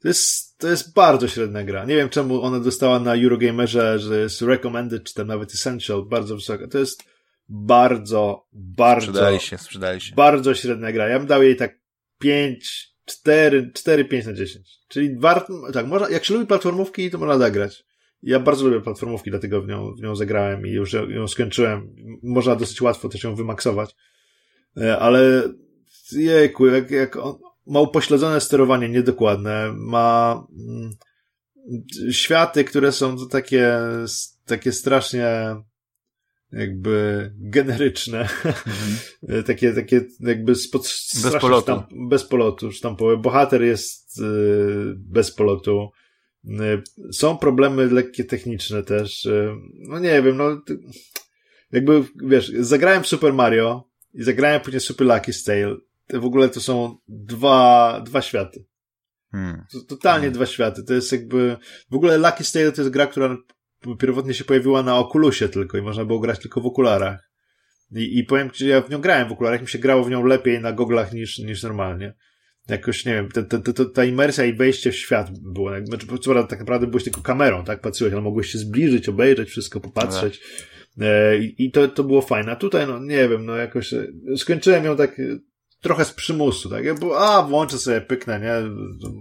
To jest, to jest bardzo średnia gra. Nie wiem czemu ona dostała na Eurogamerze, że jest recommended, czy tam nawet essential, bardzo wysoka. To jest bardzo, bardzo... Sprzedali się, sprzedali się. Bardzo średnia gra. Ja bym dał jej tak 5, 4, 4, 5 na 10. Czyli warto, tak, można, jak się lubi platformówki, to można zagrać. Ja bardzo lubię platformówki, dlatego w nią, w nią zagrałem i już ją skończyłem. Można dosyć łatwo też ją wymaksować. E, ale jejku, jak, jak on, ma upośledzone sterowanie, niedokładne, ma mm, światy, które są takie, takie strasznie jakby generyczne, mhm. takie, takie jakby spod, bez polotu. Sztamp, bez polotu sztampowe. Bohater jest y, bez polotu. Y, są problemy lekkie techniczne też. Y, no nie wiem, no jakby, wiesz, zagrałem Super Mario i zagrałem później Super Lucky Stale. W ogóle to są dwa, dwa światy. Hmm. To, totalnie hmm. dwa światy. To jest jakby, w ogóle Lucky Stale to jest gra, która pierwotnie się pojawiła na Oculusie tylko i można było grać tylko w okularach. I, i powiem ci, ja w nią grałem w okularach, mi się grało w nią lepiej na goglach niż, niż normalnie. Jakoś, nie wiem, ta, imersja i wejście w świat było. Znaczy, co prawda, tak naprawdę byłeś tylko kamerą, tak? Patrzyłeś, ale mogłeś się zbliżyć, obejrzeć wszystko, popatrzeć. E, I to, to było fajne. A tutaj, no, nie wiem, no jakoś e, skończyłem ją tak e, trochę z przymusu, tak? Ja było, a, włączę sobie, pyknę, nie?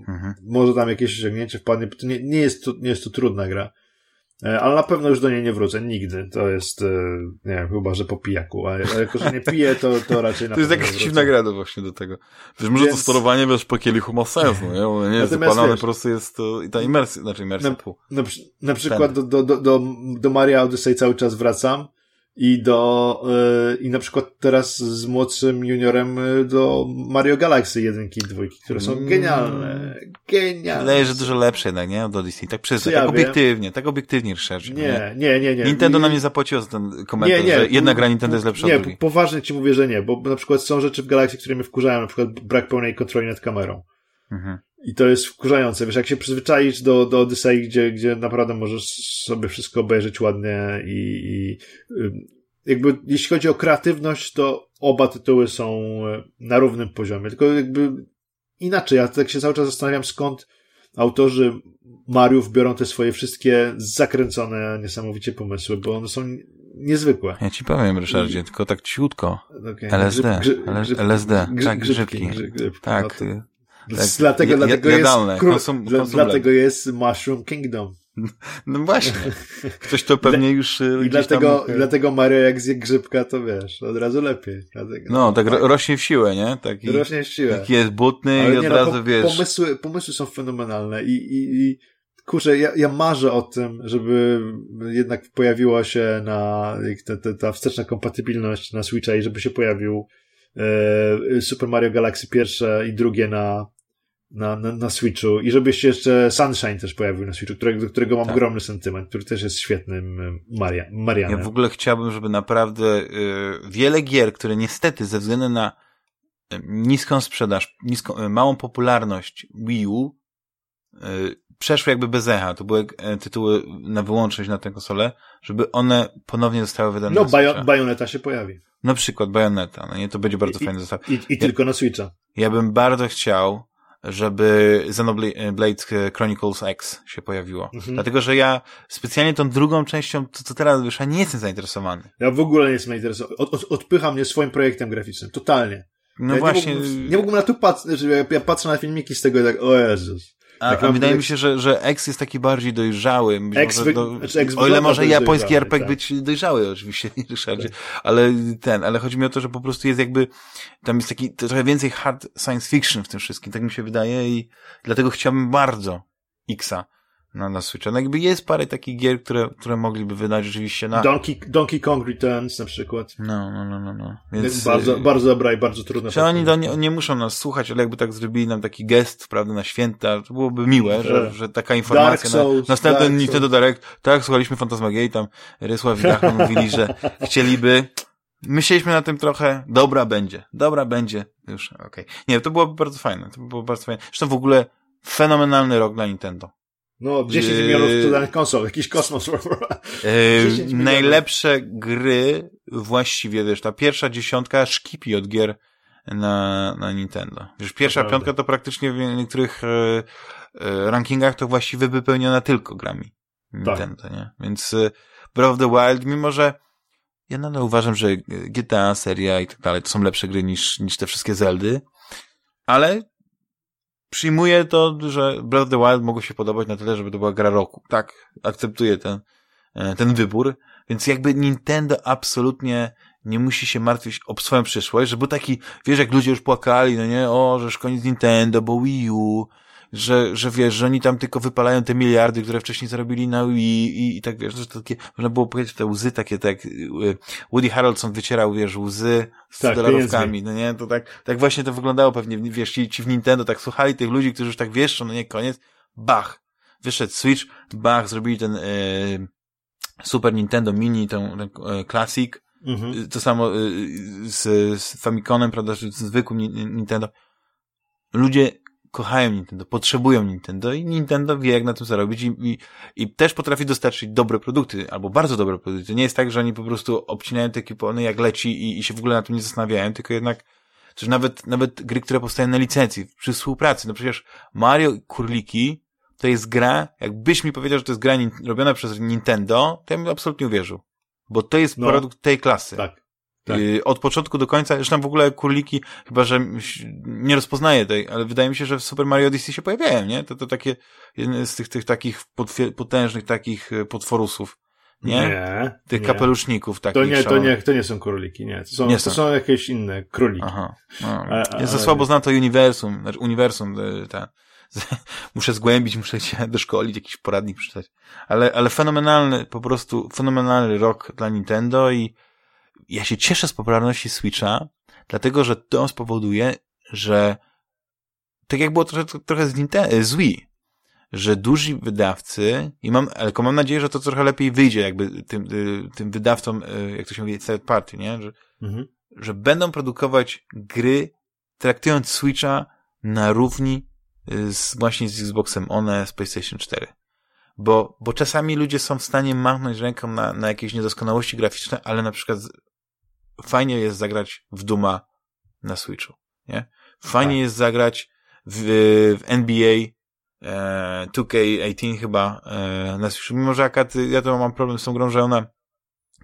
Mhm. Może tam jakieś osiągnięcie wpadnie. To nie, nie, jest to, nie jest to trudna gra. E, ale na pewno już do niej nie wrócę, nigdy. To jest, e, nie wiem, chyba, że po pijaku, ale jako, że nie piję, to, to raczej na To jest jakaś dziwna gra właśnie do tego. Wiesz, może Więc... to sterowanie, wiesz, po kielichu ma sens, no nie? Bo nie jest zapalane, po prostu jest to, i ta imersja, znaczy imersja, na, na, na przykład do, do, do, do, do Maria Odyssey cały czas wracam i do, yy, i na przykład teraz z młodszym juniorem e, do Mario Galaxy jedynki i dwójki, które są mm. genialne. Genialne. Wydaje, że dużo lepsze jednak, nie? Od Odyssey. Tak przyznać, ja tak obiektywnie, tak obiektywnie research. Nie, nie, nie, nie. Nintendo nam nie zapłaciło za ten komentarz, nie, nie, że jedna gra Nintendo jest lepsza nie, od drugiej. Nie, poważnie ci mówię, że nie, bo na przykład są rzeczy w Galaxy, które mnie wkurzają, na przykład brak pełnej kontroli nad kamerą. Mhm. I to jest wkurzające. Wiesz, jak się przyzwyczaisz do, do Odyssey, gdzie, gdzie naprawdę możesz sobie wszystko obejrzeć ładnie i, i jakby jeśli chodzi o kreatywność, to oba tytuły są e, na równym poziomie. Tylko jakby inaczej, ja tak się cały czas zastanawiam, skąd autorzy Mariów biorą te swoje wszystkie zakręcone, niesamowicie pomysły, bo one są niezwykłe. Ja ci powiem, Ryszardzie, mm. tylko tak ciutko. Okay. LSD. Grzyb, grzyb, LSD. Grzyb, tak, grzybki. grzybki. Tak. No tak. Dlatego, dlatego, jadalne. jest, konsum, konsum dlatego jest Mushroom Kingdom. No właśnie. Ktoś to pewnie już y, I dlatego, tam... dlatego Mario jak zje grzybka, to wiesz, od razu lepiej. Dlatego, no, tak, tak rośnie w siłę, nie? Taki, rośnie w siłę. Taki jest butny Ale i od nie, no, razu, no, po, wiesz... Pomysły, pomysły są fenomenalne i, i, i kurczę, ja, ja marzę o tym, żeby jednak pojawiła się na ta, ta, ta wsteczna kompatybilność na Switcha i żeby się pojawił Super Mario Galaxy pierwsze i drugie na na, na, na Switchu i żeby się jeszcze Sunshine też pojawił na Switchu, którego, do którego mam tak. ogromny sentyment, który też jest świetnym y, Maria, Marianem. Ja w ogóle chciałbym, żeby naprawdę y, wiele gier, które niestety ze względu na niską sprzedaż, niską, małą popularność Wii U przeszły jakby bez echa. To były tytuły na wyłączność na tę konsolę, żeby one ponownie zostały wydane no. No, Bayonetta się pojawi. Na przykład Bayonetta, no nie? To będzie bardzo I, fajny zestaw. I, i, tylko na Switcha. Ja bym bardzo chciał, żeby Xenoblade Chronicles X się pojawiło. Mhm. Dlatego, że ja specjalnie tą drugą częścią, to co teraz wyszła, nie jestem zainteresowany. Ja w ogóle nie jestem zainteresowany. Od, od, odpycha mnie swoim projektem graficznym. Totalnie. No ja właśnie. Nie mógłbym, nie mógłbym na to patrzeć, że ja, ja patrzę na filmiki z tego i tak, o Jezus. A, a wydaje mi się, że, że X jest taki bardziej dojrzały. X, może do, znaczy o ile może japoński RPG tak. być dojrzały, oczywiście, Ryszardzie, tak. ale ten, ale chodzi mi o to, że po prostu jest jakby, tam jest taki trochę więcej hard science fiction w tym wszystkim, tak mi się wydaje i dlatego chciałbym bardzo Xa na, na Switcha. No jakby jest parę takich gier, które, które mogliby wydać rzeczywiście na... Donkey, Donkey Kong Returns na przykład. No, no, no, no. no. Więc, bardzo, y, bardzo dobra i bardzo trudna. Czy oni do, nie, nie muszą nas słuchać, ale jakby tak zrobili nam taki gest, prawda, na święta, to byłoby miłe, że, że taka informacja Souls, na następny Nintendo Direct, tak, słuchaliśmy Fantasmagierii, tam Rysław i Dachman mówili, że chcieliby myśleliśmy na tym trochę, dobra będzie, dobra będzie, już, okej. Okay. Nie, to było bardzo fajne, to było bardzo fajne. Zresztą w ogóle fenomenalny rok dla Nintendo. No, 10 yy, milionów sprzedanych konsol, jakiś kosmos. Yy, najlepsze gry właściwie, wiesz, ta pierwsza dziesiątka szkipi od gier na, na Nintendo. Wiesz, pierwsza Naprawdę. piątka to praktycznie w niektórych yy, rankingach to właściwie wypełniona tylko grami Nintendo, tak. nie? Więc Breath of the Wild, mimo że ja nadal uważam, że GTA, seria i tak dalej to są lepsze gry niż, niż te wszystkie Zeldy, ale przyjmuję to, że Breath of the Wild mogło się podobać na tyle, żeby to była gra roku. Tak, akceptuję ten, e, ten wybór, więc jakby Nintendo absolutnie nie musi się martwić o swoją przyszłość, że był taki, wiesz, jak ludzie już płakali, no nie, o, że już koniec Nintendo, bo Wii U, że, że wiesz, że oni tam tylko wypalają te miliardy, które wcześniej zarobili na Wii i, i tak wiesz, że to takie, można było powiedzieć, te łzy takie, tak, Woody Harrelson wycierał, wiesz, łzy z tak, dolarówkami, no nie, to tak, tak właśnie to wyglądało pewnie, wiesz, ci, ci w Nintendo tak słuchali tych ludzi, którzy już tak wieszczą, no nie, koniec, bach, wyszedł Switch, bach, zrobili ten, e, Super Nintendo Mini, ten, ten Classic, mhm. to samo z, z Famiconem, prawda, z zwykłym Nintendo. Ludzie kochają Nintendo, potrzebują Nintendo i Nintendo wie, jak na tym zarobić i, i, i też potrafi dostarczyć dobre produkty, albo bardzo dobre produkty. Nie jest tak, że oni po prostu obcinają te kupony jak leci i, i się w ogóle na tym nie zastanawiają, tylko jednak Przecież nawet, nawet gry, które powstają na licencji, przy współpracy, no przecież Mario i Kurliki to jest gra, jakbyś mi powiedział, że to jest gra robiona przez Nintendo, to ja bym absolutnie uwierzył. Bo to jest no, produkt tej klasy. Tak. Tak. Y, od początku do końca, zresztą w ogóle kurliki, chyba że nie rozpoznaję tej, ale wydaje mi się, że w Super Mario Odyssey się pojawiają, nie? To, to takie, jedne z tych, tych takich potężnych takich y, potworusów. Nie? nie Tych nie. kapeluszników takich. To nie, to nie, to nie są króliki, nie. To są, nie to są. są jakieś inne króliki. Aha. No. A, a, ja za słabo znam to uniwersum, znaczy uniwersum, y, ta, muszę zgłębić, muszę się doszkolić, jakiś poradnik przeczytać. Ale, ale fenomenalny, po prostu fenomenalny rok dla Nintendo i ja się cieszę z popularności Switcha, dlatego że to spowoduje, że tak jak było trochę, trochę z, Nintendo, z Wii, że duzi wydawcy, i mam, tylko mam nadzieję, że to trochę lepiej wyjdzie jakby tym, y, tym wydawcom, y, jak to się mówi, third party, nie? Że, mhm. że będą produkować gry, traktując Switcha na równi z, właśnie z Xboxem One, z PlayStation 4 bo, bo czasami ludzie są w stanie machnąć ręką na, na jakieś niedoskonałości graficzne, ale na przykład fajnie jest zagrać w Duma na Switchu, nie? Fajnie tak. jest zagrać w, w NBA e, 2K18 chyba e, na Switchu, mimo że akad, ja to mam problem z tą grą, że ona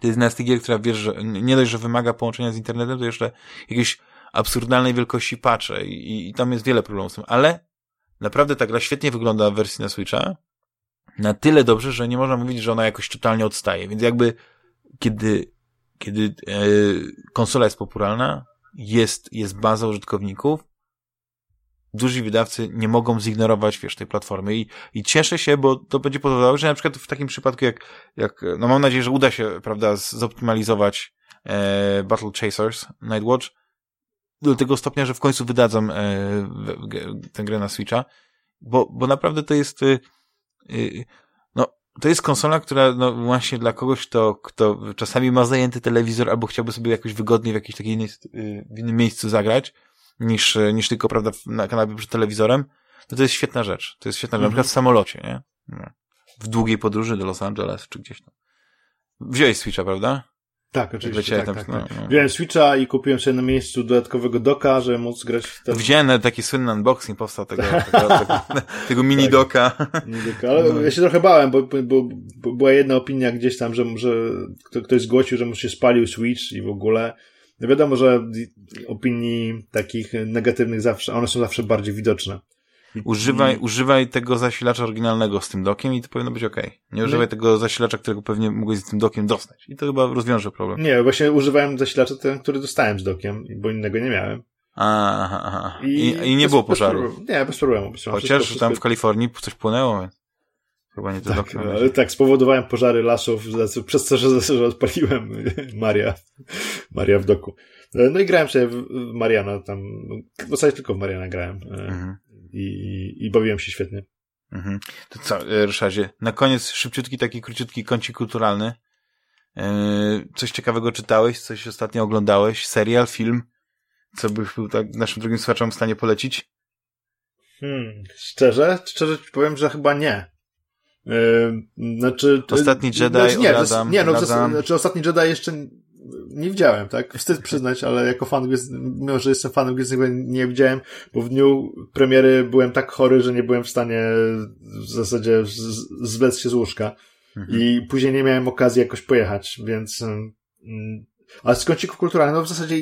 to jest jedna z tych gier, która wiesz, że nie dość, że wymaga połączenia z internetem, to jeszcze jakiejś absurdalnej wielkości patche i, i tam jest wiele problemów z tym, ale naprawdę ta gra świetnie wygląda w wersji na Switcha, na tyle dobrze, że nie można mówić, że ona jakoś totalnie odstaje. Więc jakby, kiedy, kiedy e, konsola jest popularna, jest, jest baza użytkowników, duzi wydawcy nie mogą zignorować, wiesz, tej platformy i, i cieszę się, bo to będzie powodowało, że na przykład w takim przypadku jak, jak no mam nadzieję, że uda się, prawda, zoptymalizować e, Battle Chasers Nightwatch do tego stopnia, że w końcu wydadzą e, tę grę na Switcha, bo, bo naprawdę to jest e, no, to jest konsola, która no właśnie dla kogoś, kto, kto czasami ma zajęty telewizor albo chciałby sobie jakoś wygodnie w jakimś takiej innej, y, w innym miejscu zagrać, niż, niż tylko, prawda, na kanapie przed telewizorem, to to jest świetna rzecz. To jest świetna rzecz, mm -hmm. na przykład w samolocie, nie? No. W długiej podróży do Los Angeles, czy gdzieś tam. Wziąłeś Switcha, prawda? Tak, oczywiście. Tak, tak, tak. No, no. Wziąłem Switcha i kupiłem sobie na miejscu dodatkowego doka, żeby móc grać w ten... Wziąłem taki słynny unboxing powstał tego, tego, tego, tego mini tak, doka. Mini doka. Ale no. ja się trochę bałem, bo, bo, bo, była jedna opinia gdzieś tam, że, że ktoś zgłosił, że mu się spalił Switch i w ogóle. No wiadomo, że opinii takich negatywnych zawsze, one są zawsze bardziej widoczne. Używaj, używaj tego zasilacza oryginalnego z tym dokiem i to powinno być ok. Nie używaj tego zasilacza, którego pewnie mogłeś z tym dokiem dostać. I to chyba rozwiąże problem. Nie, właśnie używałem zasilacza ten, który dostałem z dokiem, bo innego nie miałem. Aha, aha. I, I, I, nie było pożaru. Bez, nie, bez problemu. Bez problemu. Chociaż wszystko, tam w Kalifornii coś płynęło, więc chyba nie to tak, ale tak, spowodowałem pożary lasów, przez co, że, że odpaliłem Maria, Maria w doku. No i grałem sobie w Mariana tam, w zasadzie tylko w Mariana grałem. Mhm i, i bawiłem się świetnie. Mhm. To co, e, Ryszardzie, na koniec szybciutki taki króciutki kącik kulturalny. Coś ciekawego czytałeś? Coś ostatnio oglądałeś? Serial, film? Co byś był tak naszym drugim słuchaczom w stanie polecić? Hmm, szczerze? Szczerze ci powiem, że chyba nie. Yy, znaczy... Ostatni Jedi znaczy, nie, nie, no, odradzam. znaczy ostatni Jedi jeszcze nie widziałem, tak? Wstyd przyznać, ale jako fan, mimo że jestem fanem Gwiezdnych nie widziałem, bo w dniu premiery byłem tak chory, że nie byłem w stanie w zasadzie zwlec się z łóżka. Mhm. I później nie miałem okazji jakoś pojechać, więc mm, ale z kącików kulturalnych, no w zasadzie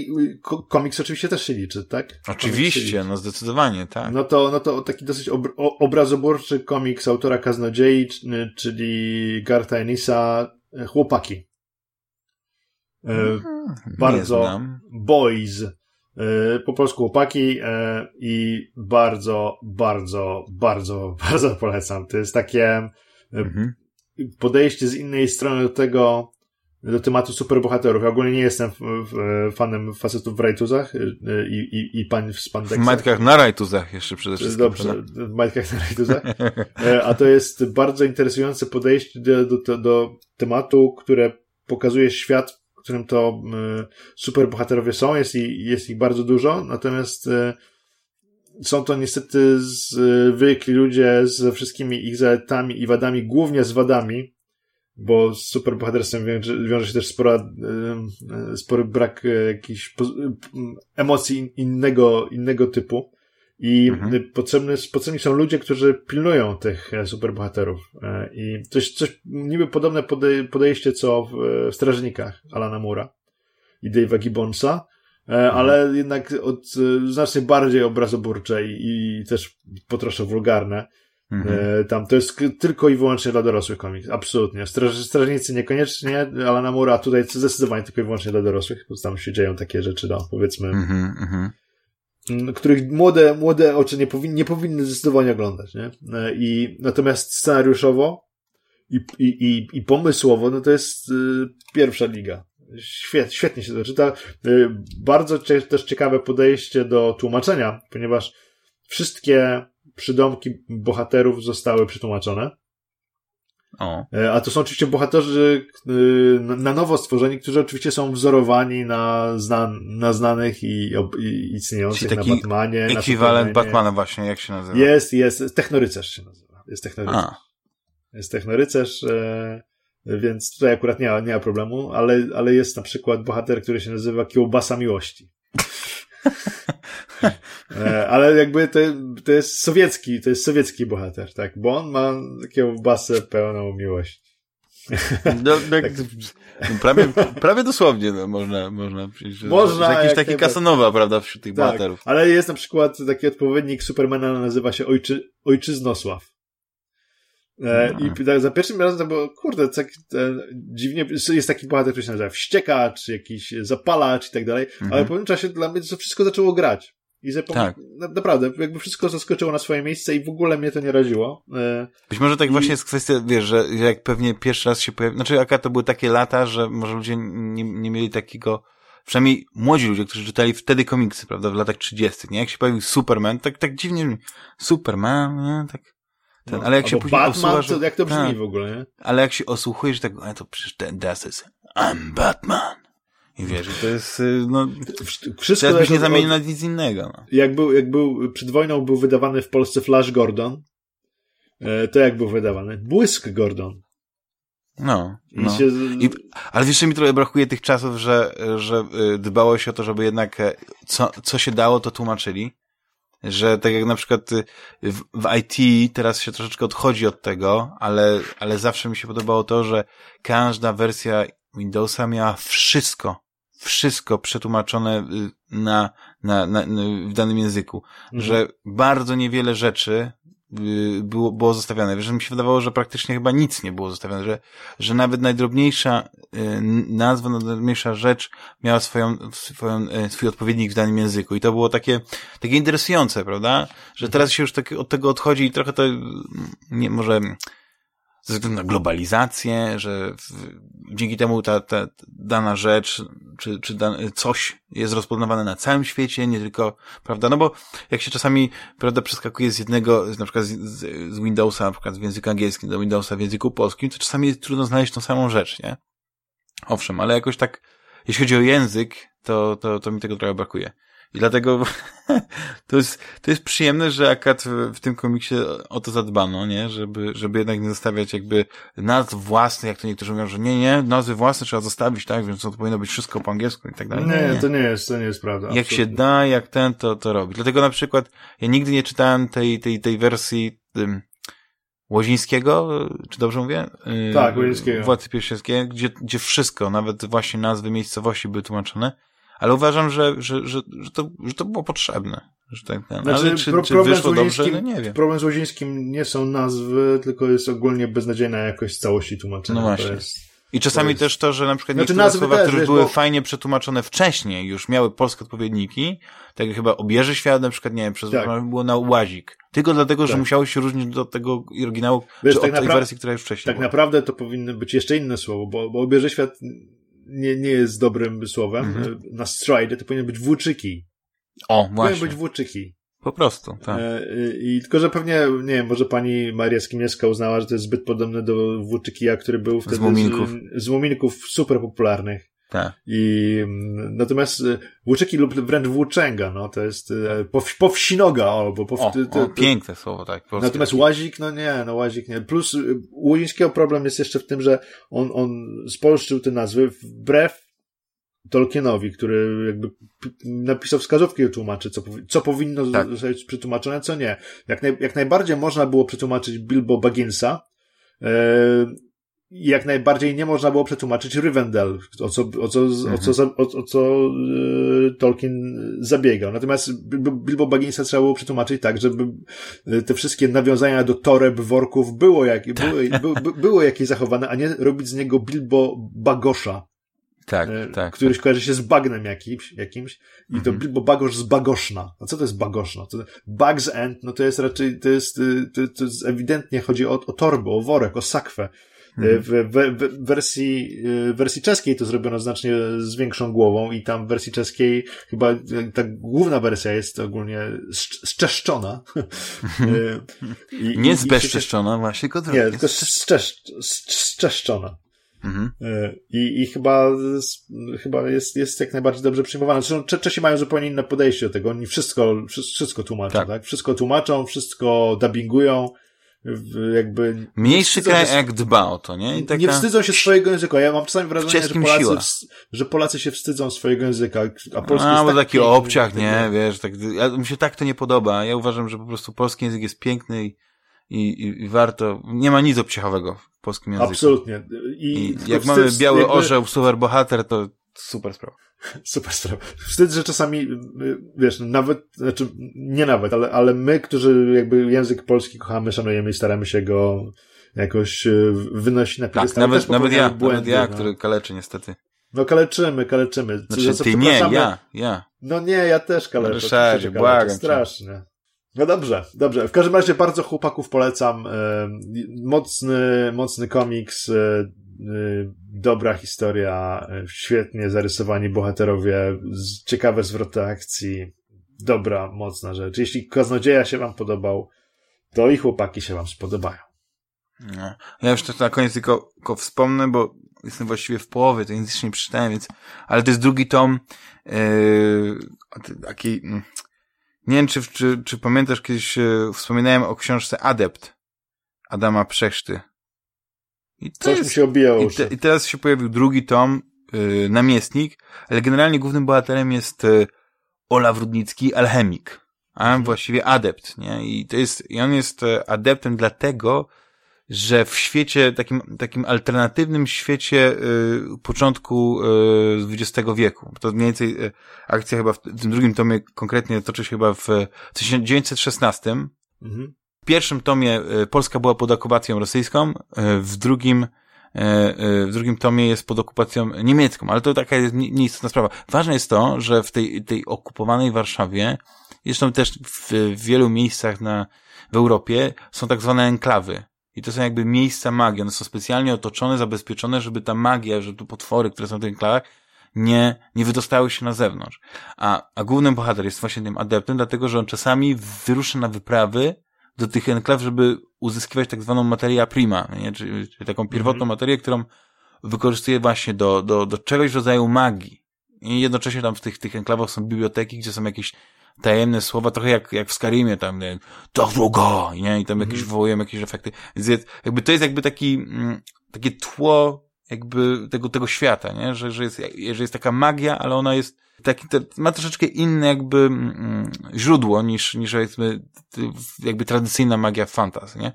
komiks oczywiście też się liczy, tak? Oczywiście, no zdecydowanie, tak. No to, no to taki dosyć ob obrazoburczy komiks autora Kaznodziei, czyli Garta Enisa, e, Chłopaki. E, mhm. bardzo Boys. E, po polsku chłopaki i bardzo, bardzo, bardzo, bardzo polecam. To jest takie mhm. podejście z innej strony do tego, do tematu superbohaterów. Ja ogólnie nie jestem fanem facetów w rajtuzach i, i, i pań w spandexach. W majtkach na rajtuzach jeszcze przede wszystkim. Dobrze, w majtkach na rajtuzach. E, a to jest bardzo interesujące podejście do, do, do tematu, które pokazuje świat, którym to y, superbohaterowie są. Jest, i, jest ich bardzo dużo, natomiast są to niestety zwykli ludzie ze wszystkimi ich zaletami i wadami, głównie z wadami, bo z superbohaterstwem wiąże, się też spora, spory brak e, jakichś emocji innego, innego typu. I mhm. potrzebny, potrzebni są ludzie, którzy pilnują tych e, superbohaterów. E, I coś, coś niby podobne podejście co w Strażnikach Alana Mura i Dave'a Gibbonsa, mhm. ale jednak od, znacznie bardziej obrazoburcze i, i też po trosze wulgarne. Mhm. E, tam to jest tylko i wyłącznie dla dorosłych komiks. Absolutnie. Straż, strażnicy niekoniecznie, ale na mura tutaj zdecydowanie tylko i wyłącznie dla dorosłych, bo tam się dzieją takie rzeczy, no, powiedzmy, mhm, mhm. Których młode, młode oczy nie, powin, nie powinny zdecydowanie oglądać, nie? E, I natomiast scenariuszowo i, i, i, i pomysłowo, no to jest y, pierwsza liga. Świet, świetnie się to czyta. Y, bardzo cie, też ciekawe podejście do tłumaczenia, ponieważ wszystkie przydomki bohaterów zostały przetłumaczone. O. E, a to są oczywiście bohaterzy y, na nowo stworzeni, którzy oczywiście są wzorowani na, zna, na znanych i, i istniejących na Batmanie. Ekwiwalent Batmana właśnie, jak się nazywa? Jest, jest, technorycerz się nazywa. Jest technorycerz. A. Jest technorycerz, e, więc tutaj akurat nie ma, nie ma problemu, ale, ale jest na przykład bohater, który się nazywa Kiełbasa Miłości. E, ale jakby to, to jest sowiecki, to jest sowiecki bohater, tak? Bo on ma taką basę pełną miłości. No, no, tak. no, prawie, prawie dosłownie no, można, można przyjść. Można. Jakiś taki kasanowa, prawda, wśród tych tak, bohaterów. Ale jest na przykład taki odpowiednik Supermana, nazywa się Ojczy, Ojczyznosław. E, I mhm. tak, za pierwszym razem to było, kurde, tak e, dziwnie, jest taki bohater, który się nazywa Wściekacz, jakiś Zapalacz i tak dalej, mhm. ale po pewnym czasie dla mnie to wszystko zaczęło grać. I zapom- tak. Na, naprawdę, jakby wszystko zaskoczyło na swoje miejsce i w ogóle mnie to nie raziło. E, Być może tak I... właśnie jest kwestia, wiesz, że jak pewnie pierwszy raz się pojawił, znaczy akurat to były takie lata, że może ludzie nie, nie mieli takiego, przynajmniej młodzi ludzie, którzy czytali wtedy komiksy, prawda, w latach 30., nie? Jak się pojawił Superman, tak, tak dziwnie, Superman? Tak, ten, no, ale jak się później Batman, to jak to brzmi tak, w ogóle, nie? Ale jak się osłuchujesz, tak, to przecież ten, das jest, I'm Batman. I wiesz, to jest, y, no, wszystko teraz byś nie zamienił na nic innego. No. Jak był, jak był, przed wojną był wydawany w Polsce Flash Gordon, e, to jak był wydawany? Błysk Gordon. No. no. Się... I, ale jeszcze mi trochę brakuje tych czasów, że, że y, dbało się o to, żeby jednak e, co, co się dało, to tłumaczyli. Że tak jak na przykład y, w, w IT teraz się troszeczkę odchodzi od tego, ale, ale zawsze mi się podobało to, że każda wersja Windowsa miała wszystko, wszystko przetłumaczone y, na, na, na, w danym języku, mhm. że bardzo niewiele rzeczy y, było, było zostawiane. Że mi się wydawało, że praktycznie chyba nic nie było zostawione, że, że nawet najdrobniejsza y, nazwa, najdrobniejsza rzecz miała swoją, swoją, swój odpowiednik w danym języku. I to było takie, takie interesujące, prawda? Że mhm. teraz się już tak od tego odchodzi i trochę to nie, może ze względu na globalizację, że w, dzięki temu ta, ta dana rzecz, czy, czy dan, coś jest rozpoznawane na całym świecie, nie tylko, prawda, no bo jak się czasami, prawda, przeskakuje z jednego, na przykład z, z Windowsa, na przykład w języku angielskim do Windowsa w języku polskim, to czasami jest trudno znaleźć tą samą rzecz, nie? Owszem, ale jakoś tak, jeśli chodzi o język, to, to, to mi tego trochę brakuje. I dlatego to jest, to jest przyjemne, że akad w, w tym komiksie o to zadbano, nie? Żeby, żeby jednak nie zostawiać jakby nazw własnych, jak to niektórzy mówią, że nie, nie, nazwy własne trzeba zostawić, tak? Więc to powinno być wszystko po angielsku i tak dalej. Nie, nie, to nie jest, to nie jest prawda. Jak absolutnie. się da, jak ten, to, to robi. Dlatego na przykład ja nigdy nie czytałem tej, tej, tej wersji tym, Łozińskiego, czy dobrze mówię? Tak, Łozińskiego. Władcy Pierścińskiego, gdzie, gdzie wszystko, nawet właśnie nazwy miejscowości były tłumaczone ale uważam, że, że, że, że, to, że to było potrzebne. Że tak, ten. Znaczy, ale czy, czy wyszło dobrze? No nie wiem. Problem z Łozińskim nie są nazwy, tylko jest ogólnie beznadziejna jakość całości tłumaczenia. No właśnie. Jest... I czasami jest... też to, że na przykład znaczy, niektóre słowa, też, które były bo... fajnie przetłumaczone wcześniej, już miały polskie odpowiedniki, tak jak chyba obierze świat, na przykład, nie wiem, przez tak. było na łazik. Tylko dlatego, tak. że musiało się różnić do tego oryginału, wiesz, czy tak od tej wersji, która już wcześniej Tak była. naprawdę to powinno być jeszcze inne słowo, bo, bo obierze świat nie, nie jest dobrym słowem. Mhm. Na stride to powinien być włóczyki. O, właśnie. Powinien być włóczyki. Po prostu, tak. E, I tylko, że pewnie, nie wiem, może pani Maria Skimiewska uznała, że to jest zbyt podobne do Włóczykija, który był wtedy z Muminków, z, z Muminków super popularnych. Tak. I natomiast e, Włóczyki lub wręcz Włóczęga, no to jest e, powsinoga albo pow, o, to, o, piękne słowo, tak. Natomiast Łazik, no nie, no Łazik nie. Plus Łuzińskiego problem jest jeszcze w tym, że on, on spolszczył te nazwy wbrew Tolkienowi, który jakby napisał wskazówki o tłumaczy, co, co powinno tak. zostać przetłumaczone, co nie. Jak, naj, jak najbardziej można było przetłumaczyć Bilbo Bagginsa, e, jak najbardziej nie można było przetłumaczyć Rivendell, o co, o co, mhm. o co, o, o co e, Tolkien zabiegał. Natomiast Bilbo Bagginsa trzeba było przetłumaczyć tak, żeby e, te wszystkie nawiązania do toreb, worków było, jak, tak. było, by, było jakieś zachowane, a nie robić z niego Bilbo Bagosza. Tak, e, tak. Któryś tak. kojarzy się z bagnem jakimś, jakimś i to mhm. Bilbo Bagosz z Bagoszna. A co to jest Bagoszna? To, Bugs End, no to jest raczej, to jest, to, to jest ewidentnie chodzi o, o torbę, o worek, o sakwę. Mhm. W, w, w, wersji, w wersji czeskiej to zrobiono znacznie z większą głową i tam w wersji czeskiej chyba ta główna wersja jest ogólnie szczeszczona. Mhm. I, nie zbezczeszczona, właśnie, tylko Nie, tylko szczeszczona. Mhm. I, I chyba, chyba jest, jest jak najbardziej dobrze przyjmowane. Zresztą Czesi mają zupełnie inne podejście do tego. Oni wszystko, wszystko tłumaczą, tak? tak? Wszystko tłumaczą, wszystko dubbingują jakby... Mniejszy kraj się, jak dba o to, nie? Taka... Nie wstydzą się swojego języka. Ja mam czasami wrażenie, że Polacy, że Polacy się wstydzą swojego języka, a polski a, jest tak taki obciach, nie? Wiesz, tak, ja, mi się tak to nie podoba. Ja uważam, że po prostu polski język jest piękny i, i, i warto, nie ma nic obciachowego w polskim języku. Absolutnie. I, I jak mamy biały jakby... orzeł, super bohater, to super sprawa. Super sprawa. Wstyd, że czasami, wiesz, nawet, znaczy, nie nawet, ale, ale my, którzy jakby język polski kochamy, szanujemy i staramy się go jakoś e, wynosić na piedestał. Tak, nawet, nawet ja, błędy, nawet ja, no. który kaleczy niestety. No kaleczymy, kaleczymy. Znaczy, ty nie, ja, ja. No nie, ja też kaleczę. Ryszardzie, błagam Strasznie. No dobrze, dobrze. W każdym razie bardzo chłopaków polecam. E, mocny, mocny komiks, dobra historia, świetnie zarysowani bohaterowie, ciekawe zwroty akcji, dobra, mocna rzecz. Jeśli Kaznodzieja się wam podobał, to i chłopaki się wam spodobają. No. Ja już to na koniec tylko, tylko wspomnę, bo jestem właściwie w połowie, to nic nie przeczytałem, więc, ale to jest drugi tom, yy, taki, mm, nie wiem, czy, czy, czy pamiętasz, kiedyś yy, wspominałem o książce Adept Adama Przechrzty. I Coś jest, mi się obijało. I, te, I, teraz się pojawił drugi tom, yy, Namiestnik, ale generalnie głównym bohaterem jest yy, Olaf Rudnicki, alchemik, a hmm. właściwie adept, nie? I to jest, i on jest y, adeptem dlatego, że w świecie, takim, takim alternatywnym świecie y, początku y, XX wieku, to mniej więcej y, akcja chyba w, w tym drugim tomie konkretnie toczy się chyba w 1916, mhm pierwszim tomie e, Polska była pod okupacją rosyjską, e, w drugim e, w drugim tomie jest pod okupacją niemiecką, ale to taka jest nieistotna sprawa. Ważne jest to, że w tej, tej okupowanej Warszawie, zresztą też w, w wielu miejscach na, w Europie są tak zwane enklawy. I to są jakby miejsca magii. One są specjalnie otoczone, zabezpieczone, żeby ta magia, że tu potwory, które są w tych enklawach, nie, nie wydostały się na zewnątrz. A, a głównym bohater jest właśnie tym adeptem, dlatego że on czasami wyrusza na wyprawy, do tych enklaw, żeby uzyskiwać tak zwaną materię prima, nie? Czyli, czyli taką pierwotną mm -hmm. materię, którą wykorzystuje właśnie do, do, do czegoś rodzaju magii. I jednocześnie tam w tych, tych enklawach są biblioteki, gdzie są jakieś tajemne słowa, trochę jak, jak w Skyrimie tam, nie, to długo, nie, i tam jakieś wywołują jakieś efekty. Więc jakby to jest jakby taki, mm, takie tło jakby tego, tego świata, nie, że, że jest, że jest taka magia, ale ona jest taki, te, ma troszeczkę inne jakby mm, źródło niż, niż jakby, jakby tradycyjna magia fantasy, nie?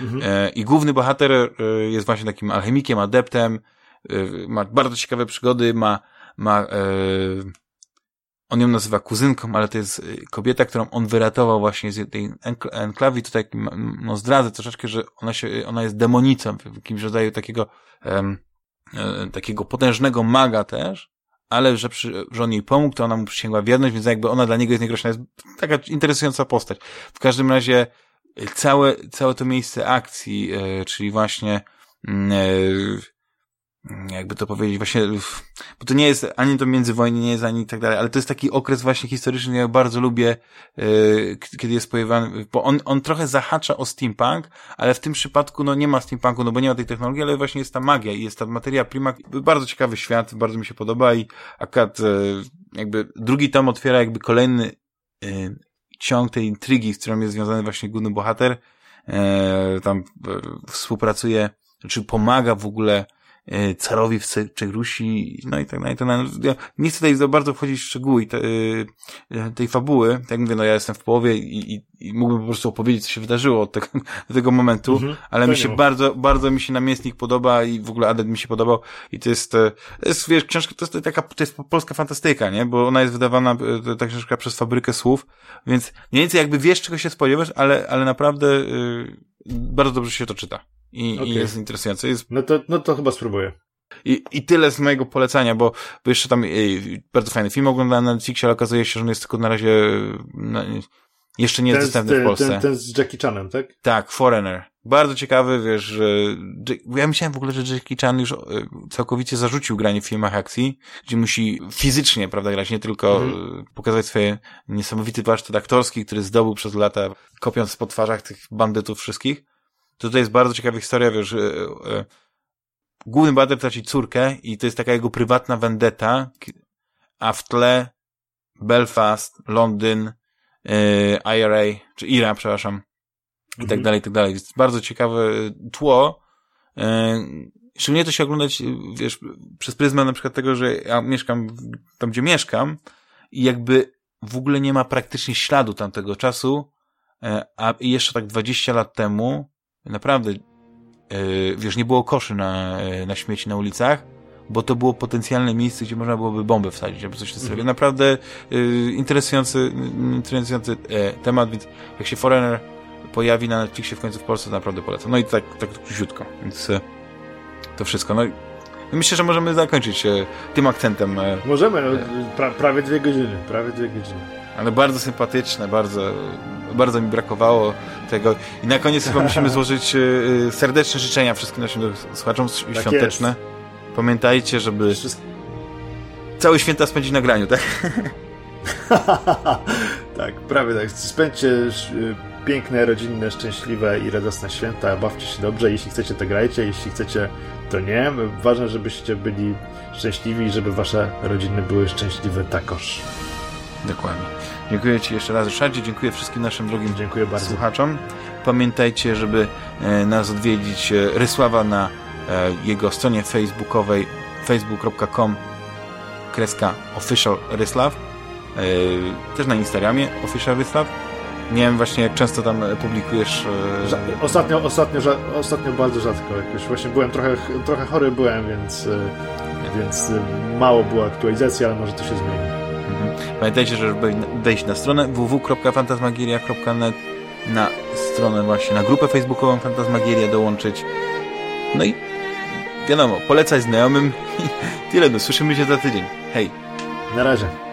Mhm. E, I główny bohater e, jest właśnie takim alchemikiem, adeptem, e, ma bardzo ciekawe przygody, ma, ma e, on ją nazywa kuzynką, ale to jest e, kobieta, którą on wyratował właśnie z tej enklawi. Tutaj no, zdradzę troszeczkę, że ona się, ona jest demonicą, w jakimś rodzaju takiego, e, takiego potężnego maga też, ale że, przy, że on jej pomógł, to ona mu przysięgła wierność, więc jakby ona dla niego jest niegroźna. Jest taka interesująca postać. W każdym razie e, całe, całe to miejsce akcji, e, czyli właśnie mm, jakby to powiedzieć, właśnie, bo to nie jest ani to międzywojnie, nie jest ani tak dalej, ale to jest taki okres właśnie historyczny, ja bardzo lubię, yy, kiedy jest pojawiany, bo on, on trochę zahacza o steampunk, ale w tym przypadku, no nie ma steampunku, no bo nie ma tej technologii, ale właśnie jest ta magia i jest ta materia prima, bardzo ciekawy świat, bardzo mi się podoba i akurat yy, jakby drugi tom otwiera jakby kolejny yy, ciąg tej intrygi, z którą jest związany właśnie główny bohater, yy, tam yy, współpracuje, czy pomaga w ogóle E, carowi w Czechrusi, no i tak dalej. No, ja nie chcę tutaj za bardzo wchodzić w szczegóły te, e, tej fabuły. Tak jak mówię, no ja jestem w połowie i, i, i mógłbym po prostu opowiedzieć, co się wydarzyło od tego, do tego momentu, mhm, ale mi się bardzo, bardzo mi się namiestnik podoba i w ogóle Adet mi się podobał i to jest, e, to jest wiesz, książka, to jest taka, to jest polska fantastyka, nie? Bo ona jest wydawana, ta książka przez fabrykę słów, więc mniej więcej jakby wiesz, czego się spodziewasz, ale, ale naprawdę yy, bardzo dobrze się to czyta i, okay. i jest interesujące. Jest... No, to, no to chyba spróbuję. I, I tyle z mojego polecenia, bo, bo jeszcze tam ej, bardzo fajny film oglądałem na Netflixie, ale okazuje się, że on jest tylko na razie no, jeszcze nie jest ten dostępny w Polsce. Ten, ten z Jackie Chanem, tak? Tak, Foreigner. Bardzo ciekawy, wiesz, że ja myślałem w ogóle, że Jackie Chan już e, całkowicie zarzucił granie w filmach akcji, gdzie musi fizycznie, prawda, grać, nie tylko mhm. pokazać swoje niesamowity warsztat aktorski, który zdobył przez lata, kopiąc po twarzach tych bandytów wszystkich Tutaj jest bardzo ciekawa historia, wiesz, e, e, główny bohater traci córkę i to jest taka jego prywatna vendetta, a w tle Belfast, Londyn, e, IRA, czy IRA, przepraszam, i tak mhm. dalej, i tak dalej. Jest bardzo ciekawe tło. Szczególnie to się oglądać, wiesz, przez pryzmat na przykład tego, że ja mieszkam tam, gdzie mieszkam i jakby w ogóle nie ma praktycznie śladu tamtego czasu, a jeszcze tak 20 lat temu naprawdę, yy, wiesz, nie było koszy na, e, na śmieci na ulicach, bo to było potencjalne miejsce, gdzie można byłoby bombę wsadzić, albo coś w tym mm. Naprawdę yy, interesujący, interesujący e, temat, więc jak się Foreigner pojawi na Netflixie w końcu w Polsce, to naprawdę polecam. No i tak, tak króciutko, więc e, to wszystko. No Myślę, że możemy zakończyć e, tym akcentem. E, możemy, no, pra, prawie dwie godziny, prawie dwie godziny. Ale bardzo sympatyczne, bardzo, bardzo mi brakowało tego. I na koniec chyba musimy złożyć e, serdeczne życzenia wszystkim naszym słuchaczom tak świąteczne. Jest. Pamiętajcie, żeby Wszystko... całe święta spędzić na graniu, tak? tak, prawie tak. Spędźcie piękne, rodzinne, szczęśliwe i radosne święta. Bawcie się dobrze. Jeśli chcecie, to grajcie. Jeśli chcecie, to nie. Ważne, żebyście byli szczęśliwi i żeby wasze rodziny były szczęśliwe takoż. Dokładnie. Dziękuję Ci jeszcze raz, Ryszardzie. Dziękuję wszystkim naszym drogim Dziękuję bardzo. słuchaczom. Pamiętajcie, żeby e, nas odwiedzić e, Rysława na e, jego stronie facebookowej facebook.com kreska official też na Instagramie official Ryslaw nie wiem właśnie jak często tam publikujesz. Ostatnio, ostatnio, ostatnio bardzo rzadko jakoś. Właśnie byłem trochę, trochę chory byłem, więc, więc mało było aktualizacji, ale może to się zmieni. Mhm. Pamiętajcie, żeby wejść na stronę www.fantasmagieria.net na stronę właśnie, na grupę facebookową Fantasmagieria dołączyć. No i wiadomo, polecaj znajomym tyle, no słyszymy się za tydzień. Hej! Na razie.